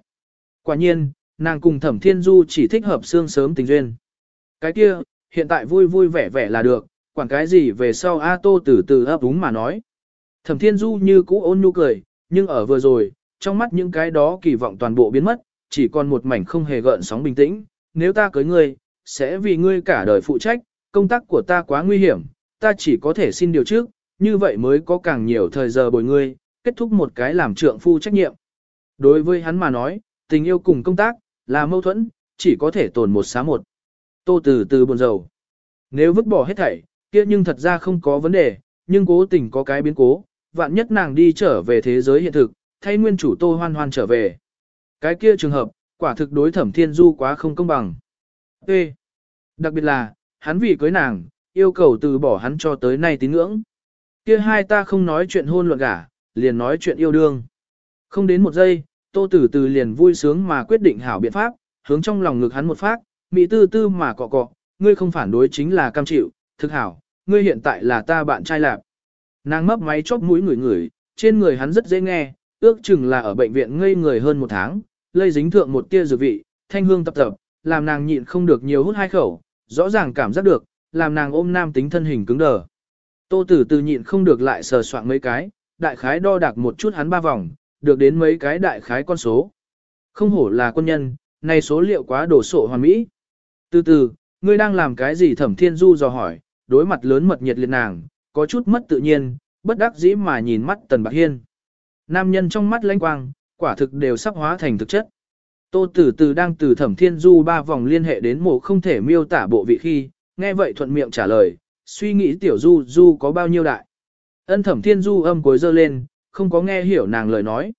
Quả nhiên, nàng cùng thẩm thiên du chỉ thích hợp xương sớm tình duyên. Cái kia, hiện tại vui vui vẻ vẻ là được, quản cái gì về sau A Tô từ từ ấp úng mà nói. Thẩm thiên du như cũ ôn nhu cười, nhưng ở vừa rồi, trong mắt những cái đó kỳ vọng toàn bộ biến mất, chỉ còn một mảnh không hề gợn sóng bình tĩnh. Nếu ta cưới ngươi, sẽ vì ngươi cả đời phụ trách, công tác của ta quá nguy hiểm, ta chỉ có thể xin điều trước, như vậy mới có càng nhiều thời giờ bồi ngươi, kết thúc một cái làm trượng phu trách nhiệm. Đối với hắn mà nói, tình yêu cùng công tác, là mâu thuẫn, chỉ có thể tồn một xá một. Tô từ từ buồn rầu. Nếu vứt bỏ hết thảy, kia nhưng thật ra không có vấn đề, nhưng cố tình có cái biến cố, vạn nhất nàng đi trở về thế giới hiện thực, thay nguyên chủ tô hoan hoan trở về. Cái kia trường hợp, quả thực đối thẩm thiên du quá không công bằng. T. Đặc biệt là, hắn vì cưới nàng, yêu cầu từ bỏ hắn cho tới nay tín ngưỡng. Kia hai ta không nói chuyện hôn luận gả, liền nói chuyện yêu đương. Không đến một giây, tô tử từ liền vui sướng mà quyết định hảo biện pháp, hướng trong lòng ngực hắn một phát, mỹ tư tư mà cọ cọ, ngươi không phản đối chính là cam chịu, thực hảo, ngươi hiện tại là ta bạn trai lạp. Nàng mấp máy chóp mũi người người, trên người hắn rất dễ nghe, ước chừng là ở bệnh viện ngây người hơn một tháng, lây dính thượng một tia dược vị, thanh hương tập tập, làm nàng nhịn không được nhiều hút hai khẩu, rõ ràng cảm giác được, làm nàng ôm nam tính thân hình cứng đờ. Tô tử từ nhịn không được lại sờ soạn mấy cái, đại khái đo đạc một chút hắn ba vòng, được đến mấy cái đại khái con số. Không hổ là quân nhân, này số liệu quá đổ sộ hoàn mỹ. Từ từ, ngươi đang làm cái gì thẩm thiên du dò hỏi, đối mặt lớn mật nhiệt liệt nàng, có chút mất tự nhiên, bất đắc dĩ mà nhìn mắt tần bạc hiên. Nam nhân trong mắt lãnh quang, quả thực đều sắp hóa thành thực chất. Tô Tử Từ đang từ Thẩm Thiên Du ba vòng liên hệ đến mộ không thể miêu tả bộ vị khi, nghe vậy thuận miệng trả lời, suy nghĩ tiểu Du Du có bao nhiêu đại. Ân Thẩm Thiên Du âm cuối dơ lên, không có nghe hiểu nàng lời nói.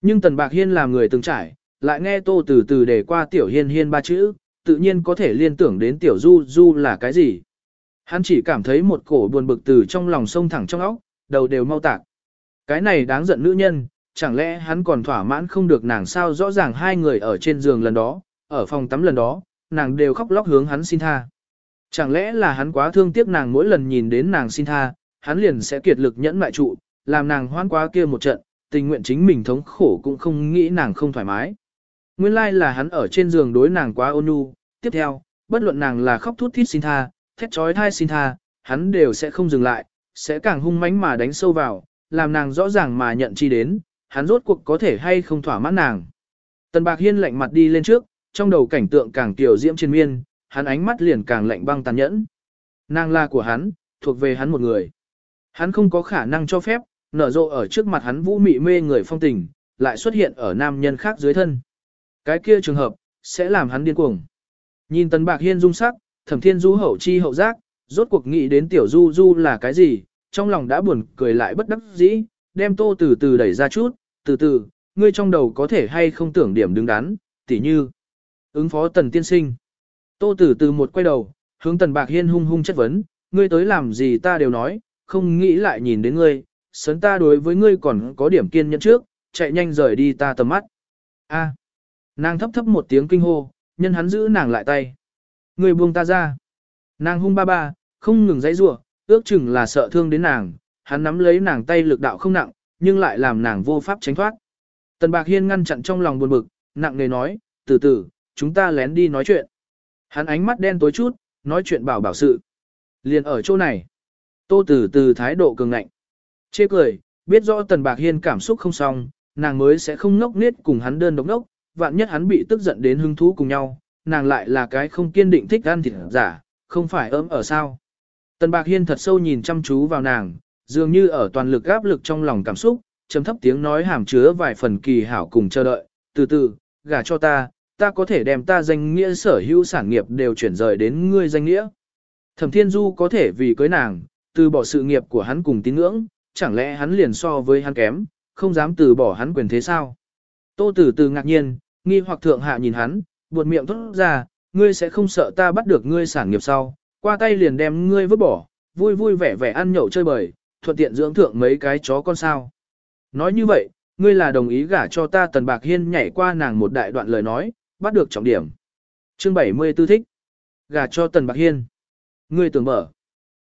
Nhưng Tần Bạc Hiên làm người từng trải, lại nghe Tô từ Từ để qua tiểu Hiên Hiên ba chữ, tự nhiên có thể liên tưởng đến tiểu Du Du là cái gì. Hắn chỉ cảm thấy một cổ buồn bực từ trong lòng sông thẳng trong óc, đầu đều mau tạc. Cái này đáng giận nữ nhân, chẳng lẽ hắn còn thỏa mãn không được nàng sao rõ ràng hai người ở trên giường lần đó, ở phòng tắm lần đó, nàng đều khóc lóc hướng hắn xin tha. Chẳng lẽ là hắn quá thương tiếc nàng mỗi lần nhìn đến nàng xin tha, hắn liền sẽ kiệt lực nhẫn mại trụ, làm nàng hoan quá kia một trận, tình nguyện chính mình thống khổ cũng không nghĩ nàng không thoải mái. Nguyên lai like là hắn ở trên giường đối nàng quá ôn nhu, tiếp theo, bất luận nàng là khóc thút thít xin tha, thét trói thai xin tha, hắn đều sẽ không dừng lại, sẽ càng hung mãnh mà đánh sâu vào, làm nàng rõ ràng mà nhận chi đến, hắn rốt cuộc có thể hay không thỏa mãn nàng. Tần Bạc Hiên lạnh mặt đi lên trước, trong đầu cảnh tượng càng tiểu diễm trên miên, hắn ánh mắt liền càng lạnh băng tàn nhẫn. Nàng là của hắn, thuộc về hắn một người. Hắn không có khả năng cho phép, nở rộ ở trước mặt hắn vũ mị mê người phong tình, lại xuất hiện ở nam nhân khác dưới thân. Cái kia trường hợp, sẽ làm hắn điên cuồng. Nhìn Tần Bạc Hiên dung sắc, thẩm thiên du hậu chi hậu giác, rốt cuộc nghĩ đến tiểu du du là cái gì, trong lòng đã buồn cười lại bất đắc dĩ, đem tô từ từ đẩy ra chút, từ từ, ngươi trong đầu có thể hay không tưởng điểm đứng đắn, tỉ như ứng phó tần tiên sinh. Tô từ từ một quay đầu, hướng tần bạc hiên hung hung chất vấn, ngươi tới làm gì ta đều nói, không nghĩ lại nhìn đến ngươi, sớn ta đối với ngươi còn có điểm kiên nhẫn trước, chạy nhanh rời đi ta tầm mắt. A. nàng thấp thấp một tiếng kinh hô, nhân hắn giữ nàng lại tay. Ngươi buông ta ra. Nàng hung ba ba, không ngừng dãy rủa, ước chừng là sợ thương đến nàng, hắn nắm lấy nàng tay lực đạo không nặng, nhưng lại làm nàng vô pháp tránh thoát. Tần Bạc Hiên ngăn chặn trong lòng buồn bực, nặng nề nói, từ từ, chúng ta lén đi nói chuyện. Hắn ánh mắt đen tối chút, nói chuyện bảo bảo sự. Liền ở chỗ này. Tô từ từ thái độ cường ngạnh. Chê cười, biết rõ Tần Bạc Hiên cảm xúc không xong, nàng mới sẽ không ngốc nết cùng hắn đơn độc ngốc, vạn nhất hắn bị tức giận đến hứng thú cùng nhau, nàng lại là cái không kiên định thích ăn thịt giả, không phải ấm ở sao. Tần Bạc Hiên thật sâu nhìn chăm chú vào nàng, dường như ở toàn lực áp lực trong lòng cảm xúc, trầm thấp tiếng nói hàm chứa vài phần kỳ hảo cùng chờ đợi, từ từ, gả cho ta, ta có thể đem ta danh nghĩa sở hữu sản nghiệp đều chuyển rời đến ngươi danh nghĩa. Thẩm Thiên Du có thể vì cưới nàng, từ bỏ sự nghiệp của hắn cùng tín ngưỡng, chẳng lẽ hắn liền so với hắn kém, không dám từ bỏ hắn quyền thế sao? Tô Tử Từ ngạc nhiên, nghi hoặc thượng hạ nhìn hắn, buột miệng thốt ra, ngươi sẽ không sợ ta bắt được ngươi sản nghiệp sau, qua tay liền đem ngươi vứt bỏ, vui vui vẻ vẻ ăn nhậu chơi bời, thuận tiện dưỡng thượng mấy cái chó con sao. Nói như vậy, ngươi là đồng ý gả cho ta Tần Bạc Hiên nhảy qua nàng một đại đoạn lời nói, bắt được trọng điểm. Chương 74 thích. Gả cho Tần Bạc Hiên. Ngươi tưởng mở.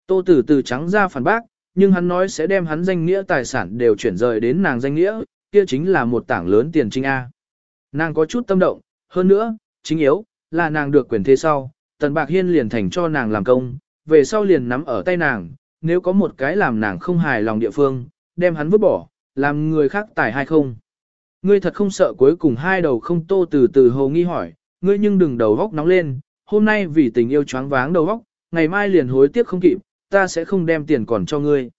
Tô Tử từ trắng ra phản bác, nhưng hắn nói sẽ đem hắn danh nghĩa tài sản đều chuyển rời đến nàng danh nghĩa, kia chính là một tảng lớn tiền trinh A. Nàng có chút tâm động, hơn nữa, chính yếu, là nàng được quyền thế sau, Tần Bạc Hiên liền thành cho nàng làm công, về sau liền nắm ở tay nàng, nếu có một cái làm nàng không hài lòng địa phương, đem hắn vứt bỏ, làm người khác tài hay không. Ngươi thật không sợ cuối cùng hai đầu không tô từ từ hồ nghi hỏi, ngươi nhưng đừng đầu góc nóng lên, hôm nay vì tình yêu choáng váng đầu góc, ngày mai liền hối tiếc không kịp, ta sẽ không đem tiền còn cho ngươi.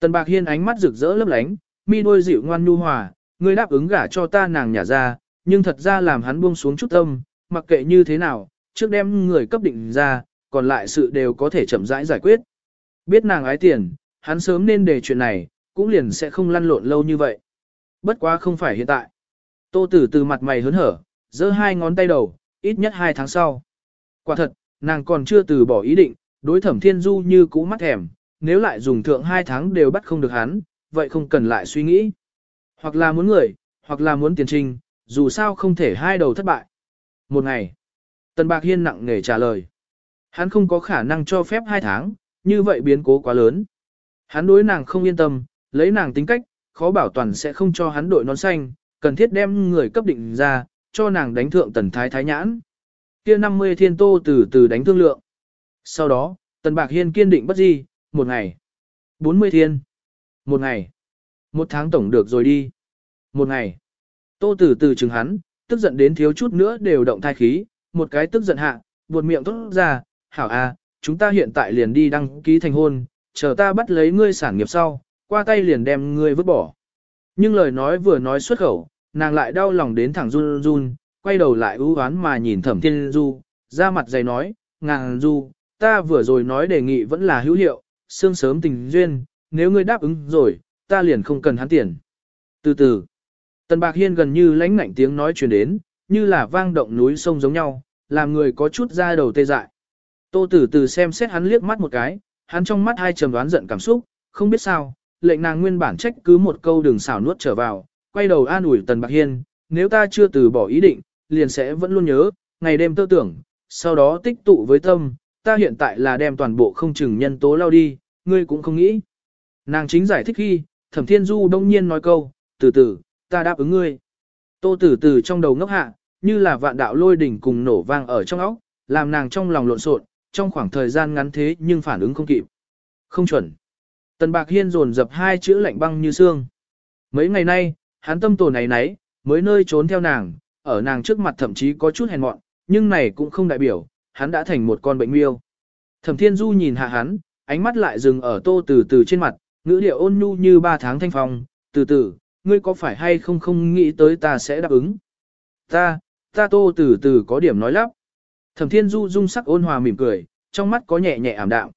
Tần Bạc Hiên ánh mắt rực rỡ lấp lánh, mi đôi dịu ngoan nhu hòa, ngươi đáp ứng gả cho ta nàng nhà ra, nhưng thật ra làm hắn buông xuống chút tâm, mặc kệ như thế nào, trước đem người cấp định ra, còn lại sự đều có thể chậm rãi giải quyết. Biết nàng ái tiền, hắn sớm nên để chuyện này, cũng liền sẽ không lăn lộn lâu như vậy. Bất quá không phải hiện tại. Tô tử từ mặt mày hớn hở, giơ hai ngón tay đầu, ít nhất hai tháng sau. Quả thật, nàng còn chưa từ bỏ ý định, đối thẩm thiên du như cũ mắt thèm, nếu lại dùng thượng hai tháng đều bắt không được hắn, vậy không cần lại suy nghĩ. Hoặc là muốn người, hoặc là muốn tiền trình dù sao không thể hai đầu thất bại. Một ngày, Tần Bạc Hiên nặng nề trả lời. Hắn không có khả năng cho phép hai tháng, như vậy biến cố quá lớn. Hắn đối nàng không yên tâm, lấy nàng tính cách, khó bảo toàn sẽ không cho hắn đội nón xanh, cần thiết đem người cấp định ra, cho nàng đánh thượng tần thái thái nhãn. kia 50 thiên tô từ từ đánh thương lượng. Sau đó, Tần Bạc Hiên kiên định bất di, một ngày. 40 thiên. Một ngày. Một tháng tổng được rồi đi. Một ngày. Tô tử từ chừng hắn, tức giận đến thiếu chút nữa đều động thai khí, một cái tức giận hạ, buột miệng tốt ra, hảo a, chúng ta hiện tại liền đi đăng ký thành hôn, chờ ta bắt lấy ngươi sản nghiệp sau, qua tay liền đem ngươi vứt bỏ. Nhưng lời nói vừa nói xuất khẩu, nàng lại đau lòng đến thẳng run run, quay đầu lại ưu oán mà nhìn thẩm thiên du, ra mặt dày nói, ngàn du, ta vừa rồi nói đề nghị vẫn là hữu hiệu, xương sớm tình duyên, nếu ngươi đáp ứng rồi, ta liền không cần hắn tiền. Từ từ, Tần Bạc Hiên gần như lãnh ngạnh tiếng nói truyền đến, như là vang động núi sông giống nhau, làm người có chút da đầu tê dại. Tô Tử từ xem xét hắn liếc mắt một cái, hắn trong mắt hai trầm đoán giận cảm xúc, không biết sao, lệnh nàng nguyên bản trách cứ một câu đừng xảo nuốt trở vào, quay đầu an ủi Tần Bạc Hiên, nếu ta chưa từ bỏ ý định, liền sẽ vẫn luôn nhớ, ngày đêm tơ tưởng, sau đó tích tụ với tâm, ta hiện tại là đem toàn bộ không chừng nhân tố lao đi, ngươi cũng không nghĩ. Nàng chính giải thích khi, Thẩm Thiên Du đông nhiên nói câu, từ từ, ta đáp ứng ngươi. Tô Tử từ trong đầu ngốc hạ, như là vạn đạo lôi đỉnh cùng nổ vang ở trong óc, làm nàng trong lòng lộn xộn, trong khoảng thời gian ngắn thế nhưng phản ứng không kịp. Không chuẩn. Tần Bạc Hiên dồn dập hai chữ lạnh băng như xương. Mấy ngày nay, hắn tâm tổ này nấy, mới nơi trốn theo nàng, ở nàng trước mặt thậm chí có chút hèn mọn, nhưng này cũng không đại biểu, hắn đã thành một con bệnh miêu. Thẩm Thiên Du nhìn hạ hắn, ánh mắt lại dừng ở tô từ từ trên mặt, ngữ điệu ôn nhu như ba tháng thanh phong, từ từ, ngươi có phải hay không không nghĩ tới ta sẽ đáp ứng. Ta, ta tô từ từ có điểm nói lắp. Thẩm Thiên Du dung sắc ôn hòa mỉm cười, trong mắt có nhẹ nhẹ ảm đạm.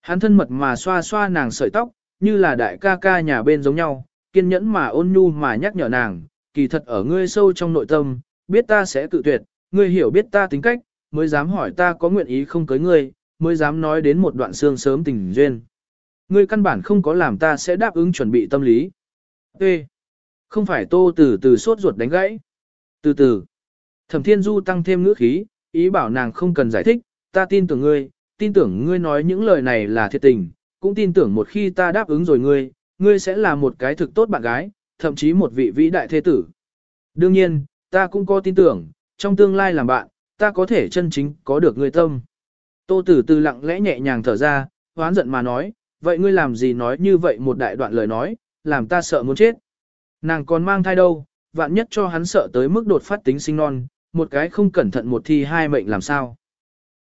Hắn thân mật mà xoa xoa nàng sợi tóc, như là đại ca ca nhà bên giống nhau, kiên nhẫn mà ôn nhu mà nhắc nhở nàng, kỳ thật ở ngươi sâu trong nội tâm, biết ta sẽ tự tuyệt, ngươi hiểu biết ta tính cách, mới dám hỏi ta có nguyện ý không cưới ngươi, mới dám nói đến một đoạn xương sớm tình duyên. Ngươi căn bản không có làm ta sẽ đáp ứng chuẩn bị tâm lý. Ê! Không phải tô từ từ sốt ruột đánh gãy. Từ từ. Thẩm Thiên Du tăng thêm ngữ khí, ý bảo nàng không cần giải thích, ta tin tưởng ngươi, tin tưởng ngươi nói những lời này là thiệt tình, cũng tin tưởng một khi ta đáp ứng rồi ngươi, ngươi sẽ là một cái thực tốt bạn gái, thậm chí một vị vĩ đại thế tử. Đương nhiên, ta cũng có tin tưởng, trong tương lai làm bạn, ta có thể chân chính có được ngươi tâm. Tô Tử Từ lặng lẽ nhẹ nhàng thở ra, hoán giận mà nói, vậy ngươi làm gì nói như vậy một đại đoạn lời nói, làm ta sợ muốn chết. Nàng còn mang thai đâu, vạn nhất cho hắn sợ tới mức đột phát tính sinh non, một cái không cẩn thận một thi hai mệnh làm sao.